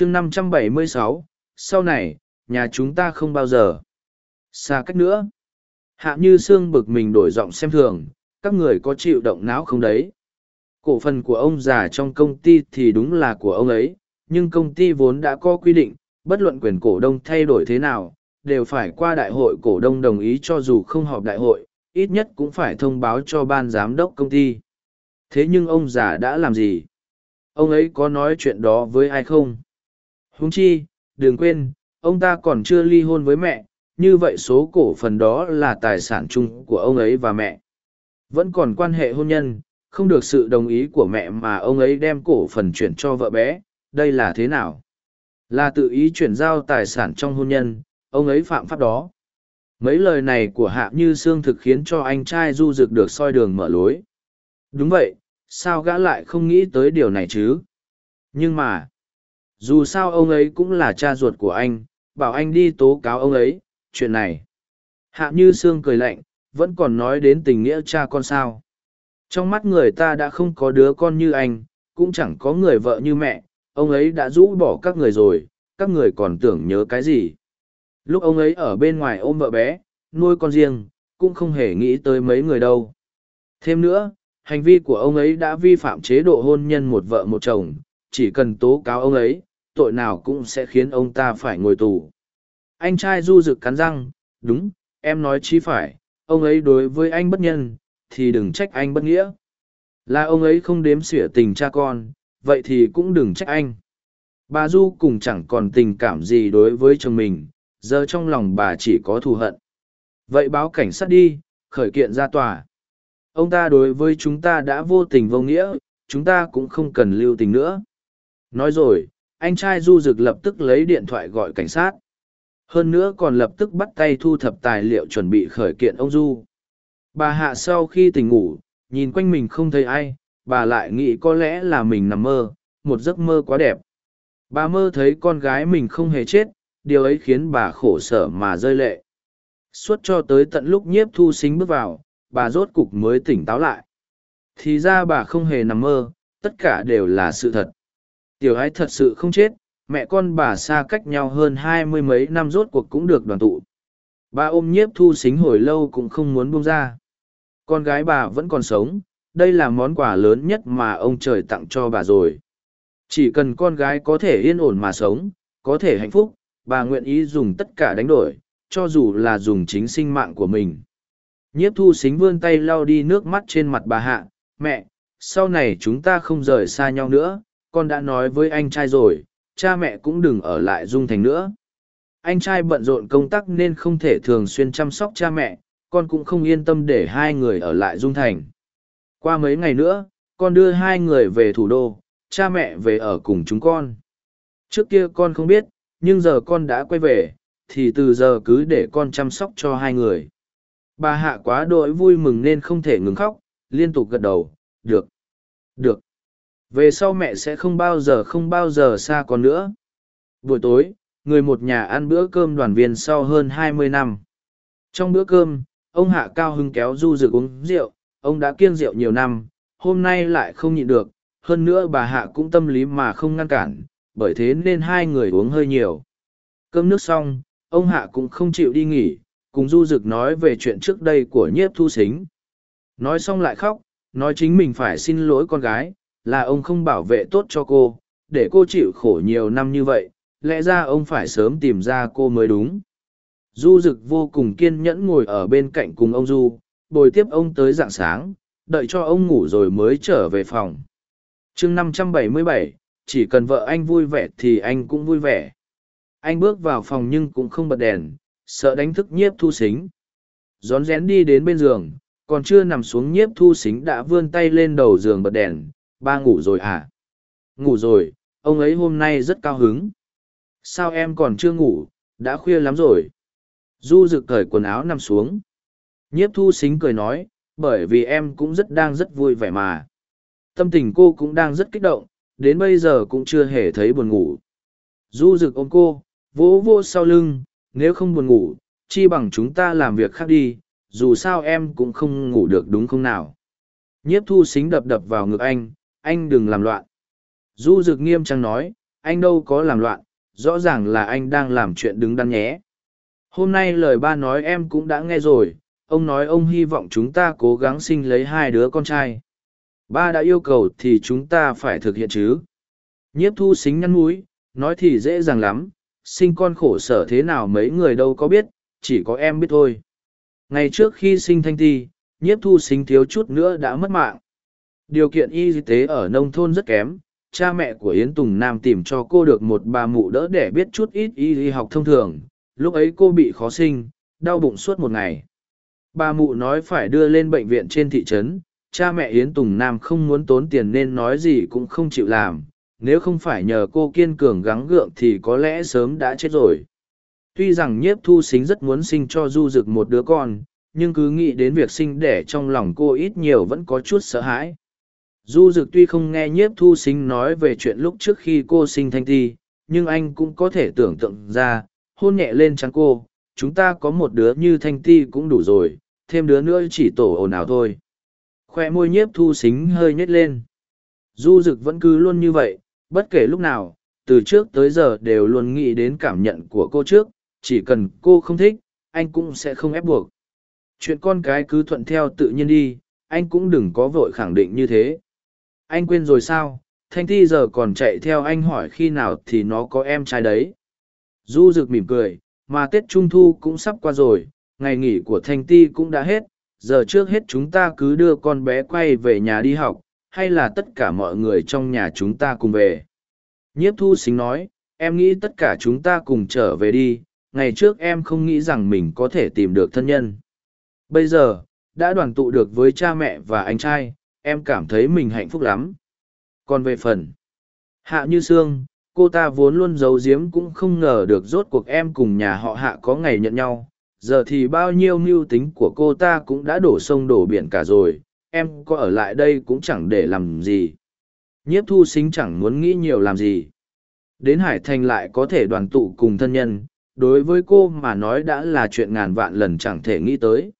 chương năm trăm bảy mươi sáu, sau này, nhà chúng ta không bao giờ. Xa cách nữa. Hạ như xương bực mình đổi giọng xem thường, các người có chịu động não không đấy? Cổ phần của ông già trong công ty thì đúng là của ông ấy, nhưng công ty vốn đã có quy định, bất luận quyền cổ đông thay đổi thế nào, đều phải qua đại hội cổ đông đồng ý cho dù không họp đại hội, ít nhất cũng phải thông báo cho ban giám đốc công ty. Thế nhưng ông già đã làm gì? Ông ấy có nói chuyện đó với ai không? Huống chi, đừng quên, ông ta còn chưa ly hôn với mẹ, như vậy số cổ phần đó là tài sản chung của ông ấy và mẹ. Vẫn còn quan hệ hôn nhân, không được sự đồng ý của mẹ mà ông ấy đem cổ phần chuyển cho vợ bé, đây là thế nào? Là tự ý chuyển giao tài sản trong hôn nhân, ông ấy phạm pháp đó. Mấy lời này của hạ như sương thực khiến cho anh trai du rực được soi đường mở lối. Đúng vậy, sao gã lại không nghĩ tới điều này chứ? Nhưng mà dù sao ông ấy cũng là cha ruột của anh, bảo anh đi tố cáo ông ấy, chuyện này. Hạ như sương cười lạnh, vẫn còn nói đến tình nghĩa cha con sao. Trong mắt người ta đã không có đứa con như anh, cũng chẳng có người vợ như mẹ, ông ấy đã rũ bỏ các người rồi, các người còn tưởng nhớ cái gì. Lúc ông ấy ở bên ngoài ôm vợ bé, nuôi con riêng, cũng không hề nghĩ tới mấy người đâu. Thêm nữa, hành vi của ông ấy đã vi phạm chế độ hôn nhân một vợ một chồng, chỉ cần tố cáo ông ấy tội nào cũng sẽ khiến ông ta phải ngồi tù. Anh trai du rực cắn răng, đúng, em nói chí phải, ông ấy đối với anh bất nhân, thì đừng trách anh bất nghĩa. Là ông ấy không đếm xỉa tình cha con, vậy thì cũng đừng trách anh. Bà du cùng chẳng còn tình cảm gì đối với chồng mình, giờ trong lòng bà chỉ có thù hận. Vậy báo cảnh sát đi, khởi kiện ra tòa. Ông ta đối với chúng ta đã vô tình vô nghĩa, chúng ta cũng không cần lưu tình nữa. Nói rồi anh trai du rực lập tức lấy điện thoại gọi cảnh sát. Hơn nữa còn lập tức bắt tay thu thập tài liệu chuẩn bị khởi kiện ông du. Bà hạ sau khi tỉnh ngủ, nhìn quanh mình không thấy ai, bà lại nghĩ có lẽ là mình nằm mơ, một giấc mơ quá đẹp. Bà mơ thấy con gái mình không hề chết, điều ấy khiến bà khổ sở mà rơi lệ. Suốt cho tới tận lúc nhiếp thu sinh bước vào, bà rốt cục mới tỉnh táo lại. Thì ra bà không hề nằm mơ, tất cả đều là sự thật tiểu ái thật sự không chết, mẹ con bà xa cách nhau hơn hai mươi mấy năm rốt cuộc cũng được đoàn tụ. Bà ôm nhiếp thu xính hồi lâu cũng không muốn buông ra. Con gái bà vẫn còn sống, đây là món quà lớn nhất mà ông trời tặng cho bà rồi. Chỉ cần con gái có thể yên ổn mà sống, có thể hạnh phúc, bà nguyện ý dùng tất cả đánh đổi, cho dù là dùng chính sinh mạng của mình. Nhiếp thu xính vươn tay lau đi nước mắt trên mặt bà hạ, mẹ, sau này chúng ta không rời xa nhau nữa con đã nói với anh trai rồi, cha mẹ cũng đừng ở lại dung thành nữa. Anh trai bận rộn công tác nên không thể thường xuyên chăm sóc cha mẹ, con cũng không yên tâm để hai người ở lại dung thành. Qua mấy ngày nữa, con đưa hai người về thủ đô, cha mẹ về ở cùng chúng con. Trước kia con không biết, nhưng giờ con đã quay về, thì từ giờ cứ để con chăm sóc cho hai người. Bà hạ quá đỗi vui mừng nên không thể ngừng khóc, liên tục gật đầu, được được về sau mẹ sẽ không bao giờ, không bao giờ xa con nữa. Buổi tối, người một nhà ăn bữa cơm đoàn viên sau hơn hai mươi năm. Trong bữa cơm, ông hạ cao hưng kéo du rực uống rượu, ông đã kiêng rượu nhiều năm, hôm nay lại không nhịn được, hơn nữa bà hạ cũng tâm lý mà không ngăn cản, bởi thế nên hai người uống hơi nhiều. Cơm nước xong, ông hạ cũng không chịu đi nghỉ, cùng du rực nói về chuyện trước đây của nhiếp thu xính nói xong lại khóc, nói chính mình phải xin lỗi con gái là ông không bảo vệ tốt cho cô, để cô chịu khổ nhiều năm như vậy, lẽ ra ông phải sớm tìm ra cô mới đúng. Du Dực vô cùng kiên nhẫn ngồi ở bên cạnh cùng ông du, bồi tiếp ông tới d ạ n g sáng, đợi cho ông ngủ rồi mới trở về phòng. Chương năm trăm bảy mươi bảy, chỉ cần vợ anh vui vẻ thì anh cũng vui vẻ. Anh bước vào phòng nhưng cũng không bật đèn, sợ đánh thức nhiếp thu xính. Rón rén đi đến bên giường, còn chưa nằm xuống nhiếp thu xính đã vươn tay lên đầu giường bật đèn ba ngủ rồi à ngủ rồi ông ấy hôm nay rất cao hứng sao em còn chưa ngủ đã khuya lắm rồi Du rực cởi quần áo nằm xuống. Nhiếp thu xính cười nói, bởi vì em cũng rất đang rất vui vẻ mà. Tâm tình cô cũng đang rất kích động, đến bây giờ cũng chưa hề thấy buồn ngủ. Du rực ôm cô, vỗ vô sau lưng, nếu không buồn ngủ, chi bằng chúng ta làm việc khác đi, dù sao em cũng không ngủ được đúng không nào. Nhiếp thu xính đập đập vào ngực anh, anh đừng làm loạn. Du Dực nghiêm trang nói, anh đâu có làm loạn, rõ ràng là anh đang làm chuyện đứng đắn nhé. Hôm nay lời ba nói em cũng đã nghe rồi, ông nói ông hy vọng chúng ta cố gắng sinh lấy hai đứa con trai. Ba đã yêu cầu thì chúng ta phải thực hiện chứ. Nhiếp thu xính nhăn mũi, nói thì dễ dàng lắm, sinh con khổ sở thế nào mấy người đâu có biết, chỉ có em biết thôi. Ngày trước khi sinh thanh ti, nhiếp thu xính thiếu chút nữa đã mất mạng. Điều kiện y tế ở nông thôn rất kém, cha mẹ của Yến Tùng Nam tìm cho cô được một bà mụ đỡ để biết chút ít y học thông thường, lúc ấy cô bị khó sinh, đau bụng suốt một ngày. Bà mụ nói phải đưa lên bệnh viện trên thị trấn, cha mẹ Yến Tùng Nam không muốn tốn tiền nên nói gì cũng không chịu làm, nếu không phải nhờ cô kiên cường gắng gượng thì có lẽ sớm đã chết rồi. Tuy rằng nhiếp thu xính rất muốn sinh cho du dực một đứa con, nhưng cứ nghĩ đến việc sinh đẻ trong lòng cô ít nhiều vẫn có chút sợ hãi. Du dực tuy không nghe nhiếp thu sinh nói về chuyện lúc trước khi cô sinh thanh ti, nhưng anh cũng có thể tưởng tượng ra, hôn nhẹ lên trắng cô, chúng ta có một đứa như thanh ti cũng đủ rồi, thêm đứa nữa chỉ tổ ồn ào thôi. Khoe môi nhiếp thu sinh hơi nhếch lên. Du dực vẫn cứ luôn như vậy, bất kể lúc nào, từ trước tới giờ đều luôn nghĩ đến cảm nhận của cô trước, chỉ cần cô không thích, anh cũng sẽ không ép buộc. Chuyện con cái cứ thuận theo tự nhiên đi, anh cũng đừng có vội khẳng định như thế. Anh quên rồi sao, Thanh Thi giờ còn chạy theo anh hỏi khi nào thì nó có em trai đấy. Du rực mỉm cười, mà Tết Trung Thu cũng sắp qua rồi, ngày nghỉ của Thanh Ti cũng đã hết, giờ trước hết chúng ta cứ đưa con bé quay về nhà đi học, hay là tất cả mọi người trong nhà chúng ta cùng về. Nhiếp thu xính nói, em nghĩ tất cả chúng ta cùng trở về đi, ngày trước em không nghĩ rằng mình có thể tìm được thân nhân. Bây giờ, đã đoàn tụ được với cha mẹ và anh trai, em cảm thấy mình hạnh phúc lắm. Còn về phần, hạ như sương, cô ta vốn luôn giấu giếm cũng không ngờ được rốt cuộc em cùng nhà họ hạ có ngày nhận nhau. Giờ thì bao nhiêu mưu tính của cô ta cũng đã đổ sông đổ biển cả rồi, em có ở lại đây cũng chẳng để làm gì. Nhiếp thu xính chẳng muốn nghĩ nhiều làm gì. Đến Hải Thành lại có thể đoàn tụ cùng thân nhân, đối với cô mà nói đã là chuyện ngàn vạn lần chẳng thể nghĩ tới.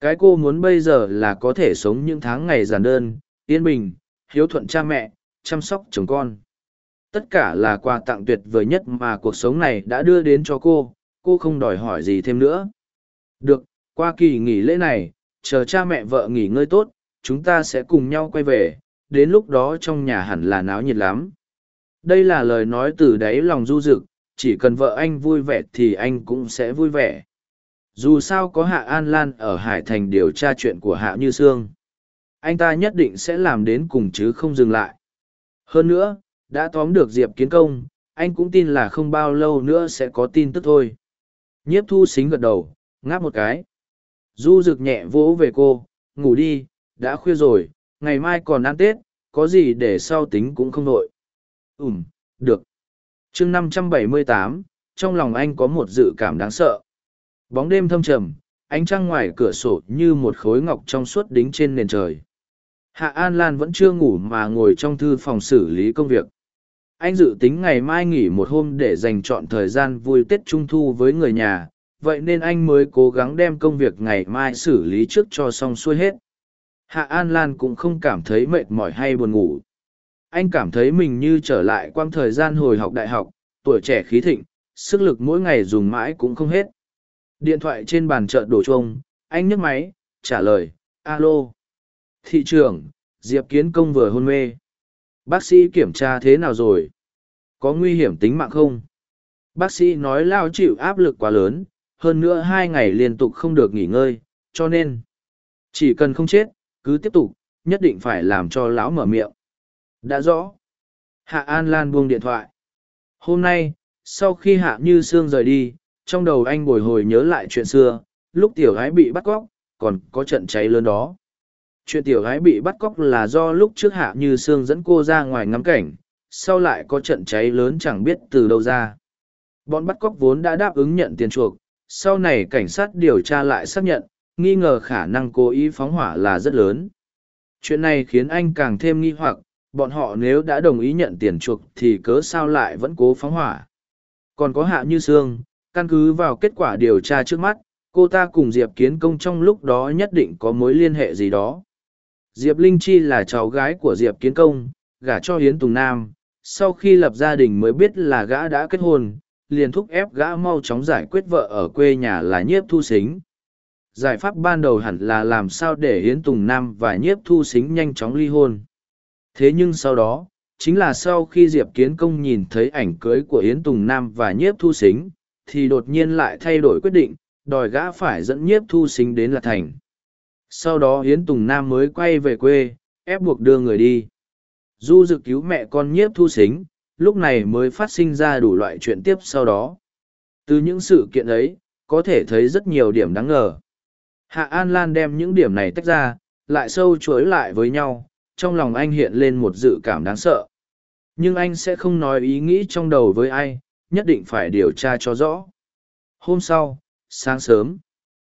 Cái cô muốn bây giờ là có thể sống những tháng ngày giản đơn, yên bình, hiếu thuận cha mẹ, chăm sóc chồng con. Tất cả là quà tặng tuyệt vời nhất mà cuộc sống này đã đưa đến cho cô, cô không đòi hỏi gì thêm nữa. Được, qua kỳ nghỉ lễ này, chờ cha mẹ vợ nghỉ ngơi tốt, chúng ta sẽ cùng nhau quay về, đến lúc đó trong nhà hẳn là náo nhiệt lắm. Đây là lời nói từ đáy lòng du dực, chỉ cần vợ anh vui vẻ thì anh cũng sẽ vui vẻ. Dù sao có Hạ An Lan ở Hải Thành điều tra chuyện của Hạ Như Sương. Anh ta nhất định sẽ làm đến cùng chứ không dừng lại. Hơn nữa, đã tóm được Diệp Kiến Công, anh cũng tin là không bao lâu nữa sẽ có tin tức thôi. Nhiếp thu xính gật đầu, ngáp một cái. Du rực nhẹ vỗ về cô, ngủ đi, đã khuya rồi, ngày mai còn ăn Tết, có gì để sau tính cũng không nội. Ừm, được. chương năm trăm bảy mươi tám, trong lòng anh có một dự cảm đáng sợ. Bóng đêm thâm trầm, ánh trăng ngoài cửa sổ như một khối ngọc trong suốt đính trên nền trời. Hạ An Lan vẫn chưa ngủ mà ngồi trong thư phòng xử lý công việc. Anh dự tính ngày mai nghỉ một hôm để dành chọn thời gian vui Tết Trung Thu với người nhà, vậy nên anh mới cố gắng đem công việc ngày mai xử lý trước cho xong xuôi hết. Hạ An Lan cũng không cảm thấy mệt mỏi hay buồn ngủ. Anh cảm thấy mình như trở lại quang thời gian hồi học đại học, tuổi trẻ khí thịnh, sức lực mỗi ngày dùng mãi cũng không hết. Điện thoại trên bàn chợ đổ chuông, anh nhấc máy, trả lời, alo. Thị trưởng, Diệp Kiến Công vừa hôn mê. Bác sĩ kiểm tra thế nào rồi? Có nguy hiểm tính mạng không? Bác sĩ nói lao chịu áp lực quá lớn, hơn nữa hai ngày liên tục không được nghỉ ngơi, cho nên chỉ cần không chết, cứ tiếp tục, nhất định phải làm cho lão mở miệng. Đã rõ. Hạ An Lan buông điện thoại. Hôm nay, sau khi Hạ Như Sương rời đi, trong đầu anh bồi hồi nhớ lại chuyện xưa, lúc tiểu gái bị bắt cóc, còn có trận cháy lớn đó. Chuyện tiểu gái bị bắt cóc là do lúc trước Hạ Như Sương dẫn cô ra ngoài ngắm cảnh, sau lại có trận cháy lớn chẳng biết từ đâu ra. Bọn bắt cóc vốn đã đáp ứng nhận tiền chuộc, sau này cảnh sát điều tra lại xác nhận, nghi ngờ khả năng cố ý phóng hỏa là rất lớn. Chuyện này khiến anh càng thêm nghi hoặc, bọn họ nếu đã đồng ý nhận tiền chuộc thì cớ sao lại vẫn cố phóng hỏa. Còn có Hạ Như Sương, căn cứ vào kết quả điều tra trước mắt, cô ta cùng Diệp Kiến Công trong lúc đó nhất định có mối liên hệ gì đó. Diệp Linh Chi là cháu gái của Diệp Kiến Công, gả cho Hiến Tùng Nam, sau khi lập gia đình mới biết là gã đã kết hôn liền thúc ép gã mau chóng giải quyết vợ ở quê nhà là nhiếp thu xính giải pháp ban đầu hẳn là làm sao để hiến tùng nam và nhiếp thu xính nhanh chóng ly hôn. Thế nhưng sau đó chính là sau khi diệp kiến công nhìn thấy ảnh cưới của Hiến tùng nam và nhiếp thu xính thì đột nhiên lại thay đổi quyết định, đòi gã phải dẫn nhiếp thu sinh đến lạc thành. Sau đó yến tùng nam mới quay về quê, ép buộc đưa người đi. Du dự cứu mẹ con nhiếp thu xính lúc này mới phát sinh ra đủ loại chuyện tiếp sau đó. Từ những sự kiện ấy, có thể thấy rất nhiều điểm đáng ngờ. Hạ an lan đem những điểm này tách ra, lại sâu chuối lại với nhau, trong lòng anh hiện lên một dự cảm đáng sợ. Nhưng anh sẽ không nói ý nghĩ trong đầu với ai nhất định phải điều tra cho rõ. Hôm sau sáng sớm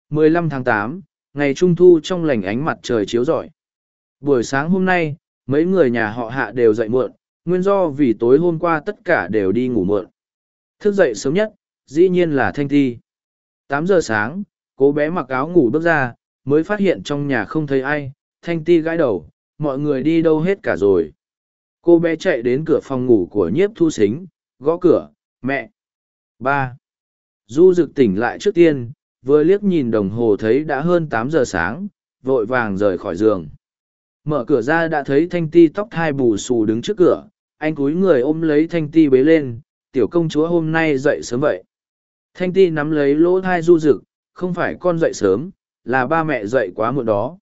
15 tháng 8, ngày trung thu trong lành ánh mặt trời chiếu rọi. Buổi sáng hôm nay mấy người nhà họ hạ đều dậy muộn nguyên do vì tối hôm qua tất cả đều đi ngủ muộn. Thức dậy sớm nhất dĩ nhiên là thanh thi. 8 giờ sáng cô bé mặc áo ngủ bước ra mới phát hiện trong nhà không thấy ai thanh ti gãi đầu mọi người đi đâu hết cả rồi? Cô bé chạy đến cửa phòng ngủ của nhiếp thu xính gõ cửa mẹ. Ba. Du rực tỉnh lại trước tiên, vừa liếc nhìn đồng hồ thấy đã hơn tám giờ sáng, vội vàng rời khỏi giường. Mở cửa ra đã thấy thanh ti tóc thai bù xù đứng trước cửa, anh cúi người ôm lấy thanh ti bế lên, tiểu công chúa hôm nay dậy sớm vậy? Thanh ti nắm lấy lỗ thai du rực không phải con dậy sớm, là ba mẹ dậy quá muộn đó.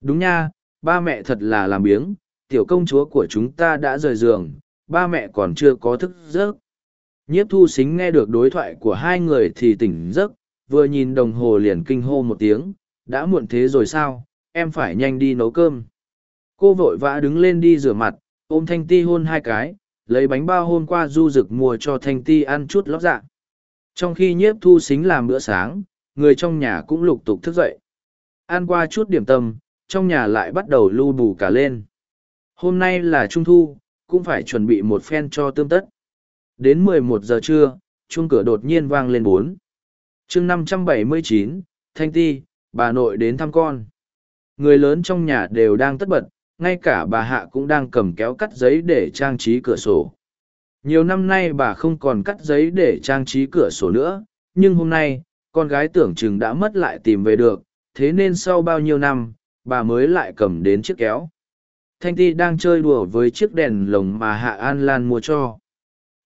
Đúng nha, ba mẹ thật là làm biếng, tiểu công chúa của chúng ta đã rời giường, ba mẹ còn chưa có thức giấc nhiếp thu xính nghe được đối thoại của hai người thì tỉnh giấc, vừa nhìn đồng hồ liền kinh hô một tiếng, đã muộn thế rồi sao? Em phải nhanh đi nấu cơm. Cô vội vã đứng lên đi rửa mặt, ôm thanh ti hôn hai cái, lấy bánh bao hôm qua du rực mua cho thanh ti ăn chút lót dạ. Trong khi nhiếp thu xính làm bữa sáng, người trong nhà cũng lục tục thức dậy. Ăn qua chút điểm tâm, trong nhà lại bắt đầu lưu bù cả lên. Hôm nay là trung thu, cũng phải chuẩn bị một phen cho tươm tất đến mười một giờ trưa, chuông cửa đột nhiên vang lên bốn. Chương năm trăm bảy mươi chín, thanh ti, bà nội đến thăm con. Người lớn trong nhà đều đang tất bật, ngay cả bà hạ cũng đang cầm kéo cắt giấy để trang trí cửa sổ. Nhiều năm nay bà không còn cắt giấy để trang trí cửa sổ nữa, nhưng hôm nay, con gái tưởng chừng đã mất lại tìm về được, thế nên sau bao nhiêu năm, bà mới lại cầm đến chiếc kéo. Thanh ti đang chơi đùa với chiếc đèn lồng mà hạ an lan mua cho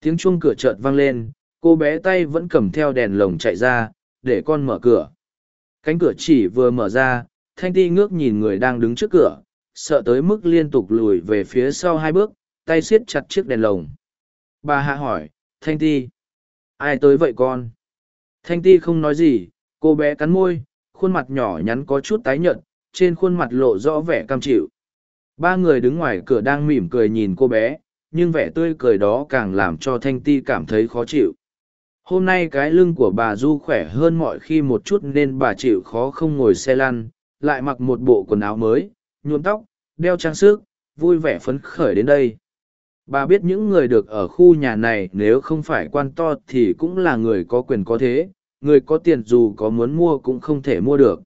tiếng chuông cửa chợt vang lên, cô bé tay vẫn cầm theo đèn lồng chạy ra, để con mở cửa. Cánh cửa chỉ vừa mở ra, thanh ti ngước nhìn người đang đứng trước cửa, sợ tới mức liên tục lùi về phía sau hai bước, tay siết chặt chiếc đèn lồng. Bà hạ hỏi, thanh ti, ai tới vậy con? Thanh ti không nói gì, cô bé cắn môi, khuôn mặt nhỏ nhắn có chút tái nhợt, trên khuôn mặt lộ rõ vẻ cam chịu. Ba người đứng ngoài cửa đang mỉm cười nhìn cô bé nhưng vẻ tươi cười đó càng làm cho thanh ti cảm thấy khó chịu. Hôm nay cái lưng của bà du khỏe hơn mọi khi một chút nên bà chịu khó không ngồi xe lăn, lại mặc một bộ quần áo mới, nhuộm tóc, đeo trang sức, vui vẻ phấn khởi đến đây. Bà biết những người được ở khu nhà này nếu không phải quan to thì cũng là người có quyền có thế, người có tiền dù có muốn mua cũng không thể mua được.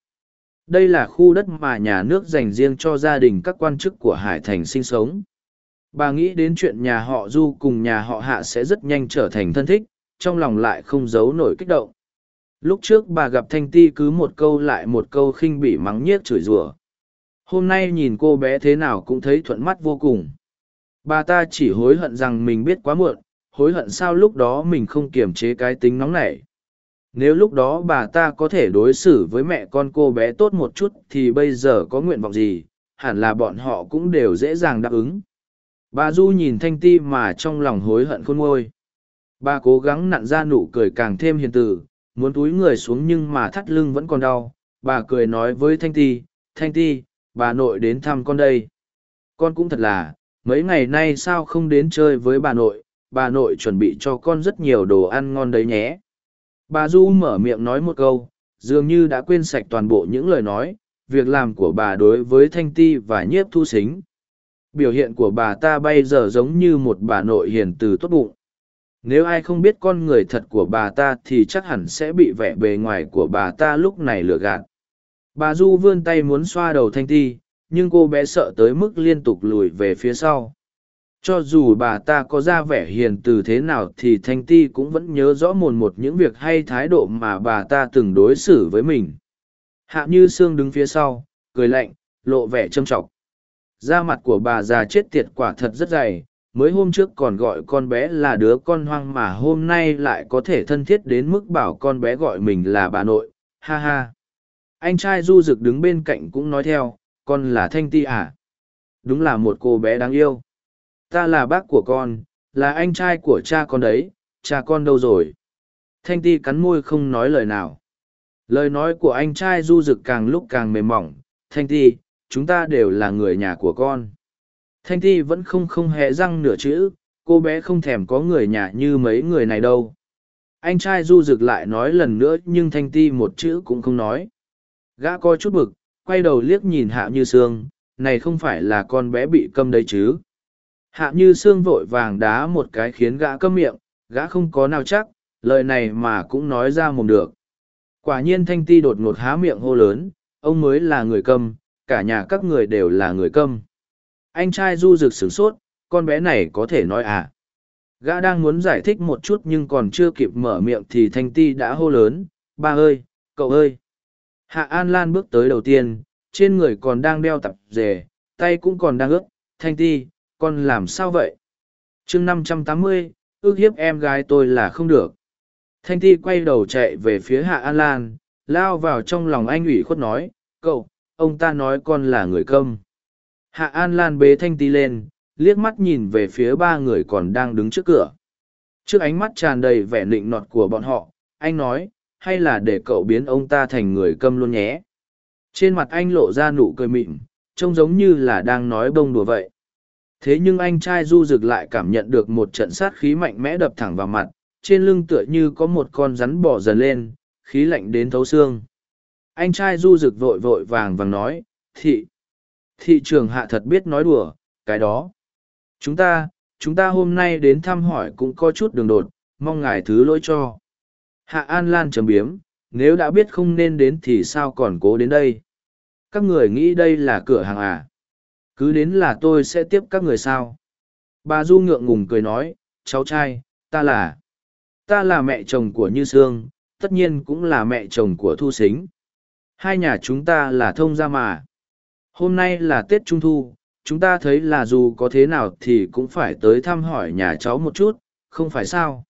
Đây là khu đất mà nhà nước dành riêng cho gia đình các quan chức của hải thành sinh sống bà nghĩ đến chuyện nhà họ du cùng nhà họ hạ sẽ rất nhanh trở thành thân thích, trong lòng lại không giấu nổi kích động. Lúc trước bà gặp thanh ti cứ một câu lại một câu khinh bỉ mắng nhiếc chửi rủa. Hôm nay nhìn cô bé thế nào cũng thấy thuận mắt vô cùng. Bà ta chỉ hối hận rằng mình biết quá muộn, hối hận sao lúc đó mình không kiềm chế cái tính nóng nảy. Nếu lúc đó bà ta có thể đối xử với mẹ con cô bé tốt một chút thì bây giờ có nguyện vọng gì, hẳn là bọn họ cũng đều dễ dàng đáp ứng bà du nhìn thanh ti mà trong lòng hối hận khôn ngôi bà cố gắng nặn ra nụ cười càng thêm hiền từ, muốn túi người xuống nhưng mà thắt lưng vẫn còn đau. Bà cười nói với thanh ti thanh ti, bà nội đến thăm con đây. Con cũng thật là, mấy ngày nay sao không đến chơi với bà nội? Bà nội chuẩn bị cho con rất nhiều đồ ăn ngon đấy nhé. Bà du mở miệng nói một câu, dường như đã quên sạch toàn bộ những lời nói. Việc làm của bà đối với thanh ti và nhiếp thu xính biểu hiện của bà ta bây giờ giống như một bà nội hiền từ tốt bụng. Nếu ai không biết con người thật của bà ta thì chắc hẳn sẽ bị vẻ bề ngoài của bà ta lúc này lừa gạt. Bà du vươn tay muốn xoa đầu thanh ti, nhưng cô bé sợ tới mức liên tục lùi về phía sau. Cho dù bà ta có ra vẻ hiền từ thế nào thì thanh ti cũng vẫn nhớ rõ mồn một những việc hay thái độ mà bà ta từng đối xử với mình. Hạ như sương đứng phía sau, cười lạnh, lộ vẻ châm t r ọ c da mặt của bà già chết tiệt quả thật rất dày, mới hôm trước còn gọi con bé là đứa con hoang mà hôm nay lại có thể thân thiết đến mức bảo con bé gọi mình là bà nội. Ha ha. Anh trai du rực đứng bên cạnh cũng nói theo, con là thanh ti à? Đúng là một cô bé đáng yêu. Ta là bác của con, là anh trai của cha con đấy, cha con đâu rồi? Thanh ti cắn môi không nói lời nào. Lời nói của anh trai du rực càng lúc càng mềm mỏng. Thanh ti chúng ta đều là người nhà của con. Thanh ti vẫn không không hề răng nửa chữ cô bé không thèm có người nhà như mấy người này đâu. Anh trai du rực lại nói lần nữa nhưng thanh ti một chữ cũng không nói. Gã coi chút bực quay đầu liếc nhìn hạ như sương này không phải là con bé bị câm đấy chứ. Hạ như Sương vội vàng đá một cái khiến gã câm miệng, gã không có nào chắc, lời này mà cũng nói ra mồm được. Quả nhiên thanh ti đột ngột há miệng hô lớn, ông mới là người câm, cả nhà các người đều là người câm. Anh trai du rực sửng sốt, con bé này có thể nói à. Gã đang muốn giải thích một chút nhưng còn chưa kịp mở miệng thì thanh ti đã hô lớn, ba ơi, cậu ơi. Hạ An Lan bước tới đầu tiên, trên người còn đang đeo tập dề, tay cũng còn đang ướt, thanh ti, con làm sao vậy chương năm trăm tám mươi ước hiếp em gái tôi là không được thanh ti quay đầu chạy về phía hạ an lan lao vào trong lòng anh ủy khuất nói cậu ông ta nói con là người câm. Hạ an lan bế thanh ti lên, liếc mắt nhìn về phía ba người còn đang đứng trước cửa. Trước ánh mắt tràn đầy vẻ nịnh nọt của bọn họ, anh nói, hay là để cậu biến ông ta thành người câm luôn nhé. Trên mặt anh lộ ra nụ cười mịn, trông giống như là đang nói bông đùa vậy. Thế nhưng anh trai du rực lại cảm nhận được một trận sát khí mạnh mẽ đập thẳng vào mặt, trên lưng tựa như có một con rắn bỏ dần lên, khí lạnh đến thấu xương anh trai du rực vội vội vàng vàng nói, thị thị trường hạ thật biết nói đùa, cái đó. Chúng ta chúng ta hôm nay đến thăm hỏi cũng có chút đường đột, mong ngài thứ lỗi cho. Hạ an lan trầm biếm, nếu đã biết không nên đến thì sao còn cố đến đây? Các người nghĩ đây là cửa hàng à? Cứ đến là tôi sẽ tiếp các người sao? Bà du ngượng ngùng cười nói, cháu trai, ta là ta là mẹ chồng của như sương, tất nhiên cũng là mẹ chồng của thu xính hai nhà chúng ta là thông gia mà. Hôm nay là tết trung thu, chúng ta thấy là dù có thế nào thì cũng phải tới thăm hỏi nhà cháu một chút, không phải sao?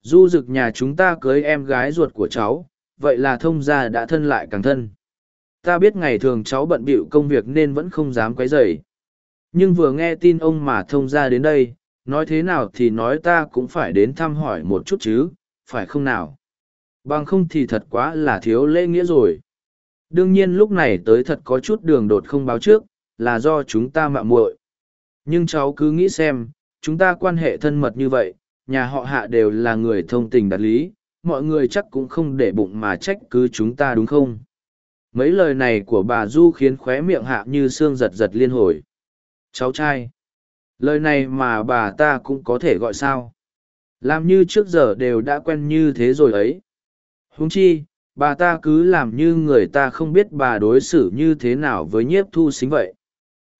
Du rực nhà chúng ta cưới em gái ruột của cháu, vậy là thông gia đã thân lại càng thân. Ta biết ngày thường cháu bận bịu công việc nên vẫn không dám quấy rầy. Nhưng vừa nghe tin ông mà thông gia đến đây, nói thế nào thì nói ta cũng phải đến thăm hỏi một chút chứ, phải không nào? Bằng không thì thật quá là thiếu lễ nghĩa rồi đương nhiên lúc này tới thật có chút đường đột không báo trước, là do chúng ta mạo muội. Nhưng cháu cứ nghĩ xem, chúng ta quan hệ thân mật như vậy, nhà họ hạ đều là người thông tình đạt lý, mọi người chắc cũng không để bụng mà trách cứ chúng ta đúng không? Mấy lời này của bà du khiến khóe miệng hạ như xương giật giật liên hồi. Cháu trai, lời này mà bà ta cũng có thể gọi sao? Làm như trước giờ đều đã quen như thế rồi ấy. Huống chi bà ta cứ làm như người ta không biết bà đối xử như thế nào với nhiếp thu xính vậy.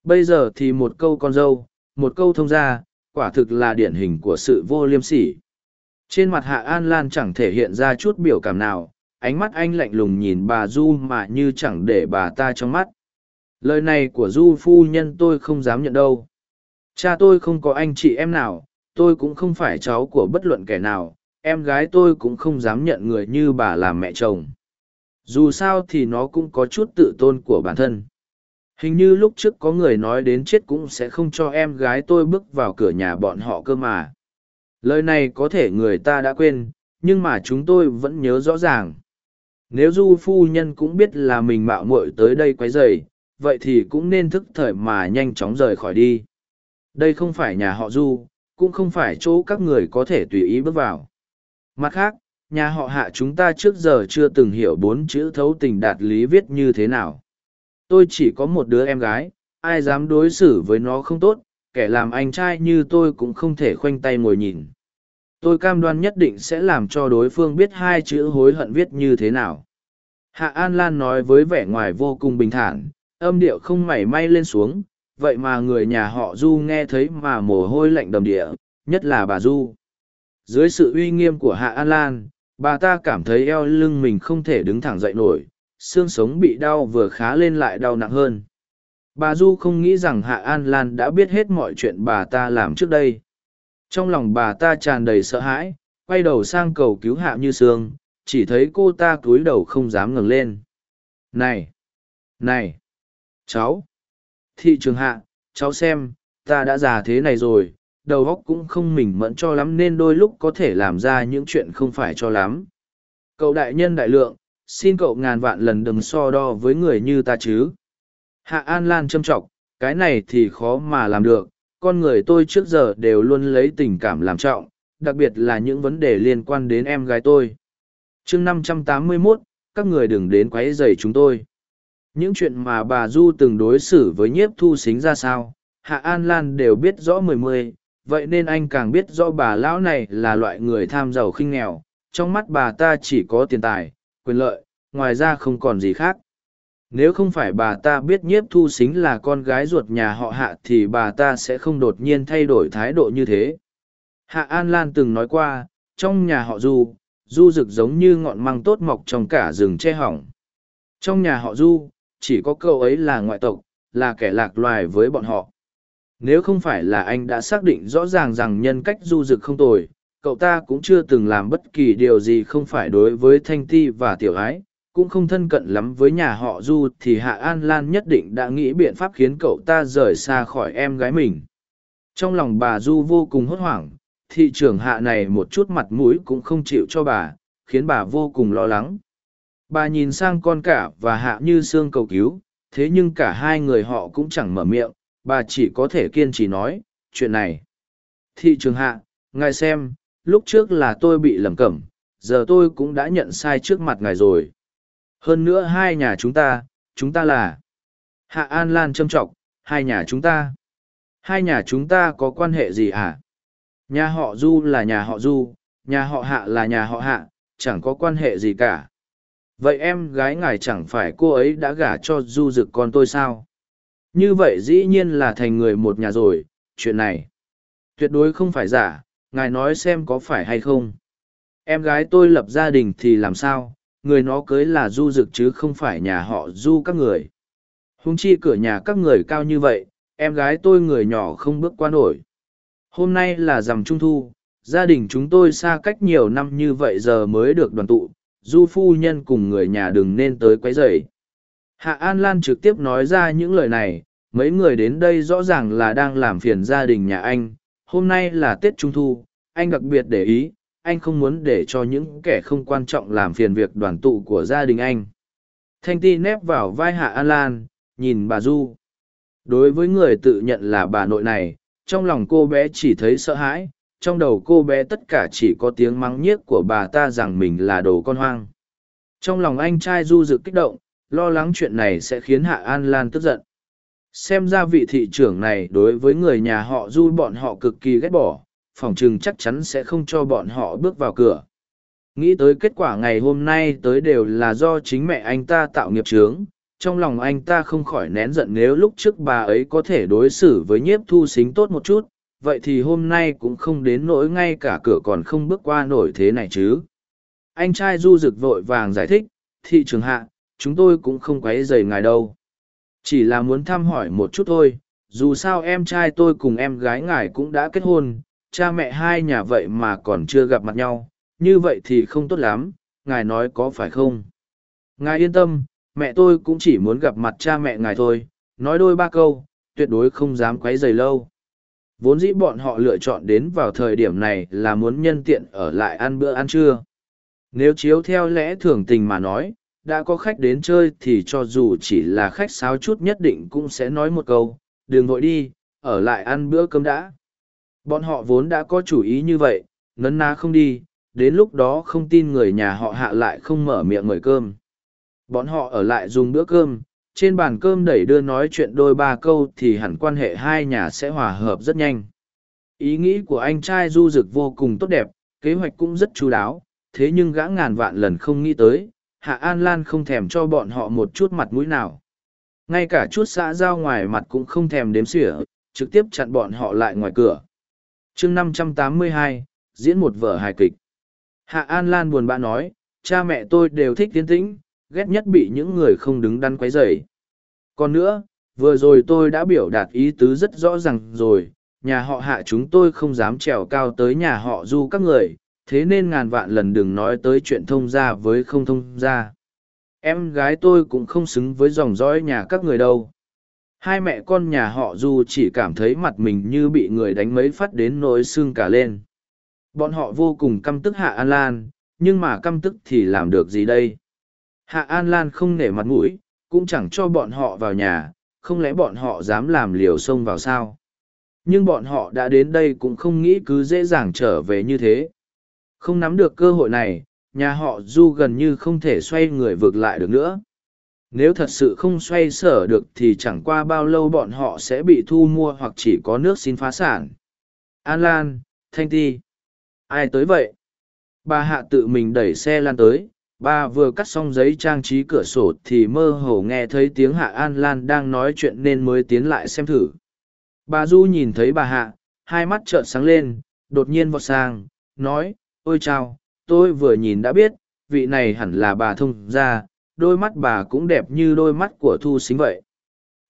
Bây giờ thì một câu con dâu, một câu thông gia, quả thực là điển hình của sự vô liêm sỉ. Trên mặt hạ an lan chẳng thể hiện ra chút biểu cảm nào, ánh mắt anh lạnh lùng nhìn bà du mà như chẳng để bà ta trong mắt. Lời này của du phu nhân tôi không dám nhận đâu. Cha tôi không có anh chị em nào, tôi cũng không phải cháu của bất luận kẻ nào em gái tôi cũng không dám nhận người như bà làm mẹ chồng. Dù sao thì nó cũng có chút tự tôn của bản thân. Hình như lúc trước có người nói đến chết cũng sẽ không cho em gái tôi bước vào cửa nhà bọn họ cơ mà. Lời này có thể người ta đã quên, nhưng mà chúng tôi vẫn nhớ rõ ràng. Nếu du phu nhân cũng biết là mình mạo muội tới đây quấy rầy, vậy thì cũng nên thức thời mà nhanh chóng rời khỏi đi. Đây không phải nhà họ du, cũng không phải chỗ các người có thể tùy ý bước vào mặt khác nhà họ hạ chúng ta trước giờ chưa từng hiểu bốn chữ thấu tình đạt lý viết như thế nào. Tôi chỉ có một đứa em gái ai dám đối xử với nó không tốt kẻ làm anh trai như tôi cũng không thể khoanh tay ngồi nhìn. Tôi cam đoan nhất định sẽ làm cho đối phương biết hai chữ hối hận viết như thế nào. Hạ an lan nói với vẻ ngoài vô cùng bình thản âm điệu không mảy may lên xuống vậy mà người nhà họ Du nghe thấy mà mồ hôi lạnh đầm địa, nhất là bà Du. Dưới sự uy nghiêm của Hạ An Lan, bà ta cảm thấy eo lưng mình không thể đứng thẳng dậy nổi, xương sống bị đau vừa khá lên lại đau nặng hơn. Bà Du không nghĩ rằng Hạ An Lan đã biết hết mọi chuyện bà ta làm trước đây. Trong lòng bà ta tràn đầy sợ hãi, quay đầu sang cầu cứu Hạ Như Sương, chỉ thấy cô ta cúi đầu không dám ngẩng lên. Này! Này! Cháu! Thị trường Hạ, cháu xem, ta đã già thế này rồi, đầu óc cũng không mình mẫn cho lắm nên đôi lúc có thể làm ra những chuyện không phải cho lắm. Cậu đại nhân đại lượng, xin cậu ngàn vạn lần đừng so đo với người như ta chứ. Hạ An Lan châm trọng, cái này thì khó mà làm được, con người tôi trước giờ đều luôn lấy tình cảm làm trọng, đặc biệt là những vấn đề liên quan đến em gái tôi. chương 581, các người đừng đến quấy rầy chúng tôi. Những chuyện mà bà Du từng đối xử với nhiếp thu xính ra sao, Hạ An Lan đều biết rõ mười mười, vậy nên anh càng biết rõ bà lão này là loại người tham giàu khinh nghèo, trong mắt bà ta chỉ có tiền tài, quyền lợi, ngoài ra không còn gì khác. Nếu không phải bà ta biết nhiếp thu xính là con gái ruột nhà họ hạ thì bà ta sẽ không đột nhiên thay đổi thái độ như thế. Hạ An Lan từng nói qua, trong nhà họ Du, Du rực giống như ngọn măng tốt mọc trong cả rừng che hỏng. Trong nhà họ Du, chỉ có cậu ấy là ngoại tộc, là kẻ lạc loài với bọn họ. Nếu không phải là anh đã xác định rõ ràng rằng nhân cách Du Dực không tồi, cậu ta cũng chưa từng làm bất kỳ điều gì không phải đối với Thanh Ti và Tiểu Ái, cũng không thân cận lắm với nhà họ Du thì Hạ An Lan nhất định đã nghĩ biện pháp khiến cậu ta rời xa khỏi em gái mình. Trong lòng bà Du vô cùng hốt hoảng, thị trưởng Hạ này một chút mặt mũi cũng không chịu cho bà, khiến bà vô cùng lo lắng. Bà nhìn sang con cả và Hạ như xương cầu cứu, thế nhưng cả hai người họ cũng chẳng mở miệng, bà chỉ có thể kiên trì nói, chuyện này. Thị trường Hạ, ngài xem, lúc trước là tôi bị lầm cẩm, giờ tôi cũng đã nhận sai trước mặt ngài rồi hơn nữa hai nhà chúng ta, chúng ta là... Hạ An Lan châm trọng, hai nhà chúng ta. Hai nhà chúng ta có quan hệ gì hả? Nhà họ Du là nhà họ Du, nhà họ Hạ là nhà họ Hạ, chẳng có quan hệ gì cả. Vậy em gái ngài chẳng phải cô ấy đã gả cho Du dực con tôi sao? Như vậy dĩ nhiên là thành người một nhà rồi, chuyện này. Tuyệt đối không phải giả, ngài nói xem có phải hay không. Em gái tôi lập gia đình thì làm sao, người nó cưới là du dực chứ không phải nhà họ du các người. Húng chi cửa nhà các người cao như vậy, em gái tôi người nhỏ không bước qua nổi. Hôm nay là rằm trung thu, gia đình chúng tôi xa cách nhiều năm như vậy giờ mới được đoàn tụ, du phu nhân cùng người nhà đừng nên tới quấy rầy. Hạ An Lan trực tiếp nói ra những lời này, mấy người đến đây rõ ràng là đang làm phiền gia đình nhà anh, hôm nay là Tết Trung Thu, anh đặc biệt để ý, anh không muốn để cho những kẻ không quan trọng làm phiền việc đoàn tụ của gia đình anh. Thanh ti nép vào vai hạ an lan nhìn bà du. Đối với người tự nhận là bà nội này trong lòng cô bé chỉ thấy sợ hãi trong đầu cô bé tất cả chỉ có tiếng mắng nhiếc của bà ta rằng mình là đồ con hoang. Trong lòng anh trai du dự kích động lo lắng chuyện này sẽ khiến hạ an lan tức giận xem ra vị thị trưởng này đối với người nhà họ du bọn họ cực kỳ ghét bỏ phòng trừng chắc chắn sẽ không cho bọn họ bước vào cửa. Nghĩ tới kết quả ngày hôm nay tới đều là do chính mẹ anh ta tạo nghiệp chướng, trong lòng anh ta không khỏi nén giận nếu lúc trước bà ấy có thể đối xử với nhiếp thu xính tốt một chút, vậy thì hôm nay cũng không đến nỗi ngay cả cửa còn không bước qua nổi thế này chứ. Anh trai du rực vội vàng giải thích, thị trường hạ, chúng tôi cũng không quấy rầy ngài đâu. Chỉ là muốn thăm hỏi một chút thôi, dù sao em trai tôi cùng em gái ngài cũng đã kết hôn, cha mẹ hai nhà vậy mà còn chưa gặp mặt nhau, như vậy thì không tốt lắm, ngài nói có phải không? Ngài yên tâm, mẹ tôi cũng chỉ muốn gặp mặt cha mẹ ngài thôi, nói đôi ba câu, tuyệt đối không dám quấy rầy lâu. Vốn dĩ bọn họ lựa chọn đến vào thời điểm này là muốn nhân tiện ở lại ăn bữa ăn trưa. Nếu chiếu theo lẽ thường tình mà nói, đã có khách đến chơi thì cho dù chỉ là khách sáo chút nhất định cũng sẽ nói một câu, đừng vội đi, ở lại ăn bữa cơm đã. Bọn họ vốn đã có chủ ý như vậy, nấn na không đi, đến lúc đó không tin người nhà họ hạ lại không mở miệng mời cơm. Bọn họ ở lại dùng bữa cơm, trên bàn cơm đẩy đưa nói chuyện đôi ba câu thì hẳn quan hệ hai nhà sẽ hòa hợp rất nhanh. Ý nghĩ của anh trai du dực vô cùng tốt đẹp, kế hoạch cũng rất chú đáo, thế nhưng gã ngàn vạn lần không nghĩ tới, Hạ An Lan không thèm cho bọn họ một chút mặt mũi nào. ngay cả chút xã giao ngoài mặt cũng không thèm đếm xỉa, trực tiếp chặn bọn họ lại ngoài cửa. Chương năm trăm tám mươi hai, diễn một vở hài kịch. Hạ an lan buồn bã nói, cha mẹ tôi đều thích tiến tĩnh, ghét nhất bị những người không đứng đắn quấy rầy. Còn nữa, vừa rồi tôi đã biểu đạt ý tứ rất rõ ràng rồi, nhà họ hạ chúng tôi không dám trèo cao tới nhà họ du các người thế nên ngàn vạn lần đừng nói tới chuyện thông gia với không thông gia. Em gái tôi cũng không xứng với dòng dõi nhà các người đâu. Hai mẹ con nhà họ du chỉ cảm thấy mặt mình như bị người đánh mấy phát đến nỗi xương cả lên. Bọn họ vô cùng căm tức hạ an lan, nhưng mà căm tức thì làm được gì đây? Hạ an lan không nể mặt mũi, cũng chẳng cho bọn họ vào nhà, không lẽ bọn họ dám làm liều xông vào sao? Nhưng bọn họ đã đến đây cũng không nghĩ cứ dễ dàng trở về như thế không nắm được cơ hội này, nhà họ du gần như không thể xoay người vượt lại được nữa. Nếu thật sự không xoay sở được thì chẳng qua bao lâu bọn họ sẽ bị thu mua hoặc chỉ có nước xin phá sản. An lan, thanh ti. Ai tới vậy? Bà hạ tự mình đẩy xe lan tới. Bà vừa cắt xong giấy trang trí cửa sổ thì mơ hồ nghe thấy tiếng hạ an lan đang nói chuyện nên mới tiến lại xem thử. Bà du nhìn thấy bà hạ, hai mắt trợn sáng lên, đột nhiên vọt sang, nói ôi chao, tôi vừa nhìn đã biết, vị này hẳn là bà thông gia, đôi mắt bà cũng đẹp như đôi mắt của thu xính vậy.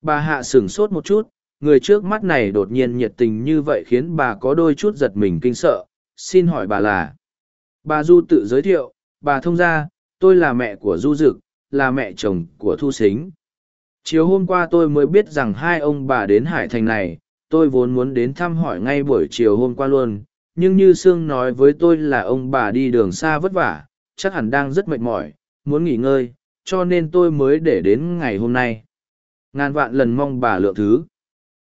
Bà hạ sửng sốt một chút, người trước mắt này đột nhiên nhiệt tình như vậy khiến bà có đôi chút giật mình kinh sợ, xin hỏi bà là? Bà du tự giới thiệu, bà thông gia, tôi là mẹ của du dực, là mẹ chồng của thu xính. Chiều hôm qua tôi mới biết rằng hai ông bà đến hải thành này, tôi vốn muốn đến thăm hỏi ngay buổi chiều hôm qua luôn nhưng như sương nói với tôi là ông bà đi đường xa vất vả, chắc hẳn đang rất mệt mỏi, muốn nghỉ ngơi, cho nên tôi mới để đến ngày hôm nay. Ngàn vạn lần mong bà lượng thứ.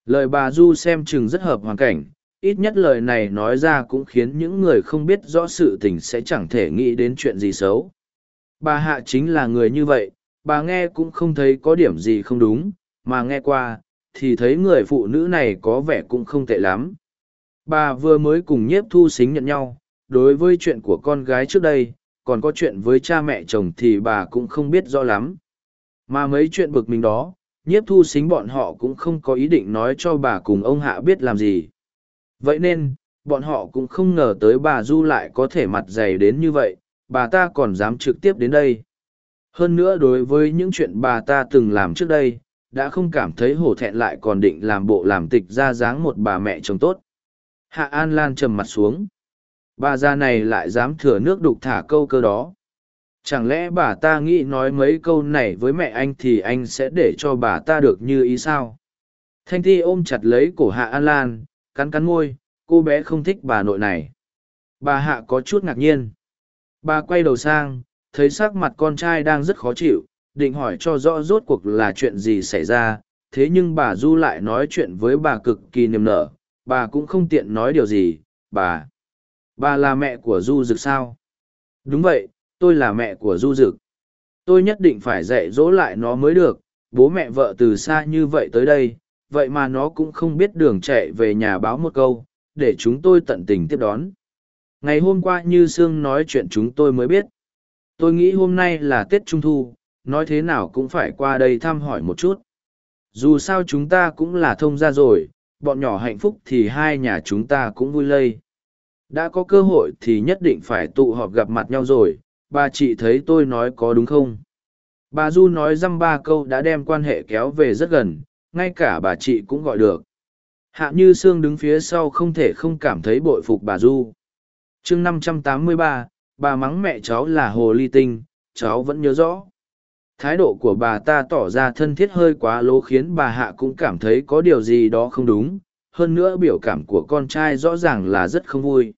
Lời bà du xem chừng rất hợp hoàn cảnh, ít nhất lời này nói ra cũng khiến những người không biết rõ sự tình sẽ chẳng thể nghĩ đến chuyện gì xấu. Bà hạ chính là người như vậy, bà nghe cũng không thấy có điểm gì không đúng, mà nghe qua, thì thấy người phụ nữ này có vẻ cũng không tệ lắm bà vừa mới cùng nhiếp thu xính nhận nhau, đối với chuyện của con gái trước đây, còn có chuyện với cha mẹ chồng thì bà cũng không biết rõ lắm. Mà mấy chuyện bực mình đó, nhiếp thu xính bọn họ cũng không có ý định nói cho bà cùng ông hạ biết làm gì. Vậy nên, bọn họ cũng không ngờ tới bà du lại có thể mặt dày đến như vậy, bà ta còn dám trực tiếp đến đây. Hơn nữa đối với những chuyện bà ta từng làm trước đây, đã không cảm thấy hổ thẹn lại còn định làm bộ làm tịch ra dáng một bà mẹ chồng tốt hạ an lan trầm mặt xuống. Bà già này lại dám thừa nước đục thả câu cơ đó. Chẳng lẽ bà ta nghĩ nói mấy câu này với mẹ anh thì anh sẽ để cho bà ta được như ý sao? Thanh thi ôm chặt lấy cổ hạ an lan, cắn cắn môi, cô bé không thích bà nội này. Bà hạ có chút ngạc nhiên. Bà quay đầu sang, thấy sắc mặt con trai đang rất khó chịu, định hỏi cho rõ rốt cuộc là chuyện gì xảy ra, thế nhưng bà du lại nói chuyện với bà cực kỳ niềm nở bà cũng không tiện nói điều gì, bà. Bà là mẹ của du dực sao? Đúng vậy, tôi là mẹ của du dực. Tôi nhất định phải dạy dỗ lại nó mới được. Bố mẹ vợ từ xa như vậy tới đây, vậy mà nó cũng không biết đường chạy về nhà báo một câu, để chúng tôi tận tình tiếp đón. Ngày hôm qua như sương nói chuyện chúng tôi mới biết. Tôi nghĩ hôm nay là tết trung thu, nói thế nào cũng phải qua đây thăm hỏi một chút. Dù sao chúng ta cũng là thông gia rồi bọn nhỏ hạnh phúc thì hai nhà chúng ta cũng vui lây. Đã có cơ hội thì nhất định phải tụ họp gặp mặt nhau rồi, bà chị thấy tôi nói có đúng không? Bà du nói dăm ba câu đã đem quan hệ kéo về rất gần, ngay cả bà chị cũng gọi được. Hạ như sương đứng phía sau không thể không cảm thấy bội phục bà du. Chương năm trăm tám mươi ba, bà mắng mẹ cháu là hồ ly tinh, cháu vẫn nhớ rõ thái độ của bà ta tỏ ra thân thiết hơi quá lố khiến bà hạ cũng cảm thấy có điều gì đó không đúng. Hơn nữa biểu cảm của con trai rõ ràng là rất không vui.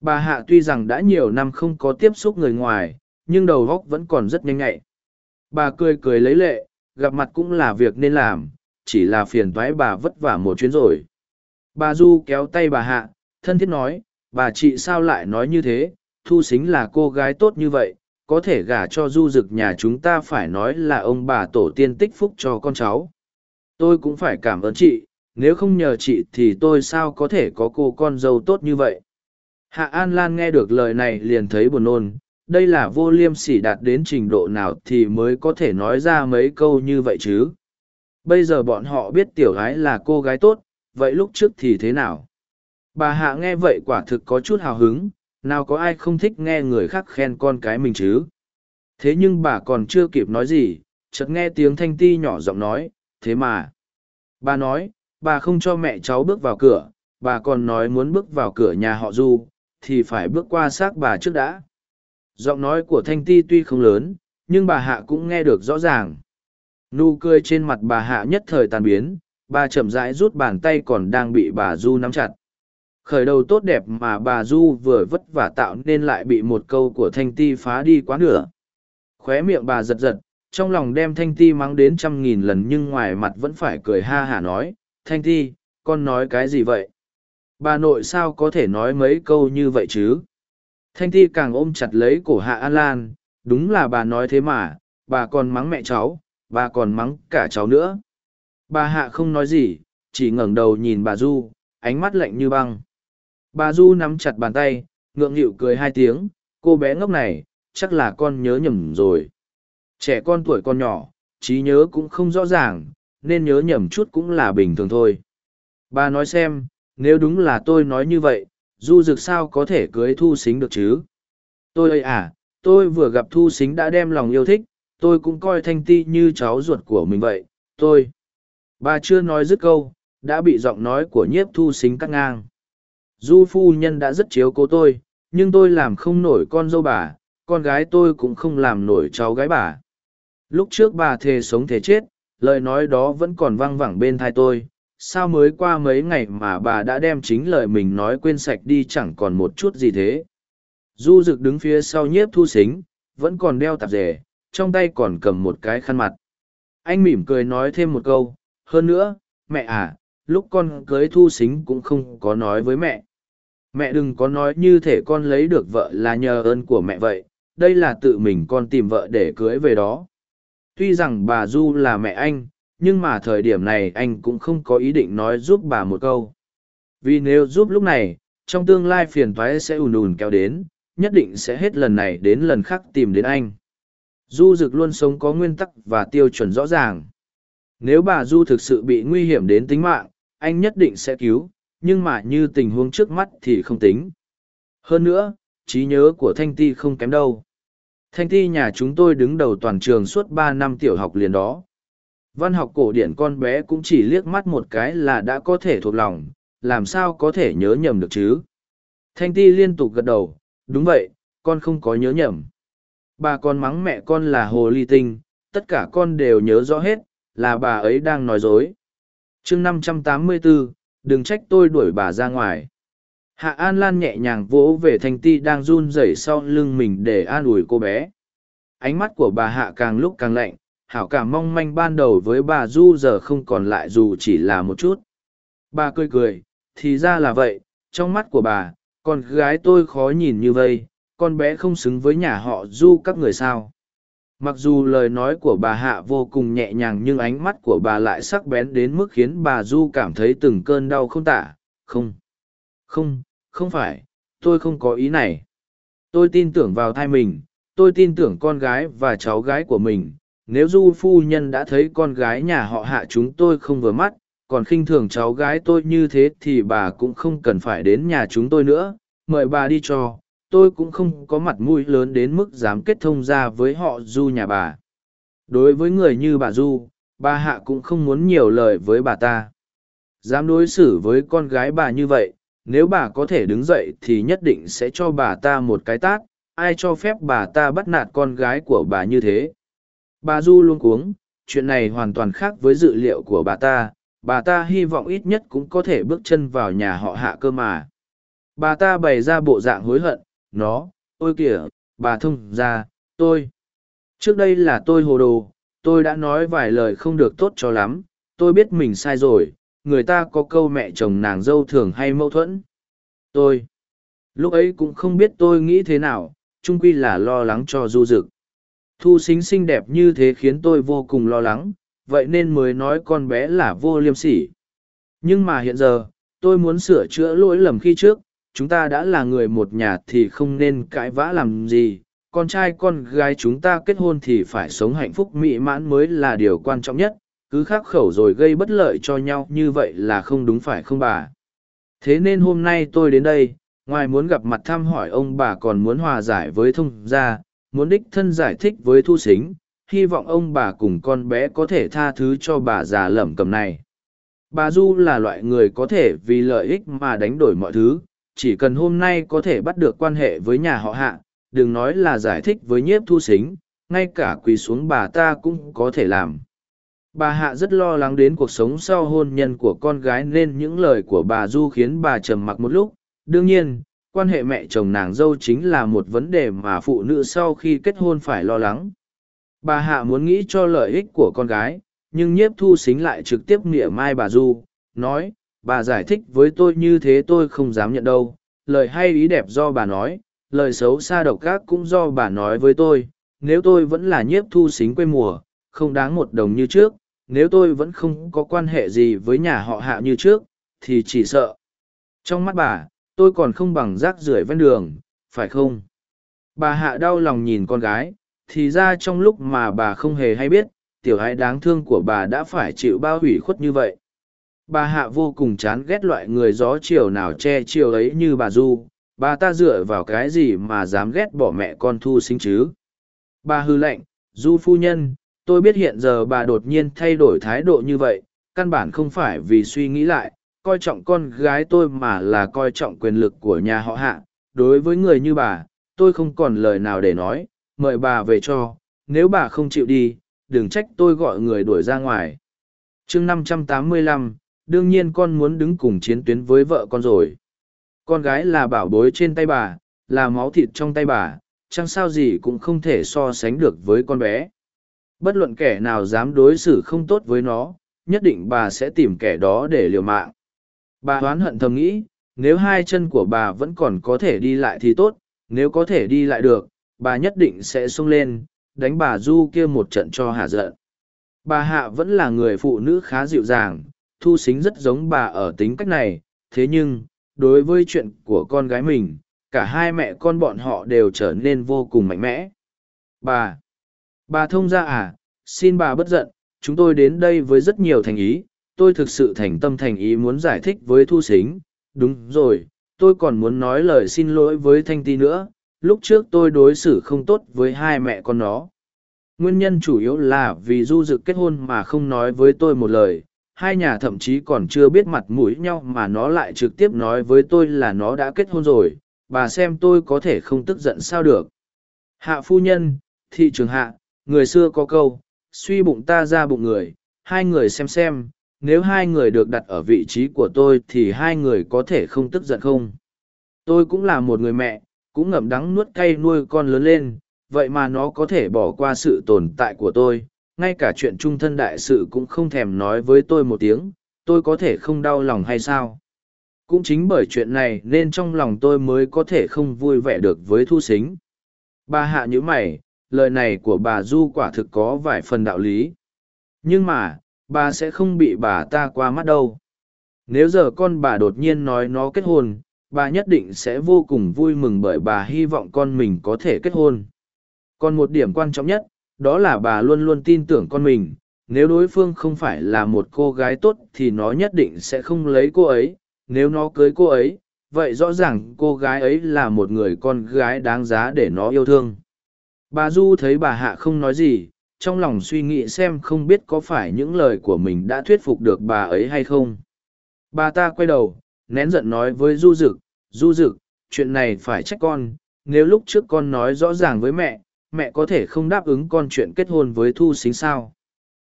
Bà hạ tuy rằng đã nhiều năm không có tiếp xúc người ngoài, nhưng đầu góc vẫn còn rất nhanh nhạy. Bà cười cười lấy lệ, gặp mặt cũng là việc nên làm, chỉ là phiền toái bà vất vả một chuyến rồi. Bà du kéo tay bà hạ, thân thiết nói, bà chị sao lại nói như thế? Thu xính là cô gái tốt như vậy có thể gả cho du dực nhà chúng ta phải nói là ông bà tổ tiên tích phúc cho con cháu. Tôi cũng phải cảm ơn chị nếu không nhờ chị thì tôi sao có thể có cô con dâu tốt như vậy? Hạ an lan nghe được lời này liền thấy buồn nôn đây là vô liêm sỉ đạt đến trình độ nào thì mới có thể nói ra mấy câu như vậy chứ? Bây giờ bọn họ biết tiểu gái là cô gái tốt, vậy lúc trước thì thế nào? Bà Hạ nghe vậy quả thực có chút hào hứng, nào có ai không thích nghe người khác khen con cái mình chứ? Thế nhưng bà còn chưa kịp nói gì, chợt nghe tiếng thanh ti nhỏ giọng nói, thế mà. Bà nói, bà không cho mẹ cháu bước vào cửa, bà còn nói muốn bước vào cửa nhà họ Du, thì phải bước qua xác bà trước đã. Giọng nói của thanh ti tuy không lớn, nhưng bà Hạ cũng nghe được rõ ràng. Nụ cười trên mặt bà Hạ nhất thời tàn biến, bà chậm rãi rút bàn tay còn đang bị bà Du nắm chặt. Khởi đầu tốt đẹp mà bà Du vừa vất vả tạo nên lại bị một câu của Thanh Ti phá đi quá nửa. Khóe miệng bà giật giật, trong lòng đem Thanh Ti mắng đến trăm nghìn lần nhưng ngoài mặt vẫn phải cười ha hả nói, Thanh Ti, con nói cái gì vậy? Bà nội sao có thể nói mấy câu như vậy chứ? Thanh Ti càng ôm chặt lấy cổ Hạ An Lan, đúng là bà nói thế mà, bà còn mắng mẹ cháu, bà còn mắng cả cháu nữa. Bà Hạ không nói gì, chỉ ngẩng đầu nhìn bà Du, ánh mắt lạnh như băng. Bà Du nắm chặt bàn tay, ngượng nghịu cười hai tiếng, cô bé ngốc này, chắc là con nhớ nhầm rồi. Trẻ con tuổi con nhỏ, trí nhớ cũng không rõ ràng, nên nhớ nhầm chút cũng là bình thường thôi. Bà nói xem, nếu đúng là tôi nói như vậy, Du Dực sao có thể cưới Thu Xính được chứ? Tôi ơi à, tôi vừa gặp Thu Xính đã đem lòng yêu thích, tôi cũng coi Thanh Ti như cháu ruột của mình vậy, tôi. Bà chưa nói dứt câu, đã bị giọng nói của nhiếp Thu Xính cắt ngang du phu nhân đã rất chiếu cố tôi, nhưng tôi làm không nổi con dâu bà, con gái tôi cũng không làm nổi cháu gái bà. Lúc trước bà thề sống thề chết, lời nói đó vẫn còn văng vẳng bên thai tôi, sao mới qua mấy ngày mà bà đã đem chính lời mình nói quên sạch đi chẳng còn một chút gì thế. Du rực đứng phía sau nhiếp thu xính, vẫn còn đeo tạp rể trong tay còn cầm một cái khăn mặt. Anh mỉm cười nói thêm một câu, hơn nữa, mẹ à lúc con cưới thu xính cũng không có nói với mẹ mẹ đừng có nói như thể con lấy được vợ là nhờ ơn của mẹ vậy, đây là tự mình con tìm vợ để cưới về đó. Tuy rằng bà du là mẹ anh, nhưng mà thời điểm này anh cũng không có ý định nói giúp bà một câu. Vì nếu giúp lúc này, trong tương lai phiền thoái sẽ ùn ùn kéo đến, nhất định sẽ hết lần này đến lần khác tìm đến anh. Du rực luôn sống có nguyên tắc và tiêu chuẩn rõ ràng. Nếu bà du thực sự bị nguy hiểm đến tính mạng, anh nhất định sẽ cứu nhưng mà như tình huống trước mắt thì không tính. Hơn nữa, trí nhớ của Thanh Ti không kém đâu. Thanh Ti nhà chúng tôi đứng đầu toàn trường suốt ba năm tiểu học liền đó. Văn học cổ điển con bé cũng chỉ liếc mắt một cái là đã có thể thuộc lòng, làm sao có thể nhớ nhầm được chứ. Thanh Ti liên tục gật đầu, đúng vậy, con không có nhớ nhầm. Bà con mắng mẹ con là hồ ly tinh, tất cả con đều nhớ rõ hết, là bà ấy đang nói dối. chương năm trăm tám mươi 584, đừng trách tôi đuổi bà ra ngoài. Hạ an lan nhẹ nhàng vỗ về thanh ti đang run rẩy sau lưng mình để an ủi cô bé. Ánh mắt của bà hạ càng lúc càng lạnh, hảo cảm mong manh ban đầu với bà du giờ không còn lại dù chỉ là một chút. Bà cười cười, thì ra là vậy, trong mắt của bà, con gái tôi khó nhìn như vây, con bé không xứng với nhà họ du các người sao? Mặc dù lời nói của bà hạ vô cùng nhẹ nhàng nhưng ánh mắt của bà lại sắc bén đến mức khiến bà du cảm thấy từng cơn đau không tả. Không. Không không phải, tôi không có ý này. Tôi tin tưởng vào thai mình, tôi tin tưởng con gái và cháu gái của mình. Nếu du phu nhân đã thấy con gái nhà họ hạ chúng tôi không vừa mắt, còn khinh thường cháu gái tôi như thế thì bà cũng không cần phải đến nhà chúng tôi nữa. Mời bà đi cho tôi cũng không có mặt mũi lớn đến mức dám kết thông ra với họ du nhà bà. Đối với người như bà du, bà hạ cũng không muốn nhiều lời với bà ta. Dám đối xử với con gái bà như vậy, nếu bà có thể đứng dậy thì nhất định sẽ cho bà ta một cái tát, ai cho phép bà ta bắt nạt con gái của bà như thế? Bà du luôn cuống, chuyện này hoàn toàn khác với dự liệu của bà ta bà ta hy vọng ít nhất cũng có thể bước chân vào nhà họ hạ cơ mà. Bà ta bày ra bộ dạng hối hận nó, ôi kìa, bà thông ra, tôi. Trước đây là tôi hồ đồ, tôi đã nói vài lời không được tốt cho lắm, tôi biết mình sai rồi, người ta có câu mẹ chồng nàng dâu thường hay mâu thuẫn. Tôi, lúc ấy cũng không biết tôi nghĩ thế nào, chung quy là lo lắng cho du dực. Thu xính xinh đẹp như thế khiến tôi vô cùng lo lắng, vậy nên mới nói con bé là vô liêm sỉ. Nhưng mà hiện giờ, tôi muốn sửa chữa lỗi lầm khi trước, chúng ta đã là người một nhà thì không nên cãi vã làm gì. Con trai con gái chúng ta kết hôn thì phải sống hạnh phúc mỹ mãn mới là điều quan trọng nhất. Cứ khắc khẩu rồi gây bất lợi cho nhau, như vậy là không đúng phải không bà? Thế nên hôm nay tôi đến đây, ngoài muốn gặp mặt thăm hỏi ông bà còn muốn hòa giải với thông gia, muốn đích thân giải thích với thu xính hy vọng ông bà cùng con bé có thể tha thứ cho bà già lẩm cầm này. Bà du là loại người có thể vì lợi ích mà đánh đổi mọi thứ chỉ cần hôm nay có thể bắt được quan hệ với nhà họ hạ, đừng nói là giải thích với nhiếp thu xính, ngay cả quỳ xuống bà ta cũng có thể làm. Bà hạ rất lo lắng đến cuộc sống sau hôn nhân của con gái nên những lời của bà du khiến bà trầm mặc một lúc. Đương nhiên, quan hệ mẹ chồng nàng dâu chính là một vấn đề mà phụ nữ sau khi kết hôn phải lo lắng. Bà hạ muốn nghĩ cho lợi ích của con gái, nhưng nhiếp thu xính lại trực tiếp nghĩa mai bà du, nói bà giải thích với tôi như thế tôi không dám nhận đâu. Lời hay ý đẹp do bà nói, lời xấu xa độc ác cũng do bà nói với tôi. Nếu tôi vẫn là nhiếp thu xính quê mùa, không đáng một đồng như trước. Nếu tôi vẫn không có quan hệ gì với nhà họ hạ như trước, thì chỉ sợ. Trong mắt bà, tôi còn không bằng rác rưởi ven đường, phải không? Bà hạ đau lòng nhìn con gái, thì ra trong lúc mà bà không hề hay biết, tiểu hãi đáng thương của bà đã phải chịu bao hủy khuất như vậy bà hạ vô cùng chán ghét loại người gió chiều nào che chiều ấy như bà du. Bà ta dựa vào cái gì mà dám ghét bỏ mẹ con thu sinh chứ? Bà hư lệnh, du phu nhân, tôi biết hiện giờ bà đột nhiên thay đổi thái độ như vậy, căn bản không phải vì suy nghĩ lại, coi trọng con gái tôi mà là coi trọng quyền lực của nhà họ hạ. Đối với người như bà, tôi không còn lời nào để nói, mời bà về cho, nếu bà không chịu đi, đừng trách tôi gọi người đuổi ra ngoài. Chương năm trăm tám mươi lăm đương nhiên con muốn đứng cùng chiến tuyến với vợ con rồi. Con gái là bảo bối trên tay bà, là máu thịt trong tay bà, chẳng sao gì cũng không thể so sánh được với con bé. Bất luận kẻ nào dám đối xử không tốt với nó, nhất định bà sẽ tìm kẻ đó để liều mạng. Bà hoán hận thầm nghĩ, nếu hai chân của bà vẫn còn có thể đi lại thì tốt, nếu có thể đi lại được, bà nhất định sẽ sung lên, đánh bà du kia một trận cho hạ giận. Bà hạ vẫn là người phụ nữ khá dịu dàng thu xính rất giống bà ở tính cách này, thế nhưng, đối với chuyện của con gái mình, cả hai mẹ con bọn họ đều trở nên vô cùng mạnh mẽ. Bà bà thông ra à xin bà bất giận, chúng tôi đến đây với rất nhiều thành ý, tôi thực sự thành tâm thành ý muốn giải thích với thu xính. Đúng rồi, tôi còn muốn nói lời xin lỗi với thanh ti nữa, lúc trước tôi đối xử không tốt với hai mẹ con nó. Nguyên nhân chủ yếu là vì du dực kết hôn mà không nói với tôi một lời hai nhà thậm chí còn chưa biết mặt mũi nhau mà nó lại trực tiếp nói với tôi là nó đã kết hôn rồi, bà xem tôi có thể không tức giận sao được. Hạ phu nhân, thị trường hạ, người xưa có câu, suy bụng ta ra bụng người, hai người xem xem, nếu hai người được đặt ở vị trí của tôi thì hai người có thể không tức giận không? Tôi cũng là một người mẹ, cũng ngậm đắng nuốt cay nuôi con lớn lên, vậy mà nó có thể bỏ qua sự tồn tại của tôi ngay cả chuyện trung thân đại sự cũng không thèm nói với tôi một tiếng, tôi có thể không đau lòng hay sao? Cũng chính bởi chuyện này nên trong lòng tôi mới có thể không vui vẻ được với thu xính bà hạ nhữ mày, lời này của bà du quả thực có vài phần đạo lý. Nhưng mà, bà sẽ không bị bà ta qua mắt đâu. Nếu giờ con bà đột nhiên nói nó kết hôn, bà nhất định sẽ vô cùng vui mừng bởi bà hy vọng con mình có thể kết hôn. Còn một điểm quan trọng nhất đó là bà luôn luôn tin tưởng con mình, nếu đối phương không phải là một cô gái tốt thì nó nhất định sẽ không lấy cô ấy, nếu nó cưới cô ấy, vậy rõ ràng cô gái ấy là một người con gái đáng giá để nó yêu thương. Bà du thấy bà hạ không nói gì, trong lòng suy nghĩ xem không biết có phải những lời của mình đã thuyết phục được bà ấy hay không. Bà ta quay đầu, nén giận nói với du rực du rực chuyện này phải trách con, nếu lúc trước con nói rõ ràng với mẹ mẹ có thể không đáp ứng con chuyện kết hôn với thu xính sao?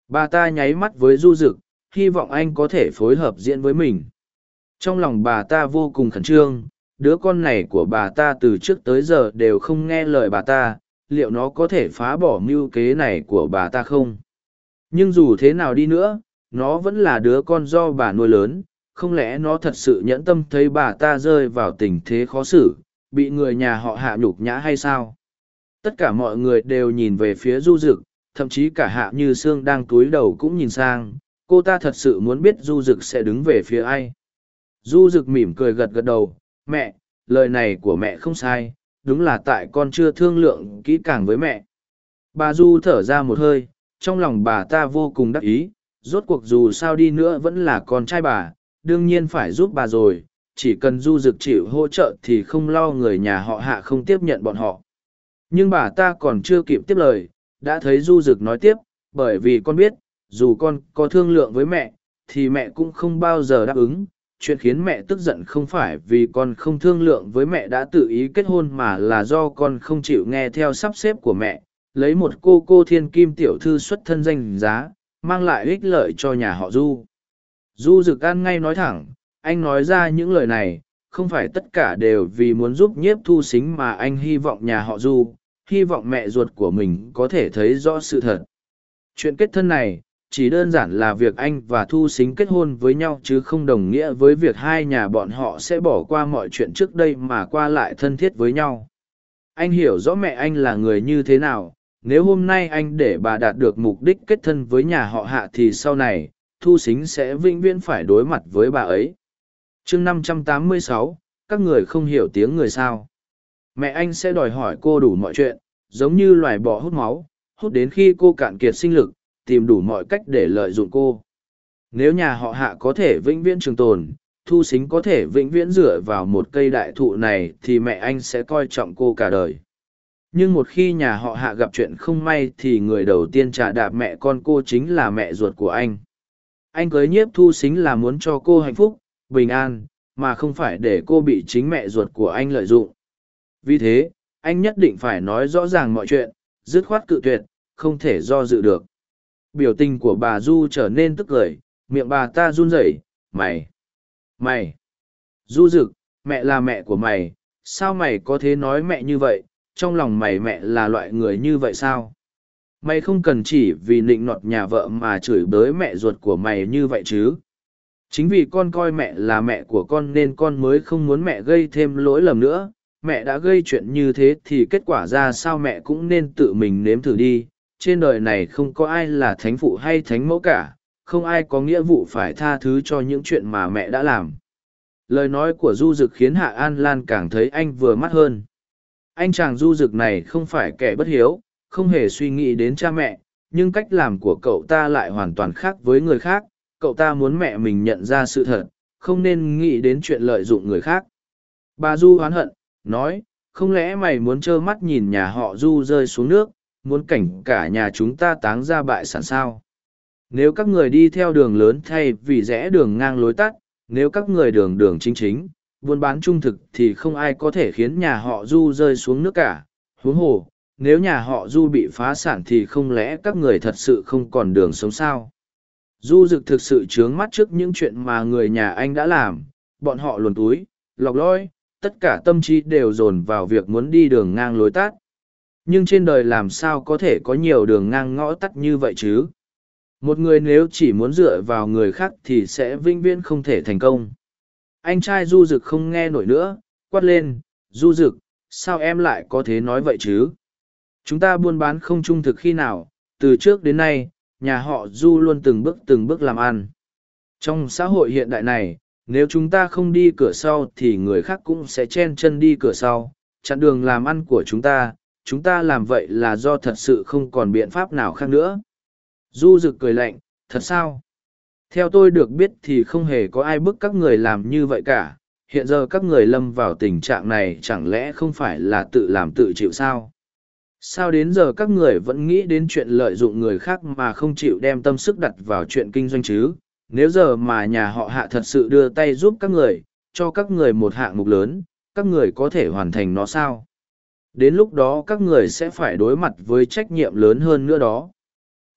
Bà ta nháy mắt với du dực, hy vọng anh có thể phối hợp diễn với mình. Trong lòng bà ta vô cùng khẩn trương đứa con này của bà ta từ trước tới giờ đều không nghe lời bà ta liệu nó có thể phá bỏ mưu kế này của bà ta không? Nhưng dù thế nào đi nữa nó vẫn là đứa con do bà nuôi lớn không lẽ nó thật sự nhẫn tâm thấy bà ta rơi vào tình thế khó xử bị người nhà họ hạ nhục nhã hay sao? Tất cả mọi người đều nhìn về phía du dực thậm chí cả hạ như sương đang túi đầu cũng nhìn sang. Cô ta thật sự muốn biết du dực sẽ đứng về phía ai. Du dực mỉm cười gật gật đầu. Mẹ lời này của mẹ không sai. Đúng là tại con chưa thương lượng kỹ càng với mẹ. Bà du thở ra một hơi. Trong lòng bà ta vô cùng đắc ý. Rốt cuộc dù sao đi nữa vẫn là con trai bà, đương nhiên phải giúp bà rồi, chỉ cần du dực chịu hỗ trợ thì không lo người nhà họ hạ không tiếp nhận bọn họ. Nhưng bà ta còn chưa kịp tiếp lời, đã thấy du dực nói tiếp, bởi vì con biết, dù con có thương lượng với mẹ, thì mẹ cũng không bao giờ đáp ứng. Chuyện khiến mẹ tức giận không phải vì con không thương lượng với mẹ đã tự ý kết hôn mà là do con không chịu nghe theo sắp xếp của mẹ, lấy một cô cô thiên kim tiểu thư xuất thân danh giá, mang lại ích lợi cho nhà họ Du. Du Dực An ngay nói thẳng, anh nói ra những lời này, không phải tất cả đều vì muốn giúp nhiếp thu xính mà anh hy vọng nhà họ Du, hy vọng mẹ ruột của mình có thể thấy rõ sự thật. Chuyện kết thân này, chỉ đơn giản là việc anh và Thu Sính kết hôn với nhau chứ không đồng nghĩa với việc hai nhà bọn họ sẽ bỏ qua mọi chuyện trước đây mà qua lại thân thiết với nhau. Anh hiểu rõ mẹ anh là người như thế nào, nếu hôm nay anh để bà đạt được mục đích kết thân với nhà họ hạ thì sau này, Thu Sính sẽ vĩnh viễn phải đối mặt với bà ấy. chương 586, các người không hiểu tiếng người sao. Mẹ anh sẽ đòi hỏi cô đủ mọi chuyện, giống như loài bọ hút máu, hút đến khi cô cạn kiệt sinh lực, tìm đủ mọi cách để lợi dụng cô. Nếu nhà họ hạ có thể vĩnh viễn trường tồn, thu xính có thể vĩnh viễn dựa vào một cây đại thụ này thì mẹ anh sẽ coi trọng cô cả đời. Nhưng một khi nhà họ hạ gặp chuyện không may thì người đầu tiên trả đạp mẹ con cô chính là mẹ ruột của anh. Anh cưới nhiếp thu xính là muốn cho cô hạnh phúc, bình an, mà không phải để cô bị chính mẹ ruột của anh lợi dụng. Vì thế, anh nhất định phải nói rõ ràng mọi chuyện, dứt khoát cự tuyệt, không thể do dự được. Biểu tình của bà Du trở nên tức cười, miệng bà ta run rẩy, mày, mày, Du Dực, mẹ là mẹ của mày, sao mày có thể nói mẹ như vậy, trong lòng mày mẹ là loại người như vậy sao? Mày không cần chỉ vì nịnh nọt nhà vợ mà chửi bới mẹ ruột của mày như vậy chứ. Chính vì con coi mẹ là mẹ của con nên con mới không muốn mẹ gây thêm lỗi lầm nữa. Mẹ đã gây chuyện như thế thì kết quả ra sao mẹ cũng nên tự mình nếm thử đi, trên đời này không có ai là thánh phụ hay thánh mẫu cả, không ai có nghĩa vụ phải tha thứ cho những chuyện mà mẹ đã làm. Lời nói của Du Dực khiến Hạ An Lan càng thấy anh vừa mắt hơn. Anh chàng Du Dực này không phải kẻ bất hiếu, không hề suy nghĩ đến cha mẹ, nhưng cách làm của cậu ta lại hoàn toàn khác với người khác. Cậu ta muốn mẹ mình nhận ra sự thật, không nên nghĩ đến chuyện lợi dụng người khác. Bà Du hoán hận, nói, không lẽ mày muốn trơ mắt nhìn nhà họ Du rơi xuống nước, muốn cảnh cả nhà chúng ta táng ra bại sản sao. Nếu các người đi theo đường lớn thay vì rẽ đường ngang lối tắt, nếu các người đường đường chính chính, buôn bán trung thực thì không ai có thể khiến nhà họ Du rơi xuống nước cả. Huống hồ, nếu nhà họ Du bị phá sản thì không lẽ các người thật sự không còn đường sống sao? Du Dực thực sự trướng mắt trước những chuyện mà người nhà anh đã làm, bọn họ luồn túi, lọc loi, tất cả tâm trí đều dồn vào việc muốn đi đường ngang lối tắt. Nhưng trên đời làm sao có thể có nhiều đường ngang ngõ tắt như vậy chứ? Một người nếu chỉ muốn dựa vào người khác thì sẽ vĩnh viễn không thể thành công. Anh trai du Dực không nghe nổi nữa quát lên du Dực, sao em lại có thế nói vậy chứ? Chúng ta buôn bán không trung thực khi nào? Từ trước đến nay nhà họ du luôn từng bước từng bước làm ăn. Trong xã hội hiện đại này nếu chúng ta không đi cửa sau thì người khác cũng sẽ chen chân đi cửa sau chặn đường làm ăn của chúng ta chúng ta làm vậy là do thật sự không còn biện pháp nào khác nữa. Du rực cười lạnh, thật sao? Theo tôi được biết thì không hề có ai bức các người làm như vậy cả, hiện giờ các người lâm vào tình trạng này chẳng lẽ không phải là tự làm tự chịu sao? Sao đến giờ các người vẫn nghĩ đến chuyện lợi dụng người khác mà không chịu đem tâm sức đặt vào chuyện kinh doanh chứ? Nếu giờ mà nhà họ hạ thật sự đưa tay giúp các người, cho các người một hạng mục lớn, các người có thể hoàn thành nó sao? Đến lúc đó các người sẽ phải đối mặt với trách nhiệm lớn hơn nữa đó.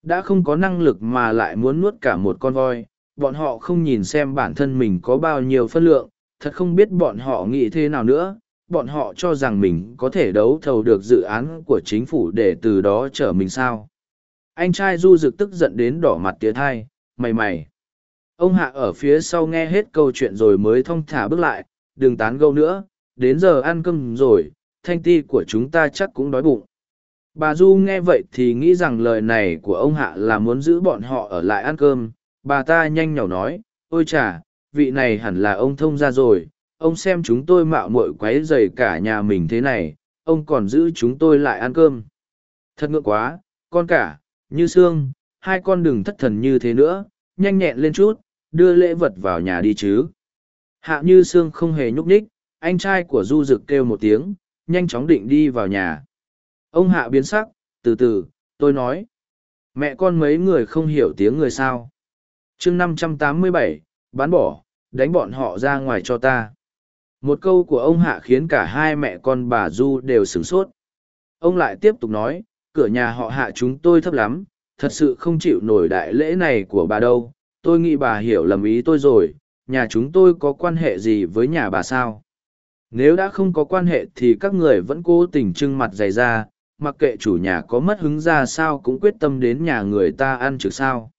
Đã không có năng lực mà lại muốn nuốt cả một con voi, bọn họ không nhìn xem bản thân mình có bao nhiêu phân lượng, thật không biết bọn họ nghĩ thế nào nữa, bọn họ cho rằng mình có thể đấu thầu được dự án của chính phủ để từ đó trở mình sao. Anh trai du rực tức giận đến đỏ mặt tía thai, mày mày. Ông hạ ở phía sau nghe hết câu chuyện rồi mới thong thả bước lại, đừng tán gâu nữa, đến giờ ăn cơm rồi, thanh ti của chúng ta chắc cũng đói bụng. Bà Du nghe vậy thì nghĩ rằng lời này của ông Hạ là muốn giữ bọn họ ở lại ăn cơm. Bà ta nhanh nhỏ nói, ôi chà, vị này hẳn là ông thông ra rồi, ông xem chúng tôi mạo muội quấy rầy cả nhà mình thế này, ông còn giữ chúng tôi lại ăn cơm. Thật ngượng quá, con cả, như xương, hai con đừng thất thần như thế nữa, nhanh nhẹn lên chút, đưa lễ vật vào nhà đi chứ. Hạ như Sương không hề nhúc nhích, anh trai của Du Dực kêu một tiếng, nhanh chóng định đi vào nhà. Ông Hạ biến sắc, từ từ, tôi nói. Mẹ con mấy người không hiểu tiếng người sao. chương năm trăm tám mươi bảy, bán bỏ, đánh bọn họ ra ngoài cho ta. Một câu của ông Hạ khiến cả hai mẹ con bà Du đều sửng sốt. Ông lại tiếp tục nói, cửa nhà họ Hạ chúng tôi thấp lắm, thật sự không chịu nổi đại lễ này của bà đâu. Tôi nghĩ bà hiểu lầm ý tôi rồi, nhà chúng tôi có quan hệ gì với nhà bà sao? Nếu đã không có quan hệ thì các người vẫn cố tình trưng mặt dày ra, mặc kệ chủ nhà có mất hứng ra sao cũng quyết tâm đến nhà người ta ăn trực sao.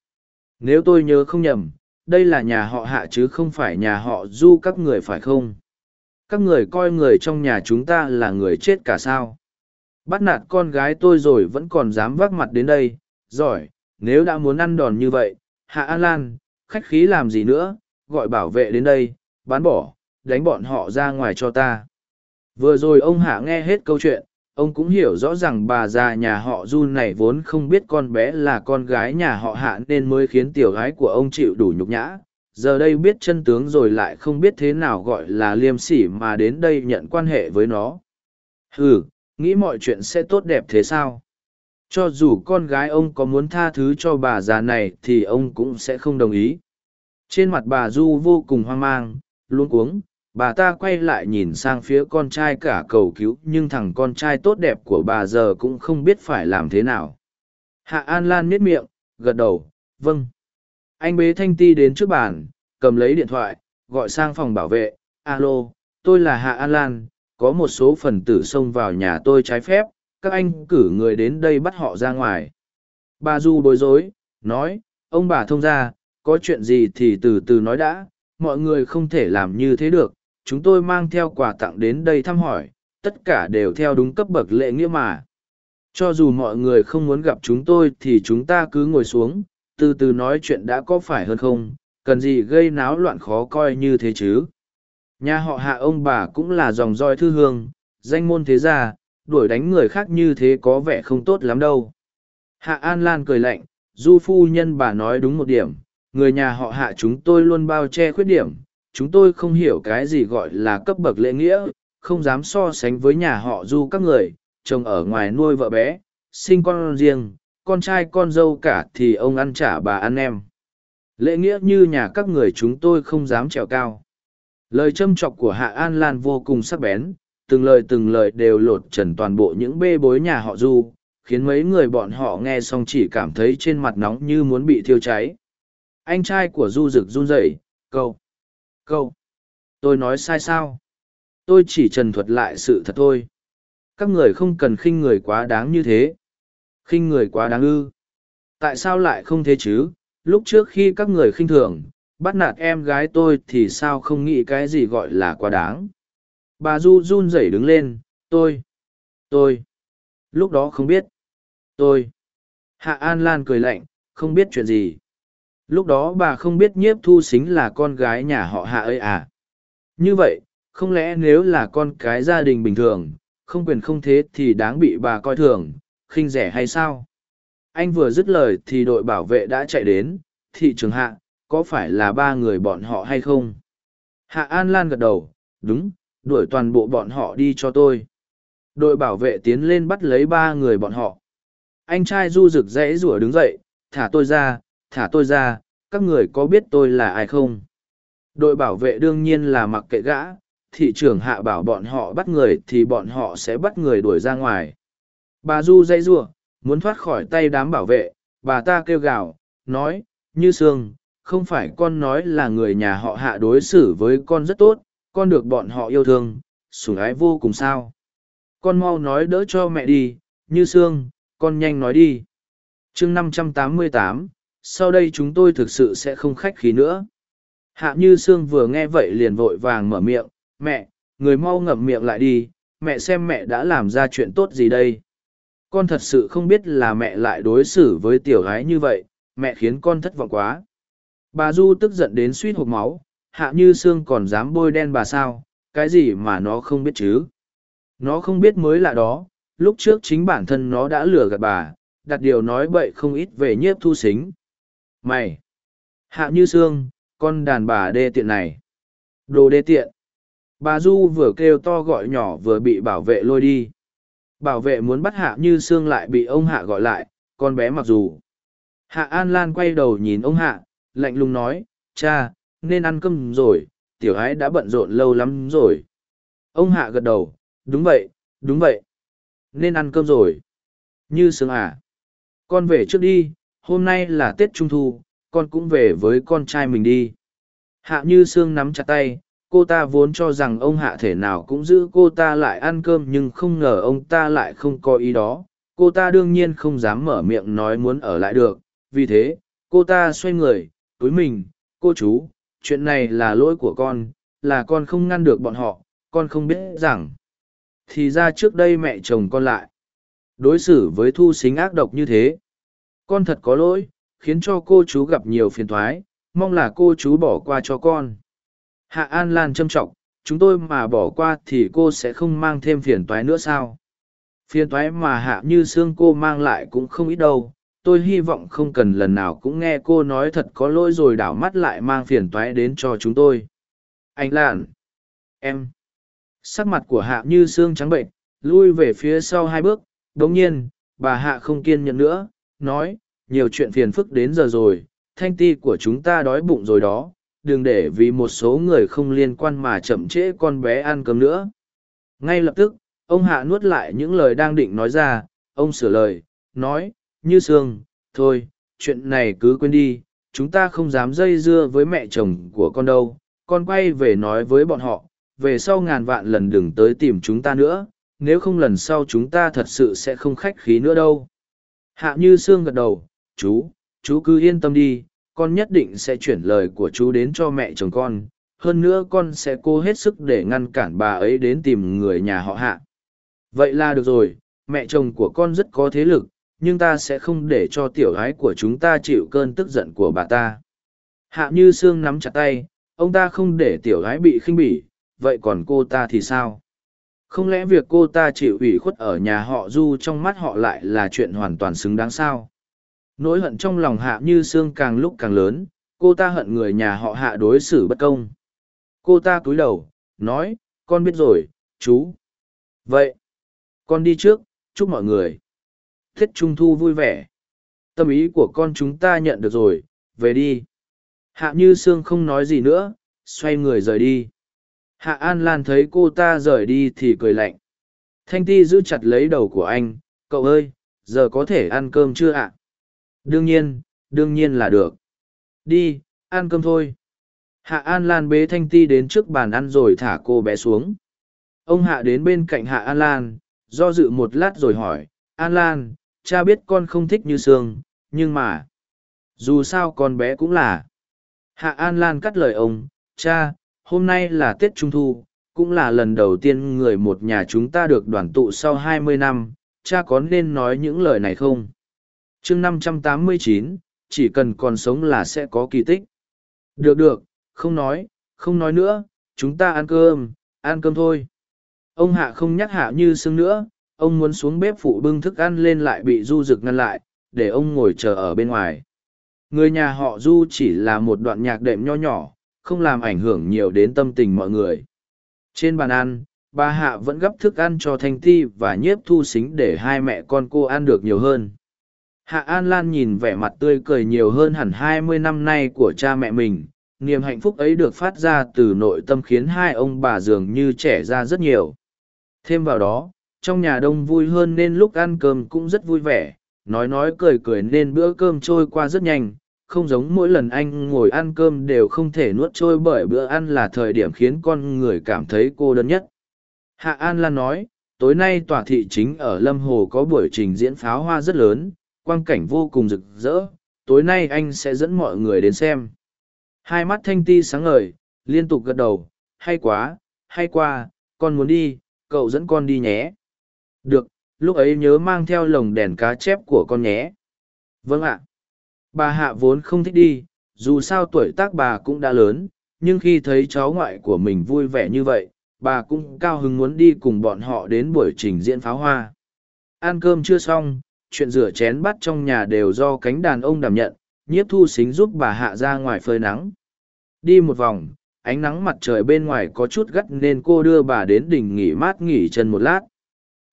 Nếu tôi nhớ không nhầm, đây là nhà họ hạ chứ không phải nhà họ du các người phải không? Các người coi người trong nhà chúng ta là người chết cả sao? Bắt nạt con gái tôi rồi vẫn còn dám vác mặt đến đây, giỏi, nếu đã muốn ăn đòn như vậy, hạ an lan, khách khí làm gì nữa, gọi bảo vệ đến đây, bán bỏ, đánh bọn họ ra ngoài cho ta. Vừa rồi ông Hạ nghe hết câu chuyện, ông cũng hiểu rõ rằng bà già nhà họ Jun này vốn không biết con bé là con gái nhà họ Hạ nên mới khiến tiểu gái của ông chịu đủ nhục nhã. Giờ đây biết chân tướng rồi lại không biết thế nào gọi là liêm sỉ mà đến đây nhận quan hệ với nó. Ừ, nghĩ mọi chuyện sẽ tốt đẹp thế sao? Cho dù con gái ông có muốn tha thứ cho bà già này thì ông cũng sẽ không đồng ý. Trên mặt bà Du vô cùng hoang mang, luôn cuống, bà ta quay lại nhìn sang phía con trai cả cầu cứu nhưng thằng con trai tốt đẹp của bà giờ cũng không biết phải làm thế nào. Hạ an lan miết miệng gật đầu vâng. Anh bế thanh ti đến trước bàn cầm lấy điện thoại gọi sang phòng bảo vệ alo tôi là hạ an lan có một số phần tử xông vào nhà tôi trái phép các anh cử người đến đây bắt họ ra ngoài bà du bối rối nói ông bà thông ra có chuyện gì thì từ từ nói đã mọi người không thể làm như thế được chúng tôi mang theo quà tặng đến đây thăm hỏi, tất cả đều theo đúng cấp bậc lệ nghĩa mà. Cho dù mọi người không muốn gặp chúng tôi thì chúng ta cứ ngồi xuống, từ từ nói chuyện đã có phải hơn không, cần gì gây náo loạn khó coi như thế chứ. Nhà họ hạ ông bà cũng là dòng roi thư hương, danh môn thế gia, đuổi đánh người khác như thế có vẻ không tốt lắm đâu. Hạ An Lan cười lạnh, du phu nhân bà nói đúng một điểm, người nhà họ hạ chúng tôi luôn bao che khuyết điểm, chúng tôi không hiểu cái gì gọi là cấp bậc lễ nghĩa, không dám so sánh với nhà họ du các người, chồng ở ngoài nuôi vợ bé, sinh con riêng, con trai con dâu cả thì ông ăn trả bà ăn em. Lễ nghĩa như nhà các người chúng tôi không dám trèo cao. Lời châm chọc của Hạ An Lan vô cùng sắc bén, từng lời từng lời đều lột trần toàn bộ những bê bối nhà họ du, khiến mấy người bọn họ nghe xong chỉ cảm thấy trên mặt nóng như muốn bị thiêu cháy. Anh trai của du rực run rẩy, câu câu tôi nói sai sao? Tôi chỉ trần thuật lại sự thật thôi. Các người không cần khinh người quá đáng như thế. Khinh người quá đáng ư? Tại sao lại không thế chứ? Lúc trước khi các người khinh thường bắt nạt em gái tôi thì sao không nghĩ cái gì gọi là quá đáng? Bà du run rẩy đứng lên tôi tôi lúc đó không biết tôi hạ an lan cười lạnh không biết chuyện gì Lúc đó bà không biết nhiếp thu xính là con gái nhà họ hạ ơi à. Như vậy, không lẽ nếu là con cái gia đình bình thường, không quyền không thế thì đáng bị bà coi thường, khinh rẻ hay sao? Anh vừa dứt lời thì đội bảo vệ đã chạy đến, thị trường hạ, có phải là ba người bọn họ hay không? Hạ An Lan gật đầu, đúng, đuổi toàn bộ bọn họ đi cho tôi. Đội bảo vệ tiến lên bắt lấy ba người bọn họ. Anh trai du rực rẽ rủa đứng dậy, thả tôi ra, thả tôi ra, các người có biết tôi là ai không? Đội bảo vệ đương nhiên là mặc kệ gã, thị trưởng hạ bảo bọn họ bắt người thì bọn họ sẽ bắt người đuổi ra ngoài. Bà Du dây rua, muốn thoát khỏi tay đám bảo vệ, bà ta kêu gào, nói, như sương, không phải con nói là người nhà họ hạ đối xử với con rất tốt, con được bọn họ yêu thương, sủng ái vô cùng sao. Con mau nói đỡ cho mẹ đi, như sương, con nhanh nói đi. chương năm trăm tám mươi tám sau đây chúng tôi thực sự sẽ không khách khí nữa hạ như sương vừa nghe vậy liền vội vàng mở miệng mẹ người mau ngậm miệng lại đi mẹ xem mẹ đã làm ra chuyện tốt gì đây con thật sự không biết là mẹ lại đối xử với tiểu gái như vậy mẹ khiến con thất vọng quá bà du tức giận đến suýt hộp máu hạ như sương còn dám bôi đen bà sao cái gì mà nó không biết chứ nó không biết mới là đó lúc trước chính bản thân nó đã lừa gạt bà đặt điều nói bậy không ít về nhiếp thu xính Mày! Hạ như xương, con đàn bà đê tiện này. Đồ đê tiện. Bà Du vừa kêu to gọi nhỏ vừa bị bảo vệ lôi đi. Bảo vệ muốn bắt Hạ như Sương lại bị ông Hạ gọi lại, con bé mặc dù. Hạ An Lan quay đầu nhìn ông Hạ, lạnh lùng nói, cha, nên ăn cơm rồi, tiểu ái đã bận rộn lâu lắm rồi. Ông Hạ gật đầu, đúng vậy, đúng vậy. Nên ăn cơm rồi. Như sướng à. Con về trước đi, hôm nay là Tết Trung Thu, con cũng về với con trai mình đi. Hạ như sương nắm chặt tay, cô ta vốn cho rằng ông hạ thể nào cũng giữ cô ta lại ăn cơm nhưng không ngờ ông ta lại không có ý đó. Cô ta đương nhiên không dám mở miệng nói muốn ở lại được, vì thế, cô ta xoay người, túi mình, cô chú, chuyện này là lỗi của con, là con không ngăn được bọn họ, con không biết rằng. Thì ra trước đây mẹ chồng con lại. Đối xử với thu xính ác độc như thế. Con thật có lỗi, khiến cho cô chú gặp nhiều phiền thoái, mong là cô chú bỏ qua cho con. Hạ An Lan châm trọng, chúng tôi mà bỏ qua thì cô sẽ không mang thêm phiền toái nữa sao? Phiền toái mà Hạ Như xương cô mang lại cũng không ít đâu. Tôi hy vọng không cần lần nào cũng nghe cô nói thật có lỗi rồi đảo mắt lại mang phiền toái đến cho chúng tôi. Anh lạn, Em! Sắc mặt của Hạ Như xương trắng bệnh, lui về phía sau hai bước, đồng nhiên, bà Hạ không kiên nhẫn nữa, nói, nhiều chuyện phiền phức đến giờ rồi, thanh ti của chúng ta đói bụng rồi đó, đừng để vì một số người không liên quan mà chậm trễ con bé ăn cơm nữa. Ngay lập tức, ông Hạ nuốt lại những lời đang định nói ra, ông sửa lời, nói, như sương, thôi, chuyện này cứ quên đi, chúng ta không dám dây dưa với mẹ chồng của con đâu, con quay về nói với bọn họ, về sau ngàn vạn lần đừng tới tìm chúng ta nữa, nếu không lần sau chúng ta thật sự sẽ không khách khí nữa đâu. Hạ như sương gật đầu, chú, chú cứ yên tâm đi, con nhất định sẽ chuyển lời của chú đến cho mẹ chồng con. Hơn nữa con sẽ cố hết sức để ngăn cản bà ấy đến tìm người nhà họ hạ. Vậy là được rồi, mẹ chồng của con rất có thế lực, nhưng ta sẽ không để cho tiểu gái của chúng ta chịu cơn tức giận của bà ta. Hạ như xương nắm chặt tay, ông ta không để tiểu gái bị khinh bỉ, vậy còn cô ta thì sao? Không lẽ việc cô ta chịu ủy khuất ở nhà họ Du trong mắt họ lại là chuyện hoàn toàn xứng đáng sao? Nỗi hận trong lòng hạ như xương càng lúc càng lớn, cô ta hận người nhà họ hạ đối xử bất công. Cô ta cúi đầu, nói, con biết rồi, chú. Vậy, con đi trước, chúc mọi người. Tết Trung Thu vui vẻ. Tâm ý của con chúng ta nhận được rồi, về đi. Hạ như Sương không nói gì nữa, xoay người rời đi. Hạ An Lan thấy cô ta rời đi thì cười lạnh. Thanh Ti giữ chặt lấy đầu của anh, cậu ơi, giờ có thể ăn cơm chưa ạ? Đương nhiên, đương nhiên là được. Đi, ăn cơm thôi. Hạ An Lan bế Thanh Ti đến trước bàn ăn rồi thả cô bé xuống. Ông Hạ đến bên cạnh Hạ An Lan, do dự một lát rồi hỏi, An Lan, cha biết con không thích như sương, nhưng mà, dù sao con bé cũng là. Hạ An Lan cắt lời ông, cha, hôm nay là Tết Trung Thu, cũng là lần đầu tiên người một nhà chúng ta được đoàn tụ sau hai mươi năm, cha có nên nói những lời này không? chương năm trăm tám mươi chín chỉ cần còn sống là sẽ có kỳ tích được được không nói không nói nữa chúng ta ăn cơm ăn cơm thôi ông hạ không nhắc hạ như sưng nữa ông muốn xuống bếp phụ bưng thức ăn lên lại bị du rực ngăn lại để ông ngồi chờ ở bên ngoài. Người nhà họ du chỉ là một đoạn nhạc đệm nho nhỏ không làm ảnh hưởng nhiều đến tâm tình mọi người. Trên bàn ăn bà hạ vẫn gấp thức ăn cho thanh ti và nhiếp thu xính để hai mẹ con cô ăn được nhiều hơn. Hạ An Lan nhìn vẻ mặt tươi cười nhiều hơn hẳn hai mươi năm nay của cha mẹ mình, niềm hạnh phúc ấy được phát ra từ nội tâm khiến hai ông bà dường như trẻ ra rất nhiều. Thêm vào đó, trong nhà đông vui hơn nên lúc ăn cơm cũng rất vui vẻ, nói nói cười cười nên bữa cơm trôi qua rất nhanh, không giống mỗi lần anh ngồi ăn cơm đều không thể nuốt trôi bởi bữa ăn là thời điểm khiến con người cảm thấy cô đơn nhất. Hạ An Lan nói, tối nay tòa thị chính ở Lâm Hồ có buổi trình diễn pháo hoa rất lớn, quang cảnh vô cùng rực rỡ, tối nay anh sẽ dẫn mọi người đến xem. Hai mắt thanh ti sáng ngời, liên tục gật đầu, hay quá, hay quá, con muốn đi, cậu dẫn con đi nhé. Được, lúc ấy nhớ mang theo lồng đèn cá chép của con nhé. Vâng ạ. Bà Hạ vốn không thích đi, dù sao tuổi tác bà cũng đã lớn, nhưng khi thấy cháu ngoại của mình vui vẻ như vậy, bà cũng cao hứng muốn đi cùng bọn họ đến buổi trình diễn pháo hoa. Ăn cơm chưa xong, chuyện rửa chén bát trong nhà đều do cánh đàn ông đảm nhận, nhiếp thu xính giúp bà hạ ra ngoài phơi nắng. Đi một vòng, ánh nắng mặt trời bên ngoài có chút gắt nên cô đưa bà đến đỉnh nghỉ mát nghỉ chân một lát.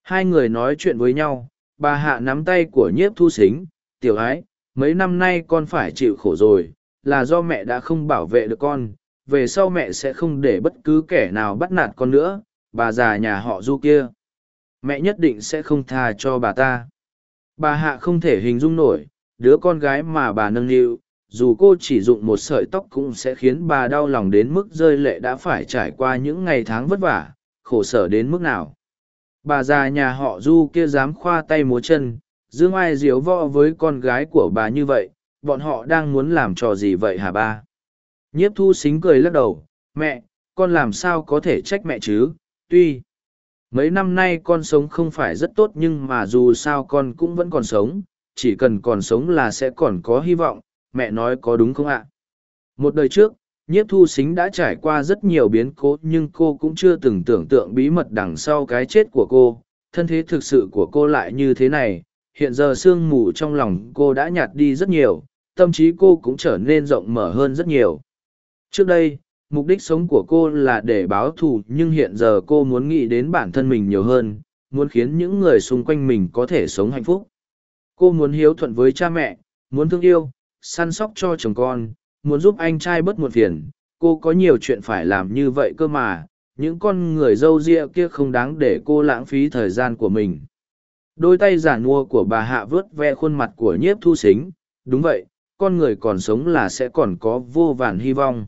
Hai người nói chuyện với nhau, bà hạ nắm tay của nhiếp thu xính, tiểu ái, mấy năm nay con phải chịu khổ rồi, là do mẹ đã không bảo vệ được con, về sau mẹ sẽ không để bất cứ kẻ nào bắt nạt con nữa, bà già nhà họ du kia. Mẹ nhất định sẽ không tha cho bà ta. Bà hạ không thể hình dung nổi, đứa con gái mà bà nâng niu, dù cô chỉ dụng một sợi tóc cũng sẽ khiến bà đau lòng đến mức rơi lệ đã phải trải qua những ngày tháng vất vả, khổ sở đến mức nào. Bà già nhà họ du kia dám khoa tay múa chân, dương ai diếu võ với con gái của bà như vậy, bọn họ đang muốn làm trò gì vậy hả ba? Nhiếp thu xính cười lắc đầu, mẹ, con làm sao có thể trách mẹ chứ, tuy mấy năm nay con sống không phải rất tốt nhưng mà dù sao con cũng vẫn còn sống chỉ cần còn sống là sẽ còn có hy vọng mẹ nói có đúng không ạ một đời trước nhiếp thu xính đã trải qua rất nhiều biến cố nhưng cô cũng chưa từng tưởng tượng bí mật đằng sau cái chết của cô. Thân thế thực sự của cô lại như thế này. Hiện giờ sương mù trong lòng cô đã nhạt đi rất nhiều. Tâm trí cô cũng trở nên rộng mở hơn rất nhiều. Trước đây, mục đích sống của cô là để báo thù nhưng hiện giờ cô muốn nghĩ đến bản thân mình nhiều hơn, muốn khiến những người xung quanh mình có thể sống hạnh phúc. Cô muốn hiếu thuận với cha mẹ, muốn thương yêu, săn sóc cho chồng con muốn giúp anh trai bớt một phiền, cô có nhiều chuyện phải làm như vậy cơ mà, những con người d â u ria kia không đáng để cô lãng phí thời gian của mình. Đôi tay giản mua của bà hạ vớt ve khuôn mặt của nhiếp thu xính đúng vậy, con người còn sống là sẽ còn có vô vàn hy vọng.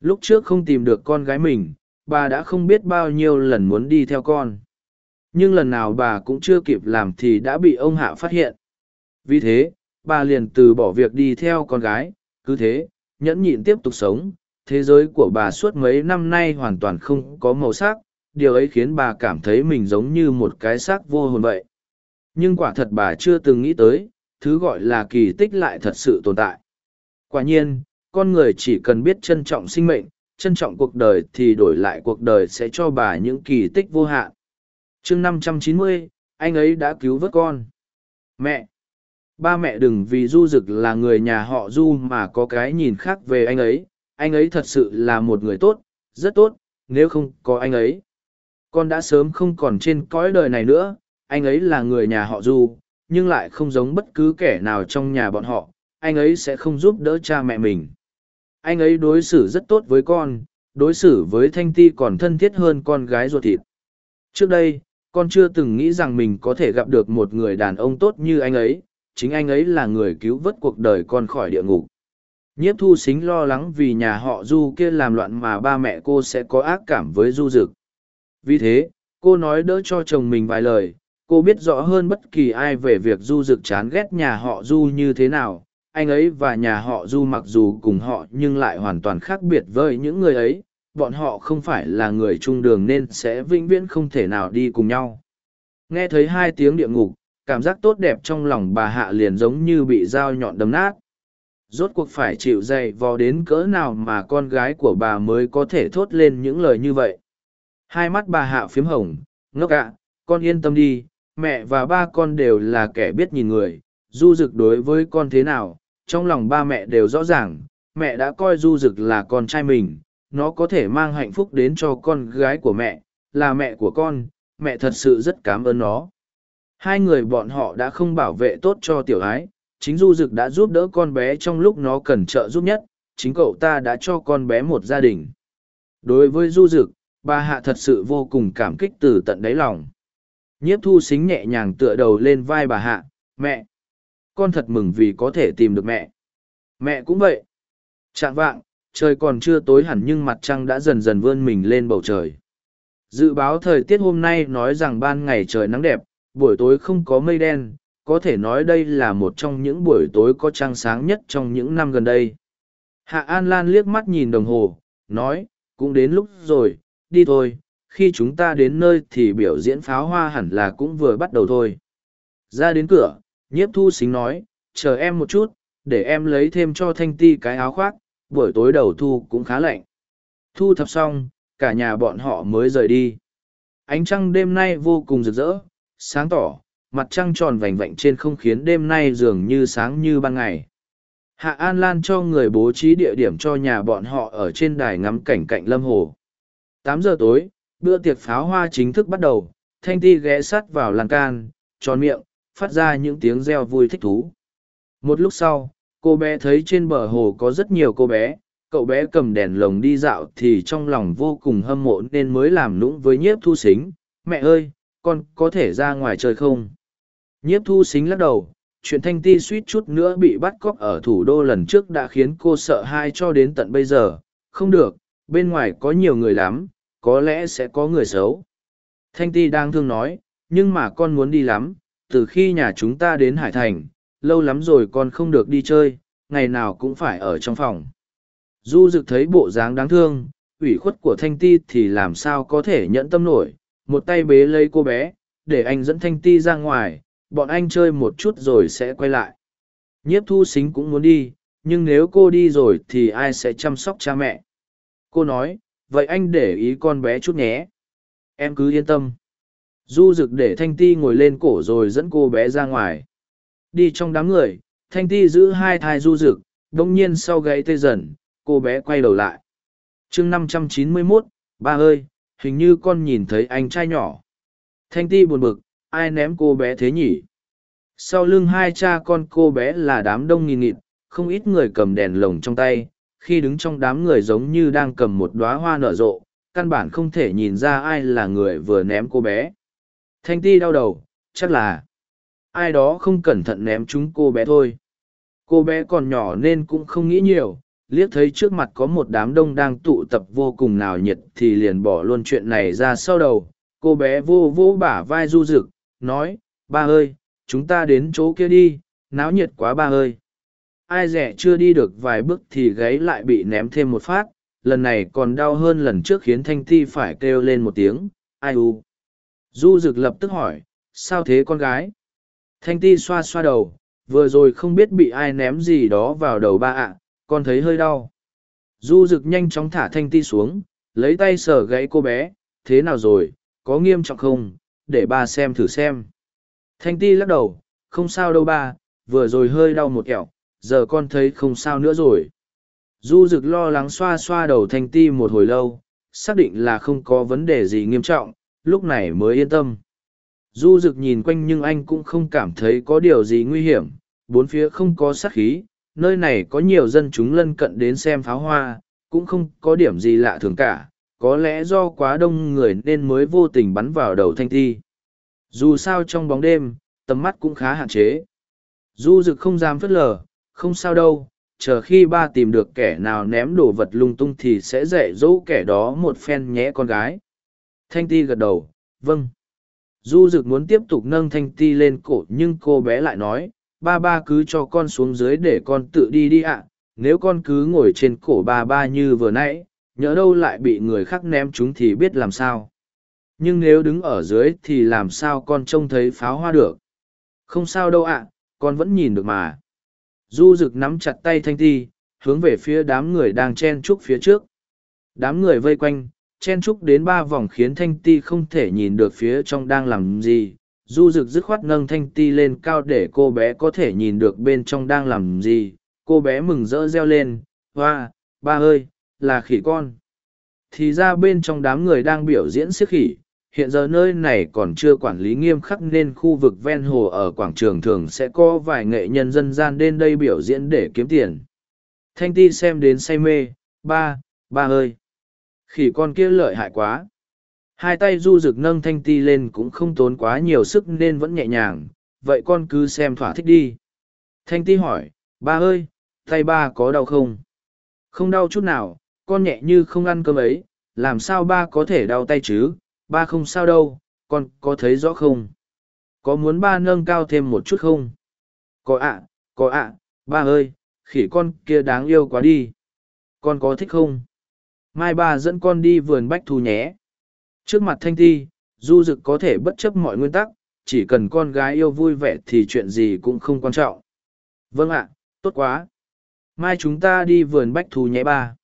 Lúc trước không tìm được con gái mình, bà đã không biết bao nhiêu lần muốn đi theo con. Nhưng lần nào bà cũng chưa kịp làm thì đã bị ông hạ phát hiện. Vì thế, bà liền từ bỏ việc đi theo con gái, cứ thế nhẫn nhịn tiếp tục sống thế giới của bà suốt mấy năm nay hoàn toàn không có màu sắc điều ấy khiến bà cảm thấy mình giống như một cái xác vô hồn vậy nhưng quả thật bà chưa từng nghĩ tới thứ gọi là kỳ tích lại thật sự tồn tại quả nhiên con người chỉ cần biết trân trọng sinh mệnh, trân trọng cuộc đời thì đổi lại cuộc đời sẽ cho bà những kỳ tích vô hạn. chương 590, anh ấy đã cứu vớt con. Mẹ! Ba mẹ đừng vì Du Dực là người nhà họ Du mà có cái nhìn khác về anh ấy. Anh ấy thật sự là một người tốt, rất tốt, nếu không có anh ấy. Con đã sớm không còn trên cõi đời này nữa, anh ấy là người nhà họ Du, nhưng lại không giống bất cứ kẻ nào trong nhà bọn họ, anh ấy sẽ không giúp đỡ cha mẹ mình anh ấy đối xử rất tốt với con đối xử với thanh ti còn thân thiết hơn con gái ruột thịt trước đây con chưa từng nghĩ rằng mình có thể gặp được một người đàn ông tốt như anh ấy chính anh ấy là người cứu vớt cuộc đời con khỏi địa ngục. Nhiếp thu xính lo lắng vì nhà họ du kia làm loạn mà ba mẹ cô sẽ có ác cảm với du Dực. vì thế, cô nói đỡ cho chồng mình vài lời, cô biết rõ hơn bất kỳ ai về việc du Dực chán ghét nhà họ du như thế nào. Anh ấy và nhà họ du mặc dù cùng họ nhưng lại hoàn toàn khác biệt với những người ấy. Bọn họ không phải là người trung đường nên sẽ vĩnh viễn không thể nào đi cùng nhau. Nghe thấy hai tiếng địa ngục cảm giác tốt đẹp trong lòng bà hạ liền giống như bị dao nhọn đấm nát rốt cuộc phải chịu dày vò đến cỡ nào mà con gái của bà mới có thể thốt lên những lời như vậy hai mắt bà hạ phiếm hồng ngốc ạ con yên tâm đi mẹ và ba con đều là kẻ biết nhìn người du rực đối với con thế nào trong lòng ba mẹ đều rõ ràng, mẹ đã coi du rực là con trai mình, nó có thể mang hạnh phúc đến cho con gái của mẹ, là mẹ của con, mẹ thật sự rất cảm ơn nó. Hai người bọn họ đã không bảo vệ tốt cho tiểu ái, chính du dực đã giúp đỡ con bé trong lúc nó cần trợ giúp nhất, chính cậu ta đã cho con bé một gia đình. Đối với du dực, bà hạ thật sự vô cùng cảm kích từ tận đáy lòng. Nhiếp thu xính nhẹ nhàng tựa đầu lên vai bà hạ, mẹ, con thật mừng vì có thể tìm được mẹ. Mẹ cũng vậy. Trạng vạng, trời còn chưa tối hẳn nhưng mặt trăng đã dần dần vươn mình lên bầu trời. Dự báo thời tiết hôm nay nói rằng ban ngày trời nắng đẹp, buổi tối không có mây đen, có thể nói đây là một trong những buổi tối có trăng sáng nhất trong những năm gần đây. Hạ An Lan liếc mắt nhìn đồng hồ, nói, cũng đến lúc rồi, đi thôi, khi chúng ta đến nơi thì biểu diễn pháo hoa hẳn là cũng vừa bắt đầu thôi. Ra đến cửa, nhiếp thu xính nói chờ em một chút để em lấy thêm cho thanh ti cái áo khoác buổi tối đầu thu cũng khá lạnh thu thập xong cả nhà bọn họ mới rời đi ánh trăng đêm nay vô cùng rực rỡ sáng tỏ mặt trăng tròn vành vạnh trên không khiến đêm nay dường như sáng như ban ngày Hạ An Lan cho người bố trí địa điểm cho nhà bọn họ ở trên đài ngắm cảnh cạnh lâm hồ. Tám giờ tối, bữa tiệc pháo hoa chính thức bắt đầu, Thanh Ti ghé sát vào lan can, tròn miệng, phát ra những tiếng reo vui thích thú. Một lúc sau, cô bé thấy trên bờ hồ có rất nhiều cô bé, cậu bé cầm đèn lồng đi dạo thì trong lòng vô cùng hâm mộ nên mới làm nũng với nhiếp thu xính. Mẹ ơi, con có thể ra ngoài chơi không? Nhiếp thu xính lắc đầu, chuyện thanh ti suýt chút nữa bị bắt cóc ở thủ đô lần trước đã khiến cô sợ hãi cho đến tận bây giờ. Không được bên ngoài có nhiều người lắm có lẽ sẽ có người xấu. Thanh ti đang thương nói nhưng mà con muốn đi lắm từ khi nhà chúng ta đến hải thành lâu lắm rồi con không được đi chơi ngày nào cũng phải ở trong phòng. Du Dực thấy bộ dáng đáng thương ủy khuất của thanh ti thì làm sao có thể nhẫn tâm nổi một tay bế lấy cô bé, để anh dẫn thanh ti ra ngoài, bọn anh chơi một chút rồi sẽ quay lại. Nhiếp thu xính cũng muốn đi, nhưng nếu cô đi rồi thì ai sẽ chăm sóc cha mẹ? Cô nói, vậy anh để ý con bé chút nhé. Em cứ yên tâm. Du rực để thanh ti ngồi lên cổ rồi dẫn cô bé ra ngoài. Đi trong đám người, thanh ti giữ hai thai du rực đ ỗ n g nhiên sau gáy tê dần, cô bé quay đầu lại. Chương năm trăm chín mươi mốt, ba ơi hình như con nhìn thấy anh trai nhỏ. Thanh ti buồn bực, ai ném cô bé thế nhỉ? Sau lưng hai cha con cô bé là đám đông nghìn nghịt, không ít người cầm đèn lồng trong tay, khi đứng trong đám người giống như đang cầm một đoá hoa nở rộ, căn bản không thể nhìn ra ai là người vừa ném cô bé. Thanh ti đau đầu, chắc là ai đó không cẩn thận ném chúng cô bé thôi. Cô bé còn nhỏ nên cũng không nghĩ nhiều liếc thấy trước mặt có một đám đông đang tụ tập vô cùng nào nhiệt thì liền bỏ luôn chuyện này ra sau đầu cô bé vô vô bả vai du rực nói, ba ơi, chúng ta đến chỗ kia đi, náo nhiệt quá ba ơi. Ai rẻ chưa đi được vài bước thì gáy lại bị ném thêm một phát, lần này còn đau hơn lần trước khiến Thanh Ti phải kêu lên một tiếng, ai u. Du rực lập tức hỏi, sao thế con gái? Thanh Ti xoa xoa đầu, vừa rồi không biết bị ai ném gì đó vào đầu ba ạ, con thấy hơi đau. Du rực nhanh chóng thả Thanh Ti xuống, lấy tay sờ gãy cô bé, thế nào rồi, có nghiêm trọng không, để ba xem thử xem. Thanh ti lắc đầu, không sao đâu ba, vừa rồi hơi đau một kẹo, giờ con thấy không sao nữa rồi. Du rực lo lắng xoa xoa đầu thanh ti một hồi lâu, xác định là không có vấn đề gì nghiêm trọng, lúc này mới yên tâm. Du rực nhìn quanh nhưng anh cũng không cảm thấy có điều gì nguy hiểm, bốn phía không có sát khí, nơi này có nhiều dân chúng lân cận đến xem pháo hoa, cũng không có điểm gì lạ thường cả, có lẽ do quá đông người nên mới vô tình bắn vào đầu thanh thi. Dù sao trong bóng đêm tầm mắt cũng khá hạn chế. Du Dực không dám phớt lờ không sao đâu chờ khi ba tìm được kẻ nào ném đồ vật lung tung thì sẽ dạy dỗ kẻ đó một phen nhé con gái. Thanh ti gật đầu vâng. Du Dực muốn tiếp tục nâng thanh ti lên cổ nhưng cô bé lại nói ba ba cứ cho con xuống dưới để con tự đi đi ạ. Nếu con cứ ngồi trên cổ ba ba như vừa nãy, nhỡ đâu lại bị người khác ném chúng thì biết làm sao. Nhưng nếu đứng ở dưới thì làm sao con trông thấy pháo hoa được? Không sao đâu ạ, con vẫn nhìn được mà. Du rực nắm chặt tay thanh ti, hướng về phía đám người đang chen trúc phía trước. Đám người vây quanh, chen trúc đến ba vòng khiến thanh ti không thể nhìn được phía trong đang làm gì du rực dứt khoát nâng thanh ti lên cao để cô bé có thể nhìn được bên trong đang làm gì. Cô bé mừng rỡ reo lên, hoa, ba ơi, là khỉ con. Thì ra bên trong đám người đang biểu diễn siếc khỉ, hiện giờ nơi này còn chưa quản lý nghiêm khắc nên khu vực ven hồ ở quảng trường thường sẽ có vài nghệ nhân dân gian đến đây biểu diễn để kiếm tiền. Thanh ti xem đến say mê, ba ba ơi, khỉ con kia lợi hại quá hai tay du rực nâng thanh ti lên cũng không tốn quá nhiều sức nên vẫn nhẹ nhàng vậy con cứ xem thỏa thích đi thanh ti hỏi ba ơi tay ba có đau không không đau chút nào con nhẹ như không ăn cơm ấy, làm sao ba có thể đau tay chứ, ba không sao đâu, con có thấy rõ không? Có muốn ba nâng cao thêm một chút không? Có ạ, có ạ, ba ơi, khỉ con kia đáng yêu quá đi. Con có thích không? Mai ba dẫn con đi vườn bách thu nhé. Trước mặt thanh thi, du dực có thể bất chấp mọi nguyên tắc, chỉ cần con gái yêu vui vẻ thì chuyện gì cũng không quan trọng. Vâng ạ, tốt quá. Mai chúng ta đi vườn bách thú nhé ba.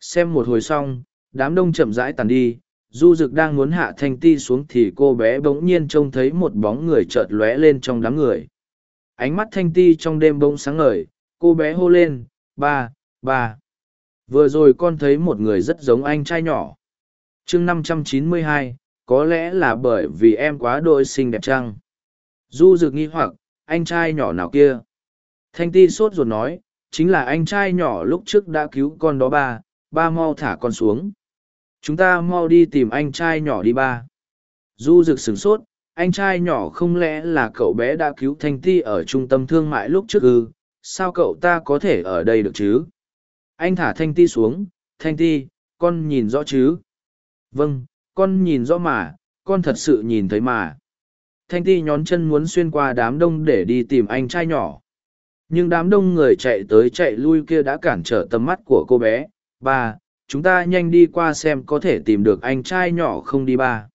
Xem một hồi xong, đám đông chậm rãi tàn đi, du dực đang muốn hạ thanh ti xuống thì cô bé bỗng nhiên trông thấy một bóng người chợt lóe lên trong đám người. Ánh mắt thanh ti trong đêm bỗng sáng ngời, cô bé hô lên ba ba vừa rồi con thấy một người rất giống anh trai nhỏ chương năm trăm chín mươi hai, có lẽ là bởi vì em quá đôi xinh đẹp chăng? Du rực nghi hoặc, anh trai nhỏ nào kia? Thanh ti sốt ruột nói, chính là anh trai nhỏ lúc trước đã cứu con đó ba ba mau thả con xuống. Chúng ta mau đi tìm anh trai nhỏ đi ba. Du rực sửng sốt, anh trai nhỏ không lẽ là cậu bé đã cứu thanh ti ở trung tâm thương mại lúc trước ư? Sao cậu ta có thể ở đây được chứ? Anh thả thanh ti xuống, thanh ti, con nhìn rõ chứ? Vâng con nhìn rõ mà, con thật sự nhìn thấy mà. Thanh ti nhón chân muốn xuyên qua đám đông để đi tìm anh trai nhỏ. Nhưng đám đông người chạy tới chạy lui kia đã cản trở tầm mắt của cô bé. Ba, chúng ta nhanh đi qua xem có thể tìm được anh trai nhỏ không đi ba.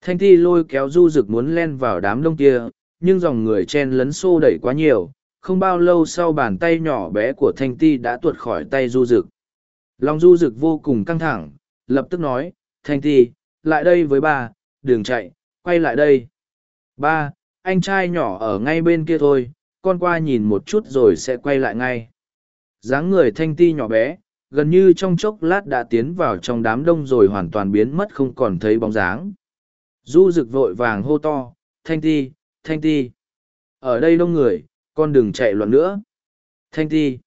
Thanh ti lôi kéo du rực muốn len vào đám đông kia, nhưng dòng người chen lấn xô đẩy quá nhiều. Không bao lâu sau bàn tay nhỏ bé của thanh ti đã tuột khỏi tay du rực lòng du rực vô cùng căng thẳng, lập tức nói thanh ti, lại đây với ba đường chạy, quay lại đây. Ba, anh trai nhỏ ở ngay bên kia thôi, con qua nhìn một chút rồi sẽ quay lại ngay. Dáng người thanh ti nhỏ bé, gần như trong chốc lát đã tiến vào trong đám đông rồi hoàn toàn biến mất không còn thấy bóng dáng. Du rực vội vàng hô to, thanh ti thanh ti, ở đây đông người, con đừng chạy loạn nữa. Thanh ti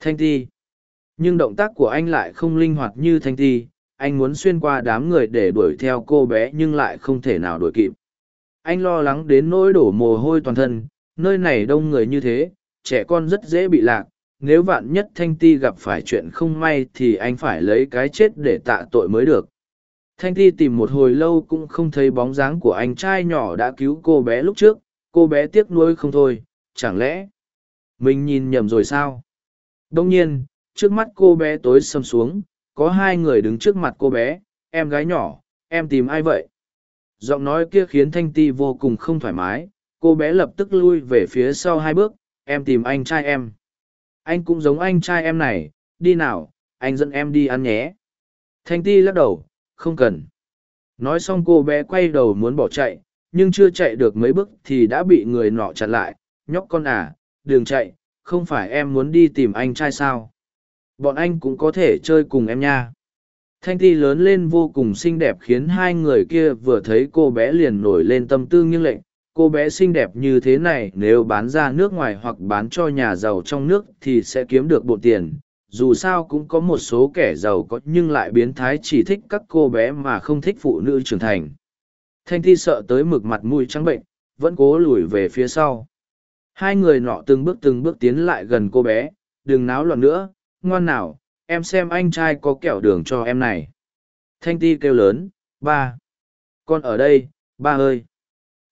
thanh ti, nhưng động tác của anh lại không linh hoạt như thanh ti anh muốn xuyên qua đám người để đuổi theo cô bé nhưng lại không thể nào đuổi kịp. Anh lo lắng đến nỗi đổ mồ hôi toàn thân, nơi này đông người như thế, trẻ con rất dễ bị lạc, nếu vạn nhất thanh ti gặp phải chuyện không may thì anh phải lấy cái chết để tạ tội mới được. Thanh ti tìm một hồi lâu cũng không thấy bóng dáng của anh trai nhỏ đã cứu cô bé lúc trước, cô bé tiếc nuối không thôi, chẳng lẽ mình nhìn nhầm rồi sao? Đông nhiên, trước mắt cô bé tối sầm xuống có hai người đứng trước mặt cô bé, em gái nhỏ, em tìm ai vậy? Giọng nói kia khiến thanh ti vô cùng không thoải mái, cô bé lập tức lui về phía sau hai bước, em tìm anh trai em. Anh cũng giống anh trai em này, đi nào, anh dẫn em đi ăn nhé. Thanh ti lắc đầu, không cần. Nói xong cô bé quay đầu muốn bỏ chạy, nhưng chưa chạy được mấy bước thì đã bị người nọ chặn lại. Nhóc con à đừng chạy, không phải em muốn đi tìm anh trai sao? Bọn anh cũng có thể chơi cùng em nha. Thanh ti lớn lên vô cùng xinh đẹp khiến hai người kia vừa thấy cô bé liền nổi lên tâm tư nghiêng lệnh cô bé xinh đẹp như thế này, nếu bán ra nước ngoài hoặc bán cho nhà giàu trong nước thì sẽ kiếm được bộ tiền. Dù sao cũng có một số kẻ giàu có nhưng lại biến thái chỉ thích các cô bé mà không thích phụ nữ trưởng thành. Thanh thi sợ tới mực mặt mũi trắng bệnh, vẫn cố lùi về phía sau. Hai người nọ từng bước từng bước tiến lại gần cô bé, đừng náo loạn nữa ngoan nào, em xem anh trai có kẹo đường cho em này. Thanh ti kêu lớn, ba, con ở đây, ba ơi.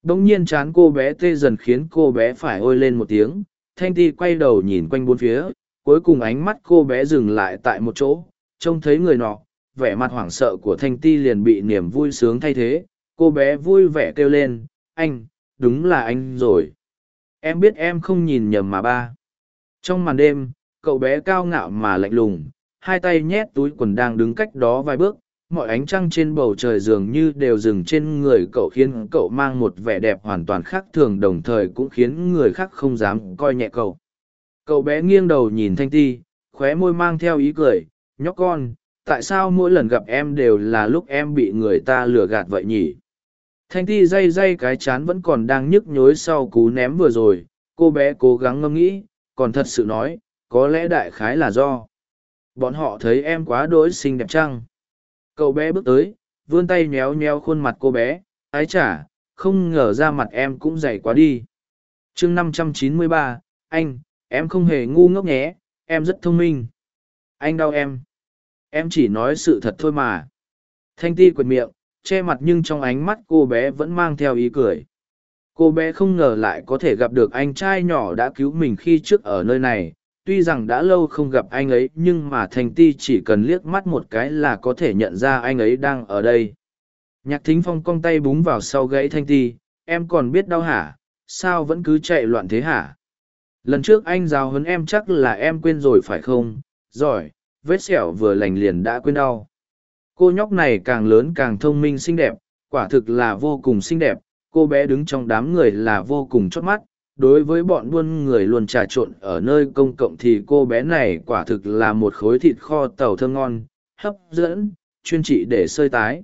Đ nhiên chán cô bé tê dần khiến cô bé phải ôi lên một tiếng. Thanh ti quay đầu nhìn quanh bốn phía, cuối cùng ánh mắt cô bé dừng lại tại một chỗ. Trông thấy người nọ, vẻ mặt hoảng sợ của thanh ti liền bị niềm vui sướng thay thế. Cô bé vui vẻ kêu lên, anh, đúng là anh rồi. Em biết em không nhìn nhầm mà ba. Trong màn đêm cậu bé cao ngạo mà lạnh lùng, hai tay nhét túi quần đang đứng cách đó vài bước, mọi ánh trăng trên bầu trời dường như đều dừng trên người cậu khiến cậu mang một vẻ đẹp hoàn toàn khác thường đồng thời cũng khiến người khác không dám coi nhẹ cậu. Cậu bé nghiêng đầu nhìn thanh ti, khóe môi mang theo ý cười, nhóc con, tại sao mỗi lần gặp em đều là lúc em bị người ta lừa gạt vậy nhỉ? Thanh ti day day cái chán vẫn còn đang nhức nhối sau cú ném vừa rồi, cô bé cố gắng ngẫm nghĩ, còn thật sự nói có lẽ đại khái là do. Bọn họ thấy em quá đỗi xinh đẹp chăng? Cậu bé bước tới, vươn tay nhéo nhéo khuôn mặt cô bé, ái chả không ngờ ra mặt em cũng dày quá đi. Chương năm trăm chín mươi ba, anh, em không hề ngu ngốc nhé, em rất thông minh. Anh đau em. Em chỉ nói sự thật thôi mà. Thanh ti quệt miệng, che mặt nhưng trong ánh mắt cô bé vẫn mang theo ý cười. Cô bé không ngờ lại có thể gặp được anh trai nhỏ đã cứu mình khi trước ở nơi này tuy rằng đã lâu không gặp anh ấy, nhưng mà thành ti chỉ cần liếc mắt một cái là có thể nhận ra anh ấy đang ở đây. Nhạc thính phong cong tay búng vào sau gãy thanh ti, em còn biết đau hả? Sao vẫn cứ chạy loạn thế hả? Lần trước anh giáo huấn em chắc là em quên rồi phải không? Giỏi, vết sẹo vừa lành liền đã quên đau. Cô nhóc này càng lớn càng thông minh xinh đẹp, quả thực là vô cùng xinh đẹp. Cô bé đứng trong đám người là vô cùng chót mắt đối với bọn buôn người luôn trà trộn ở nơi công cộng thì cô bé này quả thực là một khối thịt kho tàu thơm ngon, hấp dẫn, chuyên trị để sơi tái.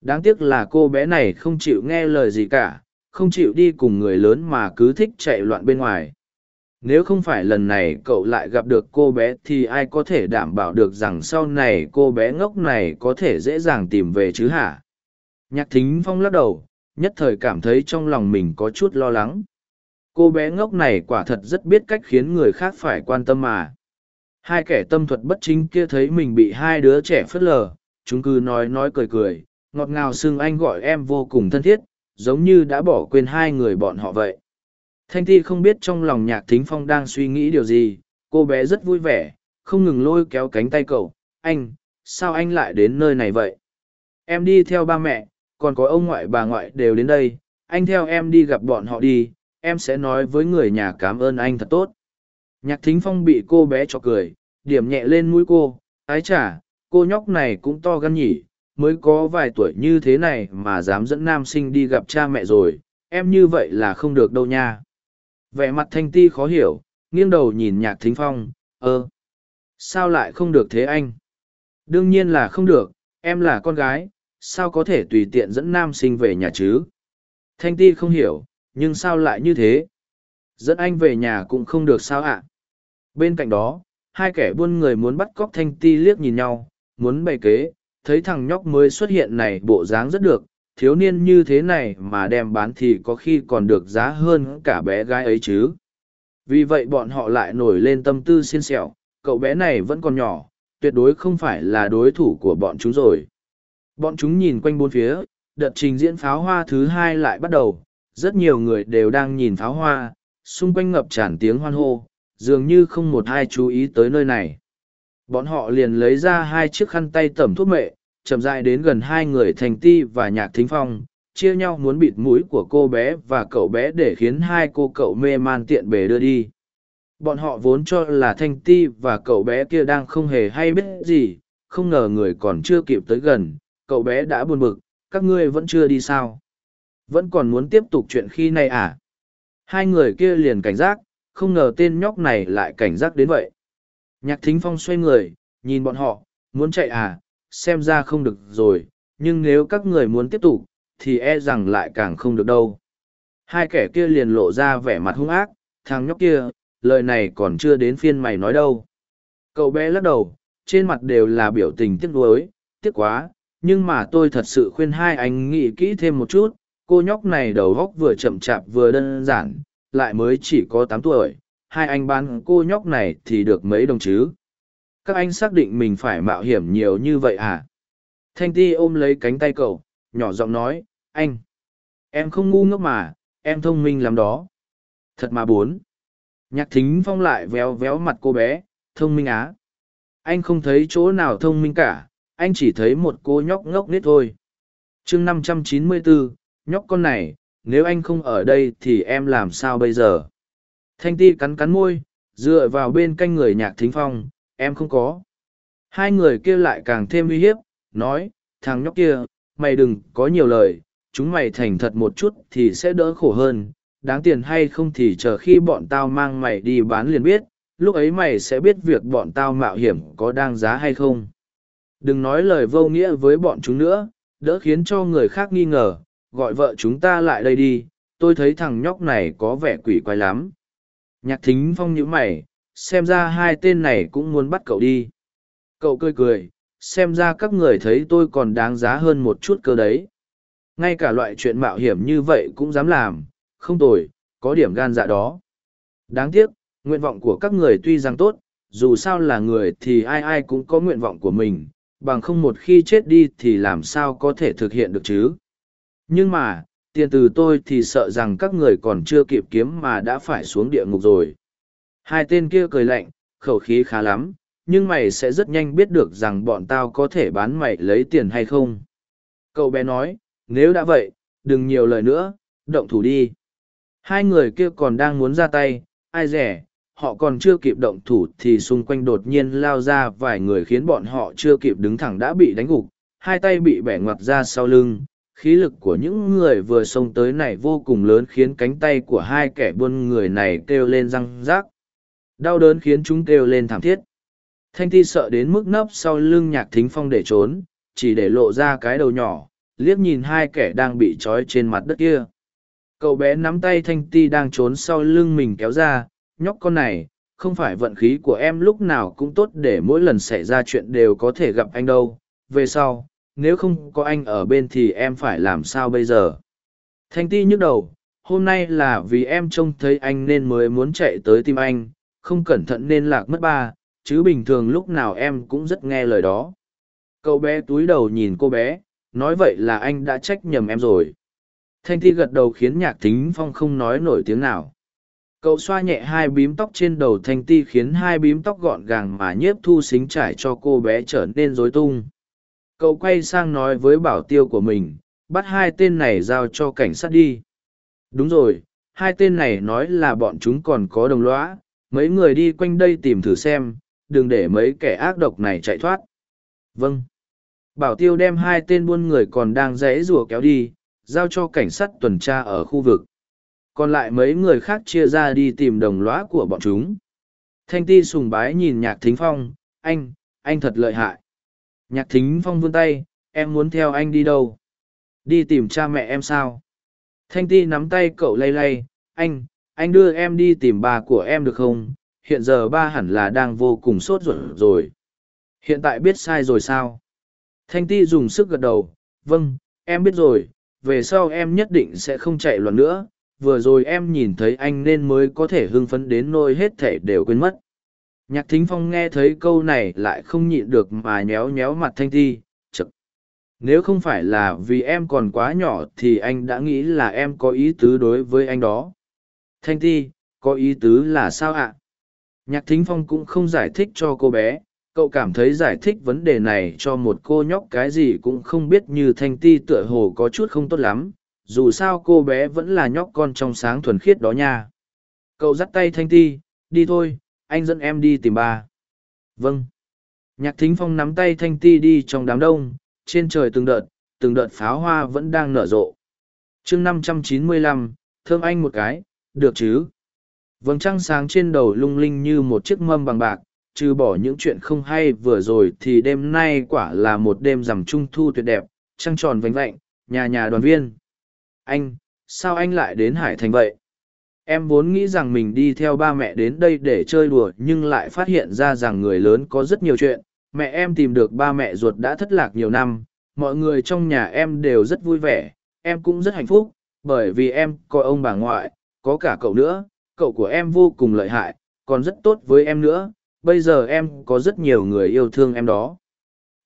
Đáng tiếc là cô bé này không chịu nghe lời gì cả, không chịu đi cùng người lớn mà cứ thích chạy loạn bên ngoài. Nếu không phải lần này cậu lại gặp được cô bé thì ai có thể đảm bảo được rằng sau này cô bé ngốc này có thể dễ dàng tìm về chứ hả? Nhạc thính phong lắc đầu, nhất thời cảm thấy trong lòng mình có chút lo lắng cô bé ngốc này quả thật rất biết cách khiến người khác phải quan tâm mà. Hai kẻ tâm thuật bất chính kia thấy mình bị hai đứa trẻ phớt lờ, chúng cứ nói nói cười cười, ngọt ngào xưng anh gọi em vô cùng thân thiết, giống như đã bỏ quên hai người bọn họ vậy. Thanh ti không biết trong lòng nhạc thính phong đang suy nghĩ điều gì, cô bé rất vui vẻ, không ngừng lôi kéo cánh tay cậu, anh, sao anh lại đến nơi này vậy? Em đi theo ba mẹ, còn có ông ngoại bà ngoại đều đến đây, anh theo em đi gặp bọn họ đi em sẽ nói với người nhà cảm ơn anh thật tốt. Nhạc thính phong bị cô bé cho cười, điểm nhẹ lên mũi cô, ái chả cô nhóc này cũng to gan nhỉ, mới có vài tuổi như thế này mà dám dẫn nam sinh đi gặp cha mẹ rồi, em như vậy là không được đâu nha. Vẻ mặt thanh ti khó hiểu, nghiêng đầu nhìn nhạc thính phong ơ sao lại không được thế anh? Đương nhiên là không được, em là con gái, sao có thể tùy tiện dẫn nam sinh về nhà chứ? Thanh ti không hiểu nhưng sao lại như thế? Dẫn anh về nhà cũng không được sao ạ? Bên cạnh đó, hai kẻ buôn người muốn bắt cóc thanh ti liếc nhìn nhau, muốn bày kế, thấy thằng nhóc mới xuất hiện này bộ dáng rất được, thiếu niên như thế này mà đem bán thì có khi còn được giá hơn cả bé gái ấy chứ. Vì vậy bọn họ lại nổi lên tâm tư xiên xẹo cậu bé này vẫn còn nhỏ, tuyệt đối không phải là đối thủ của bọn chúng rồi. Bọn chúng nhìn quanh bốn phía, đợt trình diễn pháo hoa thứ hai lại bắt đầu rất nhiều người đều đang nhìn pháo hoa, xung quanh ngập tràn tiếng hoan hô, dường như không một ai chú ý tới nơi này. Bọn họ liền lấy ra hai chiếc khăn tay tẩm thuốc mệ, chậm dại đến gần hai người thành ti và nhạc thính phong, chia nhau muốn bịt mũi của cô bé và cậu bé để khiến hai cô cậu mê man tiện bề đưa đi. Bọn họ vốn cho là thanh ti và cậu bé kia đang không hề hay biết gì, không ngờ người còn chưa kịp tới gần, cậu bé đã buồn bực, các ngươi vẫn chưa đi sao? Vẫn còn muốn tiếp tục chuyện khi này à? Hai người kia liền cảnh giác, không ngờ tên nhóc này lại cảnh giác đến vậy. Nhạc thính phong xoay người, nhìn bọn họ, muốn chạy à? Xem ra không được rồi, nhưng nếu các người muốn tiếp tục, thì e rằng lại càng không được đâu. Hai kẻ kia liền lộ ra vẻ mặt hung ác, thằng nhóc kia, lời này còn chưa đến phiên mày nói đâu. Cậu bé lắc đầu, trên mặt đều là biểu tình tiếc nuối, tiếc quá, nhưng mà tôi thật sự khuyên hai anh nghĩ kỹ thêm một chút cô nhóc này đầu góc vừa chậm chạp vừa đơn giản, lại mới chỉ có tám tuổi, hai anh bán cô nhóc này thì được mấy đồng chứ? Các anh xác định mình phải mạo hiểm nhiều như vậy à? Thanh ti ôm lấy cánh tay cậu, nhỏ giọng nói, anh, em không ngu ngốc mà, em thông minh lắm đó. Thật mà bốn nhạc thính phong lại véo véo mặt cô bé, thông minh á. Anh không thấy chỗ nào thông minh cả, anh chỉ thấy một cô nhóc ngốc nít thôi. Chương năm trăm chín mươi bốn nhóc con này, nếu anh không ở đây thì em làm sao bây giờ? Thanh ti cắn cắn môi, dựa vào bên canh người nhạc thính phong, em không có. Hai người kia lại càng thêm uy hiếp, nói, thằng nhóc kia, mày đừng có nhiều lời, chúng mày thành thật một chút thì sẽ đỡ khổ hơn. Đáng tiền hay không thì chờ khi bọn tao mang mày đi bán liền biết, lúc ấy mày sẽ biết việc bọn tao mạo hiểm có đáng giá hay không. Đừng nói lời vô nghĩa với bọn chúng nữa, đỡ khiến cho người khác nghi ngờ gọi vợ chúng ta lại đây đi, tôi thấy thằng nhóc này có vẻ quỷ quái lắm. Nhạc thính phong nhíu mày, xem ra hai tên này cũng muốn bắt cậu đi. Cậu cười cười, xem ra các người thấy tôi còn đáng giá hơn một chút cơ đấy. Ngay cả loại chuyện mạo hiểm như vậy cũng dám làm, không tồi, có điểm gan dạ đó. Đáng tiếc, nguyện vọng của các người tuy rằng tốt, dù sao là người thì ai ai cũng có nguyện vọng của mình, bằng không một khi chết đi thì làm sao có thể thực hiện được chứ? Nhưng mà, tiền từ tôi thì sợ rằng các người còn chưa kịp kiếm mà đã phải xuống địa ngục rồi. Hai tên kia cười lạnh, khẩu khí khá lắm, nhưng mày sẽ rất nhanh biết được rằng bọn tao có thể bán mày lấy tiền hay không. Cậu bé nói, nếu đã vậy, đừng nhiều lời nữa, động thủ đi. Hai người kia còn đang muốn ra tay, ai rẻ, họ còn chưa kịp động thủ thì xung quanh đột nhiên lao ra vài người khiến bọn họ chưa kịp đứng thẳng đã bị đánh gục, hai tay bị bẻ ngoặt ra sau lưng khí lực của những người vừa xông tới này vô cùng lớn khiến cánh tay của hai kẻ buôn người này kêu lên răng rác. Đau đớn khiến chúng kêu lên thảm thiết. Thanh ti sợ đến mức nấp sau lưng nhạc thính phong để trốn, chỉ để lộ ra cái đầu nhỏ, liếc nhìn hai kẻ đang bị trói trên mặt đất kia. Cậu bé nắm tay thanh ti đang trốn sau lưng mình kéo ra, nhóc con này, không phải vận khí của em lúc nào cũng tốt để mỗi lần xảy ra chuyện đều có thể gặp anh đâu. Về sau nếu không có anh ở bên thì em phải làm sao bây giờ? Thanh ti nhức đầu, hôm nay là vì em trông thấy anh nên mới muốn chạy tới tim anh, không cẩn thận nên lạc mất ba, chứ bình thường lúc nào em cũng rất nghe lời đó. Cậu bé túi đầu nhìn cô bé, nói vậy là anh đã trách nhầm em rồi. Thanh ti gật đầu khiến nhạc thính phong không nói nổi tiếng nào. Cậu xoa nhẹ hai bím tóc trên đầu thanh ti khiến hai bím tóc gọn gàng mà nhiếp thu xính trải cho cô bé trở nên rối tung cậu quay sang nói với bảo tiêu của mình, bắt hai tên này giao cho cảnh sát đi. Đúng rồi, hai tên này nói là bọn chúng còn có đồng lõa, mấy người đi quanh đây tìm thử xem, đừng để mấy kẻ ác độc này chạy thoát. Vâng. Bảo tiêu đem hai tên buôn người còn đang rẽ rùa kéo đi, giao cho cảnh sát tuần tra ở khu vực. Còn lại mấy người khác chia ra đi tìm đồng lõa của bọn chúng. Thanh ti sùng bái nhìn nhạc thính phong, anh anh thật lợi hại nhạc thính phong vươn tay, em muốn theo anh đi đâu? Đi tìm cha mẹ em sao? Thanh ti nắm tay cậu lay lay, anh anh đưa em đi tìm bà của em được không? Hiện giờ ba hẳn là đang vô cùng sốt ruột rồi. Hiện tại biết sai rồi sao? Thanh ti dùng sức gật đầu vâng em biết rồi, về sau em nhất định sẽ không chạy loạn nữa. Vừa rồi em nhìn thấy anh nên mới có thể hưng phấn đến nôi hết thể đều quên mất nhạc thính phong nghe thấy câu này lại không nhịn được mà nhéo nhéo mặt thanh ti, chực. Nếu không phải là vì em còn quá nhỏ thì anh đã nghĩ là em có ý tứ đối với anh đó. Thanh ti, có ý tứ là sao ạ? Nhạc thính phong cũng không giải thích cho cô bé. Cậu cảm thấy giải thích vấn đề này cho một cô nhóc cái gì cũng không biết như thanh ti tựa hồ có chút không tốt lắm. Dù sao cô bé vẫn là nhóc con trong sáng thuần khiết đó nha. Cậu dắt tay thanh ti, đi thôi anh dẫn em đi tìm ba. Vâng. Nhạc thính phong nắm tay thanh ti đi trong đám đông, trên trời từng đợt từng đợt pháo hoa vẫn đang nở rộ. Chương năm trăm chín mươi lăm thơm anh một cái, được chứ? Vầng trăng sáng trên đầu lung linh như một chiếc mâm bằng bạc, trừ bỏ những chuyện không hay vừa rồi thì đêm nay quả là một đêm rằm trung thu tuyệt đẹp, trăng tròn vánh vạnh, nhà nhà đoàn viên. Anh, sao anh lại đến hải thành vậy? Em vốn nghĩ rằng mình đi theo ba mẹ đến đây để chơi đùa, nhưng lại phát hiện ra rằng người lớn có rất nhiều chuyện. Mẹ em tìm được ba mẹ ruột đã thất lạc nhiều năm. Mọi người trong nhà em đều rất vui vẻ. Em cũng rất hạnh phúc, bởi vì em có ông bà ngoại, có cả cậu nữa. Cậu của em vô cùng lợi hại, còn rất tốt với em nữa. Bây giờ em có rất nhiều người yêu thương em đó.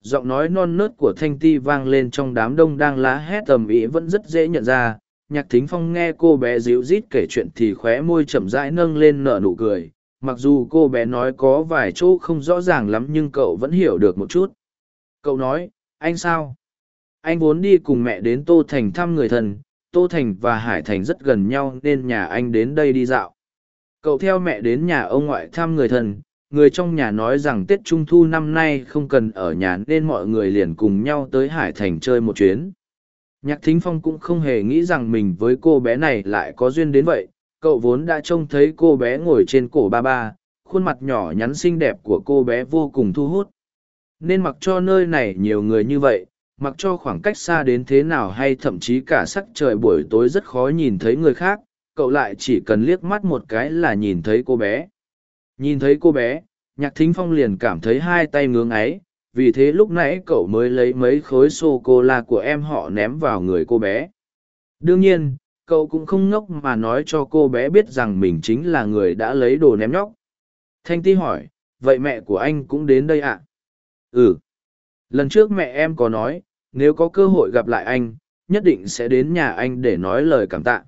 Giọng nói non nớt của thanh ti vang lên trong đám đông đang lá hét tầm ý vẫn rất dễ nhận ra nhạc thính phong nghe cô bé ríu rít kể chuyện thì khóe môi chậm rãi nâng lên nở nụ cười. Mặc dù cô bé nói có vài chỗ không rõ ràng lắm nhưng cậu vẫn hiểu được một chút. Cậu nói, anh sao? Anh vốn đi cùng mẹ đến tô thành thăm người thân. Tô thành và hải thành rất gần nhau nên nhà anh đến đây đi dạo. Cậu theo mẹ đến nhà ông ngoại thăm người thân. Người trong nhà nói rằng tết trung thu năm nay không cần ở nhà nên mọi người liền cùng nhau tới hải thành chơi một chuyến nhạc thính phong cũng không hề nghĩ rằng mình với cô bé này lại có duyên đến vậy. Cậu vốn đã trông thấy cô bé ngồi trên cổ ba ba, khuôn mặt nhỏ nhắn xinh đẹp của cô bé vô cùng thu hút. Nên mặc cho nơi này nhiều người như vậy, mặc cho khoảng cách xa đến thế nào hay thậm chí cả sắc trời buổi tối rất khó nhìn thấy người khác, cậu lại chỉ cần liếc mắt một cái là nhìn thấy cô bé. Nhìn thấy cô bé, nhạc thính phong liền cảm thấy hai tay ngưỡng ấy vì thế lúc nãy cậu mới lấy mấy khối sô cô la của em họ ném vào người cô bé. Đương nhiên, cậu cũng không ngốc mà nói cho cô bé biết rằng mình chính là người đã lấy đồ ném nhóc. Thanh ti hỏi, vậy mẹ của anh cũng đến đây ạ? À? ừ. Lần trước mẹ em có nói, nếu có cơ hội gặp lại anh, nhất định sẽ đến nhà anh để nói lời cảm tạ.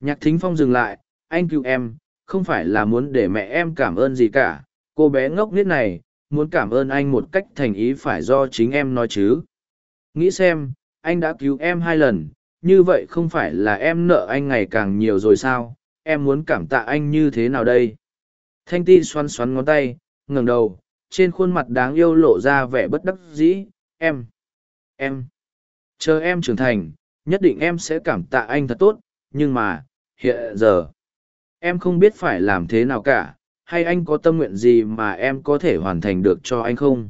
Nhạc thính phong dừng lại, anh cứu em, không phải là muốn để mẹ em cảm ơn gì cả. Cô bé ngốc nghếch này muốn cảm ơn anh một cách thành ý phải do chính em nói chứ. Nghĩ xem anh đã cứu em hai lần như vậy không phải là em nợ anh ngày càng nhiều rồi sao? Em muốn cảm tạ anh như thế nào đây? Thanh ti xoắn xoắn ngón tay ngẩng đầu trên khuôn mặt đáng yêu lộ ra vẻ bất đắc dĩ. Em em chờ em trưởng thành nhất định em sẽ cảm tạ anh thật tốt, nhưng mà, hiện giờ, em không biết phải làm thế nào cả, hay anh có tâm nguyện gì mà em có thể hoàn thành được cho anh không?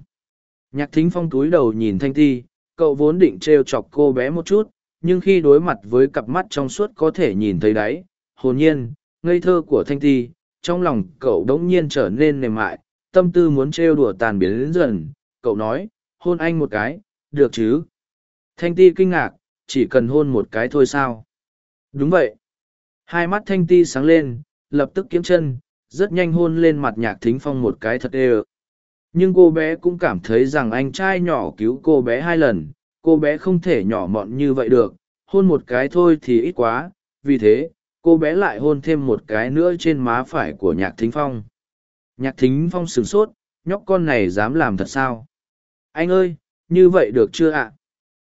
Nhạc thính phong túi đầu nhìn Thanh Ti, cậu vốn định trêu chọc cô bé một chút, nhưng khi đối mặt với cặp mắt trong suốt có thể nhìn thấy đáy, hồn nhiên, ngây thơ của Thanh Ti, trong lòng cậu đống nhiên trở nên mềm mại, tâm tư muốn trêu đùa tàn biến đến dần, cậu nói, hôn anh một cái, được chứ? Thanh Ti kinh ngạc, chỉ cần hôn một cái thôi sao? Đúng vậy. Hai mắt Thanh Ti sáng lên, lập tức kiếm chân, rất nhanh hôn lên mặt nhạc thính phong một cái thật ê nhưng cô bé cũng cảm thấy rằng anh trai nhỏ cứu cô bé hai lần, cô bé không thể nhỏ mọn như vậy được, hôn một cái thôi thì ít quá, vì thế, cô bé lại hôn thêm một cái nữa trên má phải của nhạc thính phong. Nhạc thính phong sửng sốt, nhóc con này dám làm thật sao? Anh ơi, như vậy được chưa ạ?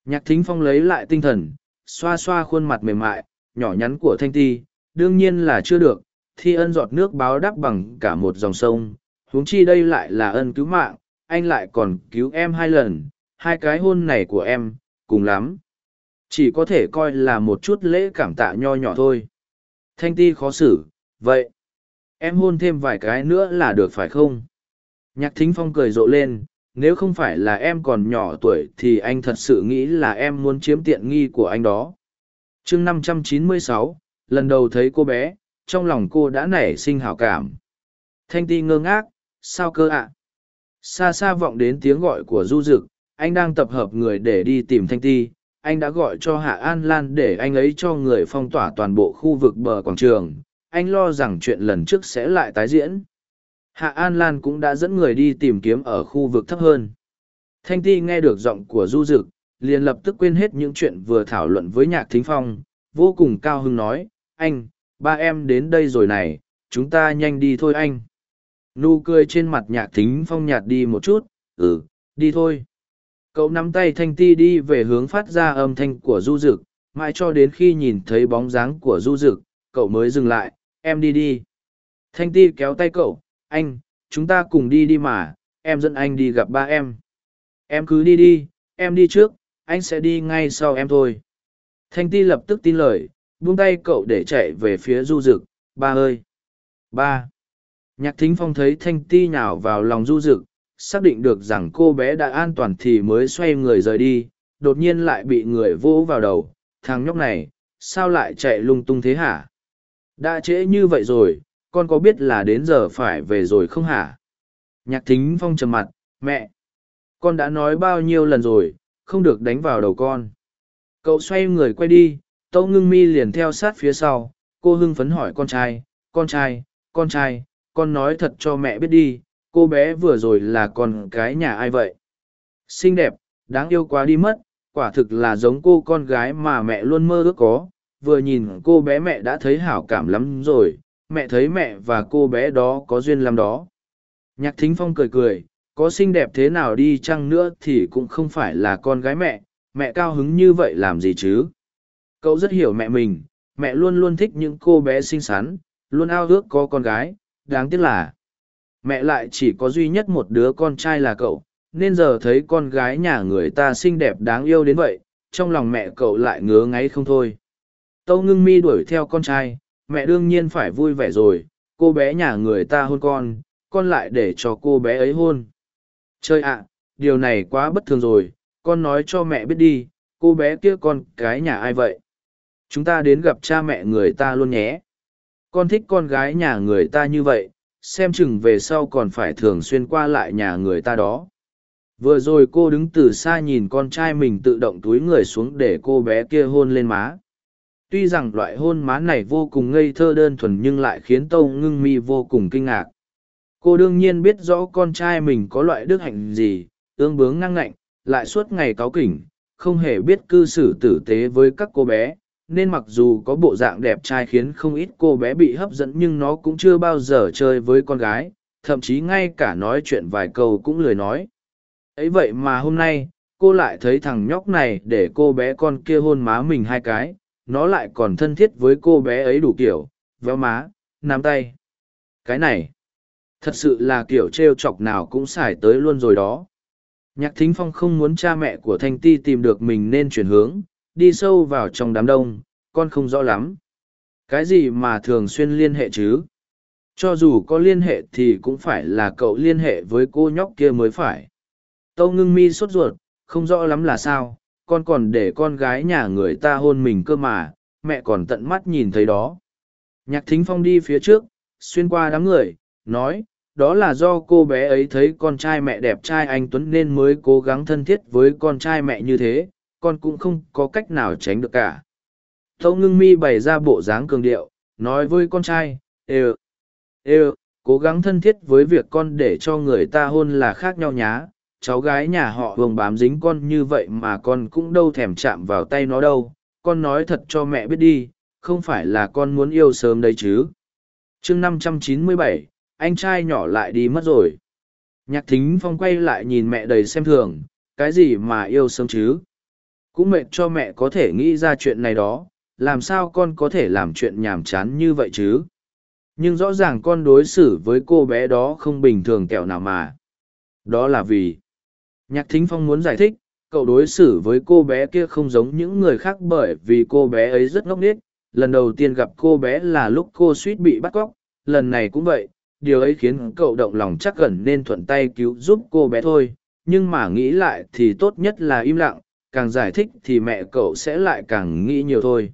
Nhạc thính phong lấy lại tinh thần, xoa xoa khuôn mặt mềm mại, nhỏ nhắn của thanh ti, đương nhiên là chưa được thi ân giọt nước báo đáp bằng cả một dòng sông, huống chi đây lại là ân cứu mạng, anh lại còn cứu em hai lần, hai cái hôn này của em, cùng lắm. Chỉ có thể coi là một chút lễ cảm tạ nho nhỏ thôi. Thanh ti khó xử, vậy, em hôn thêm vài cái nữa là được phải không? Nhạc thính phong cười rộ lên, nếu không phải là em còn nhỏ tuổi thì anh thật sự nghĩ là em muốn chiếm tiện nghi của anh đó. Chương năm trăm chín mươi sáu, lần đầu thấy cô bé trong lòng cô đã nảy sinh hảo cảm. Thanh ti ngơ ngác, sao cơ ạ? Xa xa vọng đến tiếng gọi của du dực, anh đang tập hợp người để đi tìm thanh ti, anh đã gọi cho hạ an lan để anh ấy cho người phong tỏa toàn bộ khu vực bờ quảng trường, anh lo rằng chuyện lần trước sẽ lại tái diễn. Hạ an lan cũng đã dẫn người đi tìm kiếm ở khu vực thấp hơn. Thanh ti nghe được giọng của du dực, liền lập tức quên hết những chuyện vừa thảo luận với nhạc thính phong, vô cùng cao hưng nói, anh ba em đến đây rồi này, chúng ta nhanh đi thôi anh. Nụ cười trên mặt nhạc thính phong nhạt đi một chút ừ đi thôi. Cậu nắm tay thanh ti đi về hướng phát ra âm thanh của du rực mãi cho đến khi nhìn thấy bóng dáng của du rực cậu mới dừng lại, em đi đi. Thanh ti kéo tay cậu, anh, chúng ta cùng đi đi mà, em dẫn anh đi gặp ba em. Em cứ đi đi, em đi trước, anh sẽ đi ngay sau em thôi. Thanh ti lập tức tin lời buông tay cậu để chạy về phía du rực, ba ơi. Ba. Nhạc thính phong thấy thanh ti nhào vào lòng du rực, xác định được rằng cô bé đã an toàn thì mới xoay người rời đi, đột nhiên lại bị người vỗ vào đầu. Thằng nhóc này, sao lại chạy lung tung thế hả? Đã trễ như vậy rồi, con có biết là đến giờ phải về rồi không hả? Nhạc thính phong trầm mặt, mẹ, con đã nói bao nhiêu lần rồi, không được đánh vào đầu con. Cậu xoay người quay đi tâu ngưng mi liền theo sát phía sau, cô hưng phấn hỏi con trai con trai con trai, con nói thật cho mẹ biết đi, cô bé vừa rồi là con cái nhà ai vậy? Xinh đẹp, đáng yêu quá đi mất, quả thực là giống cô con gái mà mẹ luôn mơ ước có. Vừa nhìn cô bé mẹ đã thấy hảo cảm lắm rồi, mẹ thấy mẹ và cô bé đó có duyên lắm đó. Nhạc thính phong cười cười, có xinh đẹp thế nào đi chăng nữa thì cũng không phải là con gái mẹ mẹ cao hứng như vậy làm gì chứ? Cậu rất hiểu mẹ mình, mẹ luôn luôn thích những cô bé xinh xắn, luôn ao ước có con gái, đáng tiếc là mẹ lại chỉ có duy nhất một đứa con trai là cậu, nên giờ thấy con gái nhà người ta xinh đẹp đáng yêu đến vậy, trong lòng mẹ cậu lại ngứa ngáy không thôi. Tâu ngưng mi đuổi theo con trai, mẹ đương nhiên phải vui vẻ rồi, cô bé nhà người ta hôn con con lại để cho cô bé ấy hôn. Chơi ạ, điều này quá bất thường rồi, con nói cho mẹ biết đi, cô bé kia con cái nhà ai vậy? Chúng ta đến gặp cha mẹ người ta luôn nhé. Con thích con gái nhà người ta như vậy, xem chừng về sau còn phải thường xuyên qua lại nhà người ta đó. Vừa rồi cô đứng từ xa nhìn con trai mình tự động túi người xuống để cô bé kia hôn lên má. Tuy rằng loại hôn má này vô cùng ngây thơ đơn thuần nhưng lại khiến tâu ngưng mi vô cùng kinh ngạc. Cô đương nhiên biết rõ con trai mình có loại đức hạnh gì ương bướng ngang ngạnh, lại suốt ngày cáu kỉnh, không hề biết cư xử tử tế với các cô bé nên mặc dù có bộ dạng đẹp trai khiến không ít cô bé bị hấp dẫn nhưng nó cũng chưa bao giờ chơi với con gái, thậm chí ngay cả nói chuyện vài câu cũng lười nói. Ấy vậy mà hôm nay, cô lại thấy thằng nhóc này để cô bé con kia hôn má mình hai cái, nó lại còn thân thiết với cô bé ấy đủ kiểu, véo má, nắm tay. Cái này, thật sự là kiểu t r e o chọc nào cũng xài tới luôn rồi đó. Nhạc thính phong không muốn cha mẹ của thanh ti tìm được mình nên chuyển hướng đi sâu vào trong đám đông, con không rõ lắm. Cái gì mà thường xuyên liên hệ chứ? Cho dù có liên hệ thì cũng phải là cậu liên hệ với cô nhóc kia mới phải. Tâu ngưng mi sốt ruột, không rõ lắm là sao, con còn để con gái nhà người ta hôn mình cơ mà, mẹ còn tận mắt nhìn thấy đó. Nhạc thính phong đi phía trước, xuyên qua đám người, nói, đó là do cô bé ấy thấy con trai mẹ đẹp trai anh Tuấn nên mới cố gắng thân thiết với con trai mẹ như thế, con cũng không có cách nào tránh được cả. Tâu ngưng mi bày ra bộ dáng cường điệu, nói với con trai, ê ê cố gắng thân thiết với việc con để cho người ta hôn là khác nhau nhá. Cháu gái nhà họ vương bám dính con như vậy mà con cũng đâu thèm chạm vào tay nó đâu. Con nói thật cho mẹ biết đi, không phải là con muốn yêu sớm đấy chứ. chương năm trăm chín mươi bảy, anh trai nhỏ lại đi mất rồi. Nhạc thính phong quay lại nhìn mẹ đầy xem thường, cái gì mà yêu sớm chứ? Cũng mệt cho mẹ có thể nghĩ ra chuyện này đó, làm sao con có thể làm chuyện nhàm chán như vậy chứ? Nhưng rõ ràng con đối xử với cô bé đó không bình thường kẹo nào mà. Đó là vì... Nhạc thính phong muốn giải thích, cậu đối xử với cô bé kia không giống những người khác bởi vì cô bé ấy rất ngốc nghếch lần đầu tiên gặp cô bé là lúc cô suýt bị bắt cóc lần này cũng vậy điều ấy khiến cậu động lòng chắc gần nên thuận tay cứu giúp cô bé thôi nhưng mà nghĩ lại thì tốt nhất là im lặng càng giải thích thì mẹ cậu sẽ lại càng nghĩ nhiều thôi.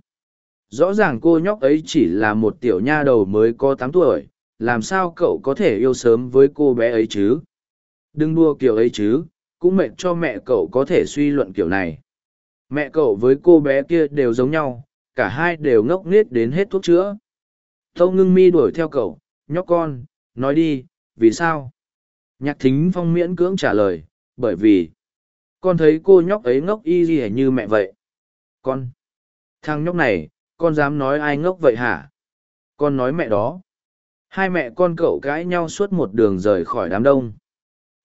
Rõ ràng cô nhóc ấy chỉ là một tiểu nha đầu mới có tám tuổi, làm sao cậu có thể yêu sớm với cô bé ấy chứ? Đừng đua kiểu ấy chứ, cũng mệt cho mẹ cậu có thể suy luận kiểu này. Mẹ cậu với cô bé kia đều giống nhau, cả hai đều ngốc nghếch đến hết thuốc chữa. Tâu ngưng mi đuổi theo cậu, nhóc con, nói đi, vì sao? Nhạc thính phong miễn cưỡng trả lời, bởi vì con thấy cô nhóc ấy ngốc y gì như mẹ vậy. Con. Thằng nhóc này, con dám nói ai ngốc vậy hả? Con nói mẹ đó. Hai mẹ con cậu cãi nhau suốt một đường rời khỏi đám đông.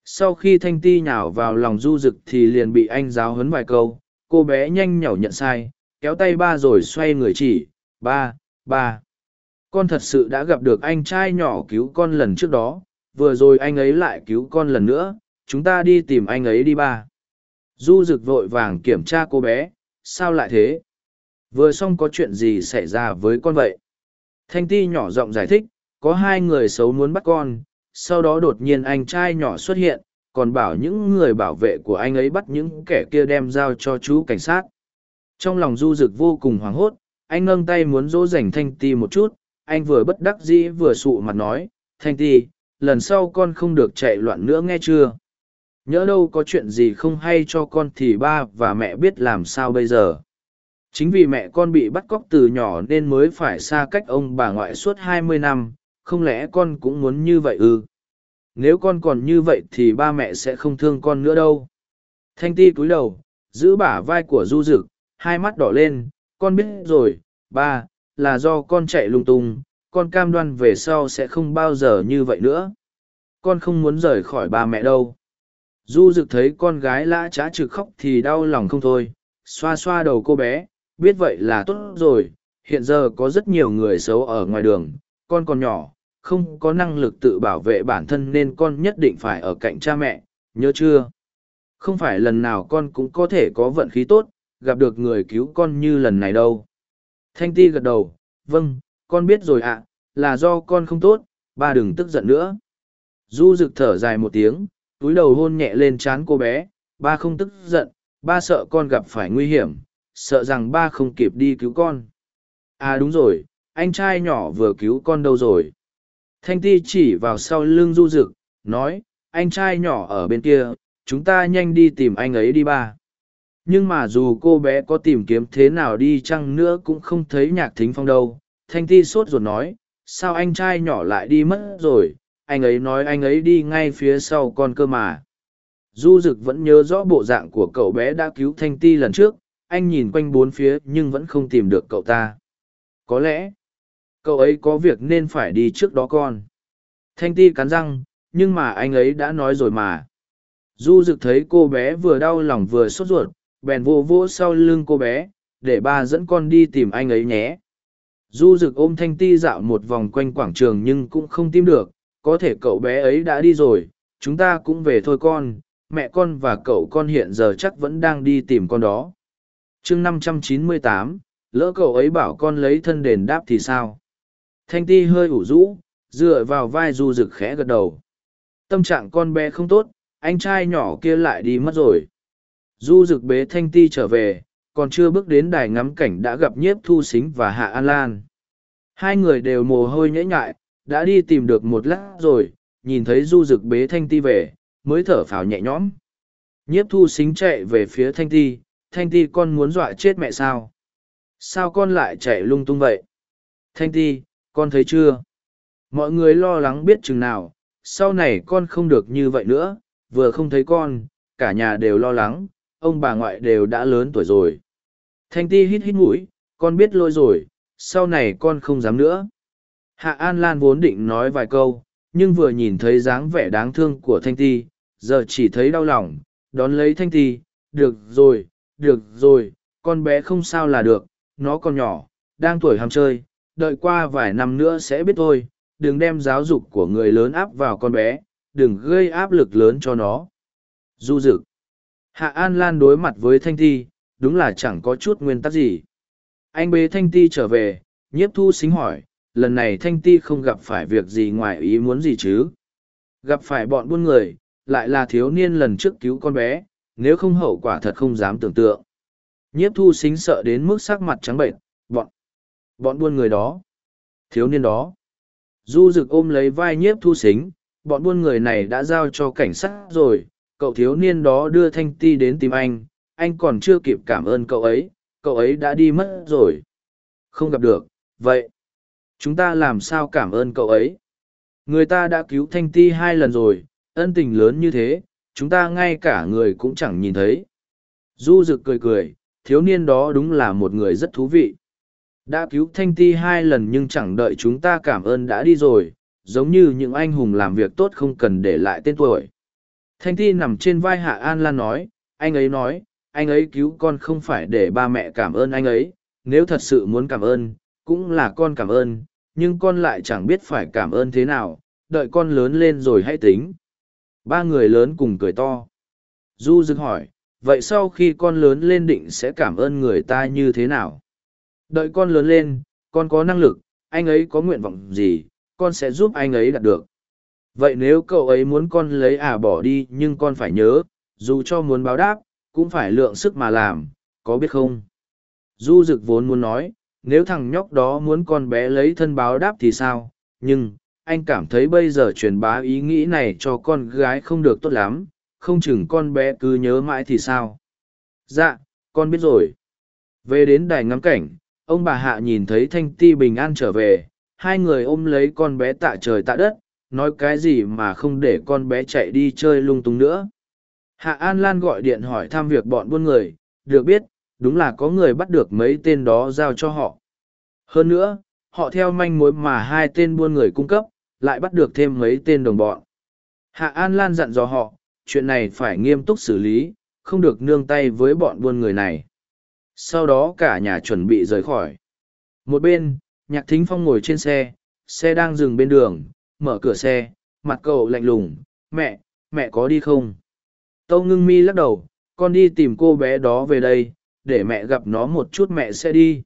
Sau khi thanh ti nhào vào lòng du rực thì liền bị anh giáo huấn vài câu. Cô bé nhanh nhảu nhận sai, kéo tay ba rồi xoay người chỉ. Ba ba. Con thật sự đã gặp được anh trai nhỏ cứu con lần trước đó. Vừa rồi anh ấy lại cứu con lần nữa. Chúng ta đi tìm anh ấy đi ba du rực vội vàng kiểm tra cô bé, sao lại thế? Vừa xong có chuyện gì xảy ra với con vậy? Thanh ti nhỏ giọng giải thích, có hai người xấu muốn bắt con, sau đó đột nhiên anh trai nhỏ xuất hiện, còn bảo những người bảo vệ của anh ấy bắt những kẻ kia đem giao cho chú cảnh sát. Trong lòng du rực vô cùng hoảng hốt, anh ngâng tay muốn dỗ dành thanh ti một chút, anh vừa bất đắc dĩ vừa sụ mặt nói, thanh ti, lần sau con không được chạy loạn nữa nghe chưa? Nhỡ đâu có chuyện gì không hay cho con thì ba và mẹ biết làm sao bây giờ. Chính vì mẹ con bị bắt cóc từ nhỏ nên mới phải xa cách ông bà ngoại suốt hai mươi năm, không lẽ con cũng muốn như vậy ư? Nếu con còn như vậy thì ba mẹ sẽ không thương con nữa đâu. Thanh ti cúi đầu, giữ bả vai của du rực hai mắt đỏ lên, con biết rồi, ba, là do con chạy lung tung, con cam đoan về sau sẽ không bao giờ như vậy nữa. Con không muốn rời khỏi ba mẹ đâu du dực thấy con gái lã trá trực khóc thì đau lòng không thôi. Xoa xoa đầu cô bé, biết vậy là tốt rồi. Hiện giờ có rất nhiều người xấu ở ngoài đường. Con còn nhỏ, không có năng lực tự bảo vệ bản thân nên con nhất định phải ở cạnh cha mẹ. Nhớ chưa? Không phải lần nào con cũng có thể có vận khí tốt, gặp được người cứu con như lần này đâu. Thanh ti gật đầu vâng con biết rồi ạ, là do con không tốt, ba đừng tức giận nữa. Du rực thở dài một tiếng túi đầu hôn nhẹ lên trán cô bé, ba không tức giận, ba sợ con gặp phải nguy hiểm, sợ rằng ba không kịp đi cứu con. À đúng rồi, anh trai nhỏ vừa cứu con đâu rồi? Thanh ti chỉ vào sau lưng du rực nói, anh trai nhỏ ở bên kia, chúng ta nhanh đi tìm anh ấy đi ba. Nhưng mà dù cô bé có tìm kiếm thế nào đi chăng nữa cũng không thấy nhạc thính phong đâu. Thanh ti sốt ruột nói, sao anh trai nhỏ lại đi mất rồi? Anh ấy nói anh ấy đi ngay phía sau con cơ mà. Du rực vẫn nhớ rõ bộ dạng của cậu bé đã cứu thanh ti lần trước, anh nhìn quanh bốn phía nhưng vẫn không tìm được cậu ta. Có lẽ, cậu ấy có việc nên phải đi trước đó con. Thanh ti cắn răng, nhưng mà anh ấy đã nói rồi mà. Du rực thấy cô bé vừa đau lòng vừa sốt ruột, bèn vô vỗ sau lưng cô bé, để ba dẫn con đi tìm anh ấy nhé. Du rực ôm thanh ti dạo một vòng quanh quảng trường nhưng cũng không tìm được có thể cậu bé ấy đã đi rồi, chúng ta cũng về thôi con, mẹ con và cậu con hiện giờ chắc vẫn đang đi tìm con đó. Chương năm trăm chín mươi tám, lỡ cậu ấy bảo con lấy thân đền đáp thì sao? Thanh ti hơi ủ rũ, dựa vào vai du rực khẽ gật đầu. Tâm trạng con bé không tốt, anh trai nhỏ kia lại đi mất rồi. Du rực bế thanh ti trở về, còn chưa bước đến đài ngắm cảnh đã gặp nhiếp thu xính và hạ an lan. Hai người đều mồ hôi nhễ nhại đã đi tìm được một lát rồi, nhìn thấy du rực bế thanh ti về, mới thở phào nhẹ nhõm. Nhiếp thu xính chạy về phía thanh ti thanh ti con muốn dọa chết mẹ sao? Sao con lại chạy lung tung vậy? Thanh ti, con thấy chưa? Mọi người lo lắng biết chừng nào, sau này con không được như vậy nữa, vừa không thấy con, cả nhà đều lo lắng, ông bà ngoại đều đã lớn tuổi rồi. Thanh ti hít hít mũi, con biết lỗi rồi, sau này con không dám nữa hạ an lan vốn định nói vài câu, nhưng vừa nhìn thấy dáng vẻ đáng thương của thanh ti, giờ chỉ thấy đau lòng, đón lấy thanh ti, được rồi được rồi, con bé không sao là được, nó còn nhỏ, đang tuổi ham chơi, đợi qua vài năm nữa sẽ biết thôi, đừng đem giáo dục của người lớn áp vào con bé, đừng gây áp lực lớn cho nó du dực. hạ an lan đối mặt với thanh ti, đúng là chẳng có chút nguyên tắc gì anh bế thanh ti trở về, nhiếp thu xính hỏi lần này thanh ti không gặp phải việc gì ngoài ý muốn gì chứ? Gặp phải bọn buôn người, lại là thiếu niên lần trước cứu con bé, nếu không hậu quả thật không dám tưởng tượng. Nhiếp thu xính sợ đến mức sắc mặt trắng bệnh bọn bọn buôn người đó, thiếu niên đó. Du rực ôm lấy vai nhiếp thu xính, bọn buôn người này đã giao cho cảnh sát rồi, cậu thiếu niên đó đưa thanh ti đến tìm anh anh còn chưa kịp cảm ơn cậu ấy cậu ấy đã đi mất rồi. Không gặp được, vậy chúng ta làm sao cảm ơn cậu ấy? Người ta đã cứu thanh ti hai lần rồi, ân tình lớn như thế, chúng ta ngay cả người cũng chẳng nhìn thấy. Du rực cười cười, thiếu niên đó đúng là một người rất thú vị. Đã cứu thanh ti hai lần nhưng chẳng đợi chúng ta cảm ơn đã đi rồi, giống như những anh hùng làm việc tốt không cần để lại tên tuổi. Thanh ti nằm trên vai hạ an lan nói, anh ấy nói, anh ấy cứu con không phải để ba mẹ cảm ơn anh ấy, nếu thật sự muốn cảm ơn cũng là con cảm ơn, nhưng con lại chẳng biết phải cảm ơn thế nào, đợi con lớn lên rồi hãy tính. Ba người lớn cùng cười to. Du dực hỏi, vậy sau khi con lớn lên định sẽ cảm ơn người ta như thế nào? Đợi con lớn lên, con có năng lực, anh ấy có nguyện vọng gì, con sẽ giúp anh ấy đạt được. Vậy nếu cậu ấy muốn con lấy à bỏ đi, nhưng con phải nhớ, dù cho muốn báo đáp, cũng phải lượng sức mà làm, có biết không? Du dực vốn muốn nói nếu thằng nhóc đó muốn con bé lấy thân báo đáp thì sao? Nhưng, anh cảm thấy bây giờ truyền bá ý nghĩ này cho con gái không được tốt lắm, không chừng con bé cứ nhớ mãi thì sao? Dạ con biết rồi. Về đến đài ngắm cảnh, ông bà hạ nhìn thấy thanh ti bình an trở về. Hai người ôm lấy con bé tạ trời tạ đất, nói cái gì mà không để con bé chạy đi chơi lung tung nữa. Hạ an lan gọi điện hỏi thăm việc bọn buôn người. Được biết đúng là có người bắt được mấy tên đó giao cho họ. Hơn nữa, họ theo manh mối mà hai tên buôn người cung cấp, lại bắt được thêm mấy tên đồng bọn. Hạ an lan dặn dò họ, chuyện này phải nghiêm túc xử lý, không được nương tay với bọn buôn người này. Sau đó cả nhà chuẩn bị rời khỏi. Một bên, nhạc thính phong ngồi trên xe xe đang dừng bên đường, mở cửa xe, mặt cậu lạnh lùng, mẹ mẹ có đi không? Tâu ngưng mi lắc đầu, con đi tìm cô bé đó về đây để mẹ gặp nó một chút mẹ sẽ đi.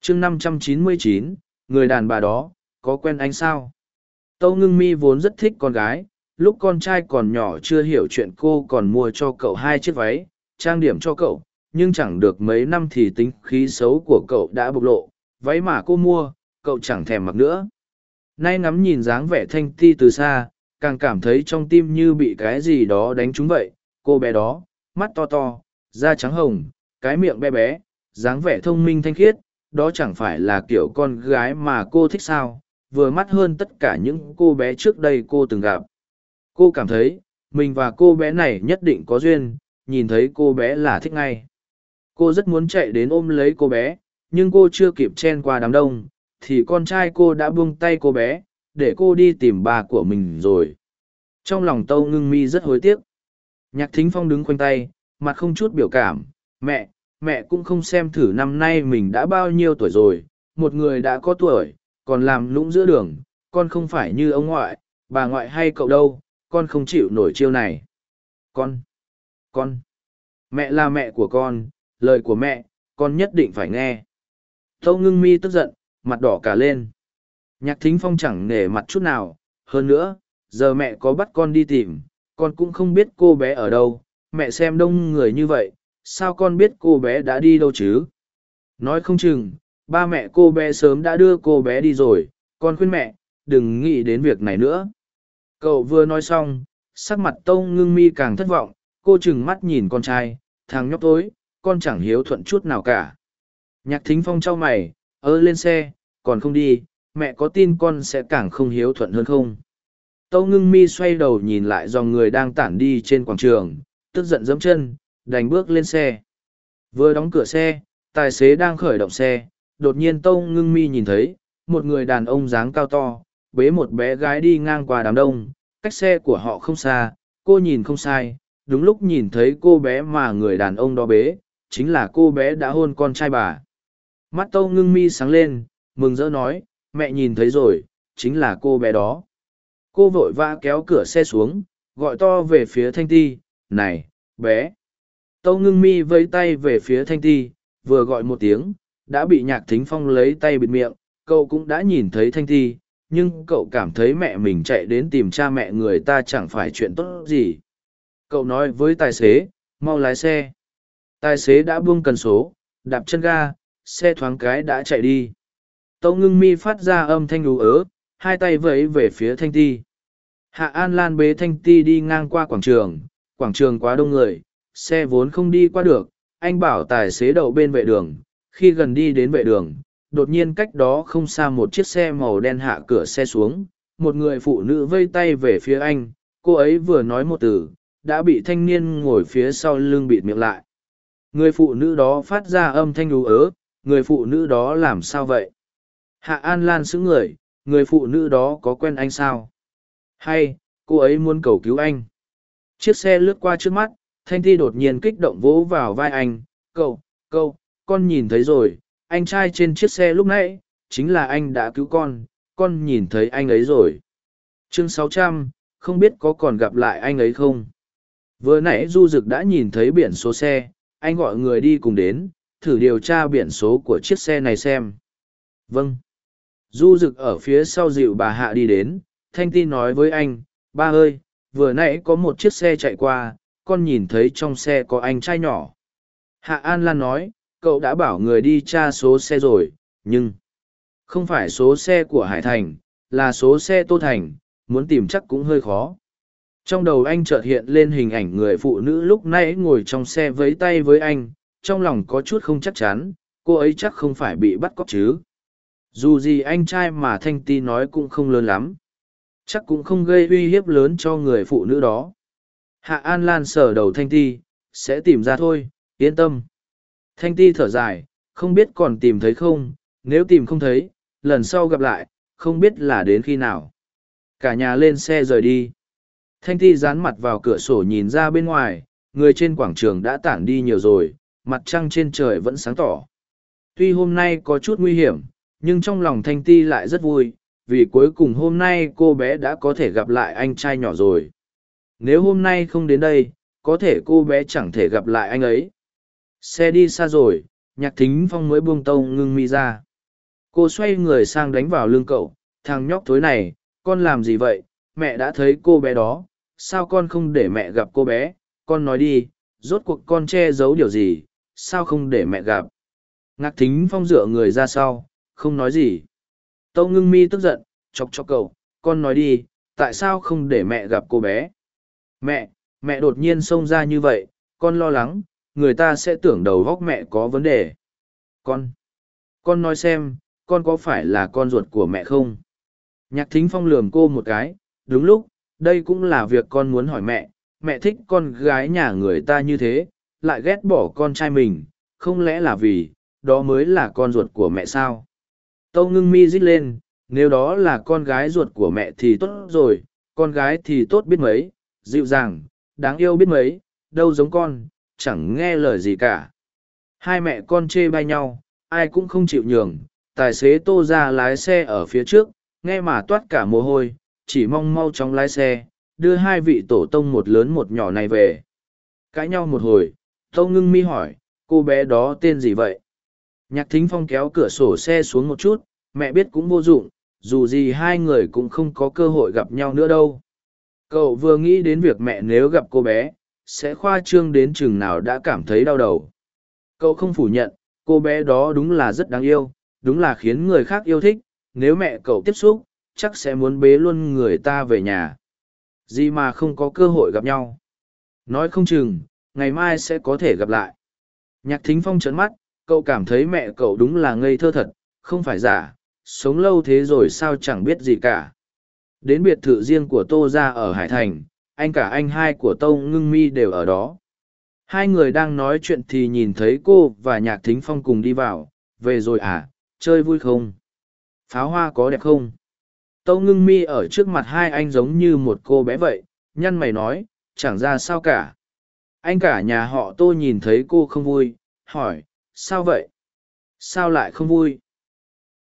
Chương năm trăm chín mươi chín, người đàn bà đó, có quen anh sao? Tâu ngưng mi vốn rất thích con gái, lúc con trai còn nhỏ chưa hiểu chuyện cô còn mua cho cậu hai chiếc váy, trang điểm cho cậu, nhưng chẳng được mấy năm thì tính khí xấu của cậu đã bộc lộ, váy mà cô mua, cậu chẳng thèm mặc nữa. Nay ngắm nhìn dáng vẻ thanh ti từ xa, càng cảm thấy trong tim như bị cái gì đó đánh trúng vậy, cô bé đó, mắt to to, da trắng hồng cái miệng bé bé, dáng vẻ thông minh thanh khiết, đó chẳng phải là kiểu con gái mà cô thích sao? Vừa mắt hơn tất cả những cô bé trước đây cô từng gặp. Cô cảm thấy, mình và cô bé này nhất định có duyên, nhìn thấy cô bé là thích ngay. Cô rất muốn chạy đến ôm lấy cô bé, nhưng cô chưa kịp chen qua đám đông, thì con trai cô đã buông tay cô bé, để cô đi tìm bà của mình rồi. Trong lòng tâu ngưng mi rất hối tiếc. Nhạc thính phong đứng khoanh tay, mặt không chút biểu cảm, mẹ mẹ cũng không xem thử năm nay mình đã bao nhiêu tuổi rồi một người đã có tuổi còn làm lũng giữa đường con không phải như ông ngoại bà ngoại hay cậu đâu con không chịu nổi chiêu này con con mẹ là mẹ của con lời của mẹ con nhất định phải nghe. Tâu ngưng mi tức giận, mặt đỏ cả lên. Nhạc thính phong chẳng nể mặt chút nào, hơn nữa, giờ mẹ có bắt con đi tìm, con cũng không biết cô bé ở đâu, mẹ xem đông người như vậy, sao con biết cô bé đã đi đâu chứ? Nói không chừng, ba mẹ cô bé sớm đã đưa cô bé đi rồi, con khuyên mẹ, đừng nghĩ đến việc này nữa. Cậu vừa nói xong, sắc mặt tông ngưng mi càng thất vọng, cô chừng mắt nhìn con trai, thằng nhóc tối, con chẳng hiếu thuận chút nào cả. Nhạc thính phong trao mày, ơ lên xe, còn không đi, mẹ có tin con sẽ càng không hiếu thuận hơn không? Tâu ngưng mi xoay đầu nhìn lại dòng người đang tản đi trên quảng trường, tức giận dẫm chân, đành bước lên xe. Vừa đóng cửa xe, tài xế đang khởi động xe, đột nhiên tông ngưng mi nhìn thấy, một người đàn ông dáng cao to, bế một bé gái đi ngang qua đám đông, cách xe của họ không xa, cô nhìn không sai, đúng lúc nhìn thấy cô bé mà người đàn ông đó bế, chính là cô bé đã hôn con trai bà. Mắt tông ngưng mi sáng lên, mừng rỡ nói, mẹ nhìn thấy rồi, chính là cô bé đó. Cô vội vã kéo cửa xe xuống, gọi to về phía Thanh Ti, này, bé. Tâu ngưng mi vây tay về phía Thanh Ti, vừa gọi một tiếng, đã bị nhạc thính phong lấy tay bịt miệng, cậu cũng đã nhìn thấy Thanh Ti, nhưng cậu cảm thấy mẹ mình chạy đến tìm cha mẹ người ta chẳng phải chuyện tốt gì. Cậu nói với tài xế, mau lái xe. Tài xế đã buông cần số, đạp chân ga, xe thoáng cái đã chạy đi. Tâu ngưng mi phát ra âm thanh lú ớ, hai tay vẫy về phía thanh ti. Hạ An Lan bế thanh ti đi ngang qua quảng trường, quảng trường quá đông người, xe vốn không đi qua được, anh bảo tài xế đậu bên vệ đường, khi gần đi đến vệ đường, đột nhiên cách đó không xa một chiếc xe màu đen hạ cửa xe xuống, một người phụ nữ vây tay về phía anh, cô ấy vừa nói một từ, đã bị thanh niên ngồi phía sau lưng bịt miệng lại. Người phụ nữ đó phát ra âm thanh đú ớ, người phụ nữ đó làm sao vậy? Hạ An Lan xứng người, người phụ nữ đó có quen anh sao? Hay, cô ấy muốn cầu cứu anh? Chiếc xe lướt qua trước mắt, Thanh Thi đột nhiên kích động vỗ vào vai anh. Cậu, cậu, con nhìn thấy rồi, anh trai trên chiếc xe lúc nãy, chính là anh đã cứu con, con nhìn thấy anh ấy rồi. Chương 600, không biết có còn gặp lại anh ấy không? Vừa nãy Du Dực đã nhìn thấy biển số xe, anh gọi người đi cùng đến, thử điều tra biển số của chiếc xe này xem. Vâng. Du Dực ở phía sau dịu bà Hạ đi đến, Thanh Ti nói với anh, ba ơi, vừa nãy có một chiếc xe chạy qua, con nhìn thấy trong xe có anh trai nhỏ. Hạ An Lan nói, cậu đã bảo người đi tra số xe rồi, nhưng không phải số xe của Hải Thành, là số xe Tô Thành, muốn tìm chắc cũng hơi khó. Trong đầu anh chợt hiện lên hình ảnh người phụ nữ lúc nãy ngồi trong xe với tay với anh, trong lòng có chút không chắc chắn, cô ấy chắc không phải bị bắt cóc chứ dù gì anh trai mà thanh ti nói cũng không lớn lắm chắc cũng không gây uy hiếp lớn cho người phụ nữ đó hạ an lan sờ đầu thanh ti, sẽ tìm ra thôi, yên tâm. Thanh ti thở dài, không biết còn tìm thấy không, nếu tìm không thấy, lần sau gặp lại, không biết là đến khi nào. Cả nhà lên xe rời đi. Thanh ti dán mặt vào cửa sổ nhìn ra bên ngoài, người trên quảng trường đã tản đi nhiều rồi, mặt trăng trên trời vẫn sáng tỏ. Tuy hôm nay có chút nguy hiểm, nhưng trong lòng thanh ti lại rất vui, vì cuối cùng hôm nay cô bé đã có thể gặp lại anh trai nhỏ rồi nếu hôm nay không đến đây có thể cô bé chẳng thể gặp lại anh ấy. Xe đi xa rồi nhạc thính phong mới buông tâu ngưng mi ra. Cô xoay người sang đánh vào lưng cậu thằng nhóc thối này con làm gì vậy? Mẹ đã thấy cô bé đó sao con không để mẹ gặp cô bé? Con nói đi rốt cuộc con che giấu điều gì? Sao không để mẹ gặp? Ngạc thính phong dựa người ra sau không nói gì. Tâu ngưng mi tức giận, chọc cho cậu, con nói đi, tại sao không để mẹ gặp cô bé? Mẹ, mẹ đột nhiên xông ra như vậy, con lo lắng, người ta sẽ tưởng đầu góc mẹ có vấn đề. Con, con nói xem, con có phải là con ruột của mẹ không? Nhạc thính phong lườm cô một cái, đúng lúc, đây cũng là việc con muốn hỏi mẹ, mẹ thích con gái nhà người ta như thế, lại ghét bỏ con trai mình, không lẽ là vì, đó mới là con ruột của mẹ sao? Tâu ngưng mi rít lên, nếu đó là con gái ruột của mẹ thì tốt rồi, con gái thì tốt biết mấy, dịu dàng, đáng yêu biết mấy, đâu giống con, chẳng nghe lời gì cả. Hai mẹ con chê bai nhau, ai cũng không chịu nhường, tài xế tô ra lái xe ở phía trước, nghe mà toát cả mồ hôi, chỉ mong mau chóng lái xe, đưa hai vị tổ tông một lớn một nhỏ này về. Cãi nhau một hồi, Tô ngưng mi hỏi, cô bé đó tên gì vậy? nhạc thính phong kéo cửa sổ xe xuống một chút mẹ biết cũng vô dụng dù gì hai người cũng không có cơ hội gặp nhau nữa đâu cậu vừa nghĩ đến việc mẹ nếu gặp cô bé, sẽ khoa trương đến chừng nào đã cảm thấy đau đầu. Cậu không phủ nhận, cô bé đó đúng là rất đáng yêu, đúng là khiến người khác yêu thích, nếu mẹ cậu tiếp xúc, chắc sẽ muốn bế luôn người ta về nhà. Gì mà không có cơ hội gặp nhau. Nói không chừng, ngày mai sẽ có thể gặp lại. Nhạc thính phong trấn mắt, cậu cảm thấy mẹ cậu đúng là ngây thơ thật, không phải giả, sống lâu thế rồi sao chẳng biết gì cả đến biệt thự riêng của tô ra ở hải thành, anh cả anh hai của tâu ngưng mi đều ở đó. Hai người đang nói chuyện thì nhìn thấy cô và nhạc thính phong cùng đi vào, về rồi à chơi vui không? Pháo hoa có đẹp không? Tâu ngưng mi ở trước mặt hai anh giống như một cô bé vậy, nhăn mày nói, chẳng ra sao cả. Anh cả nhà họ tô nhìn thấy cô không vui, hỏi, sao vậy? Sao lại không vui?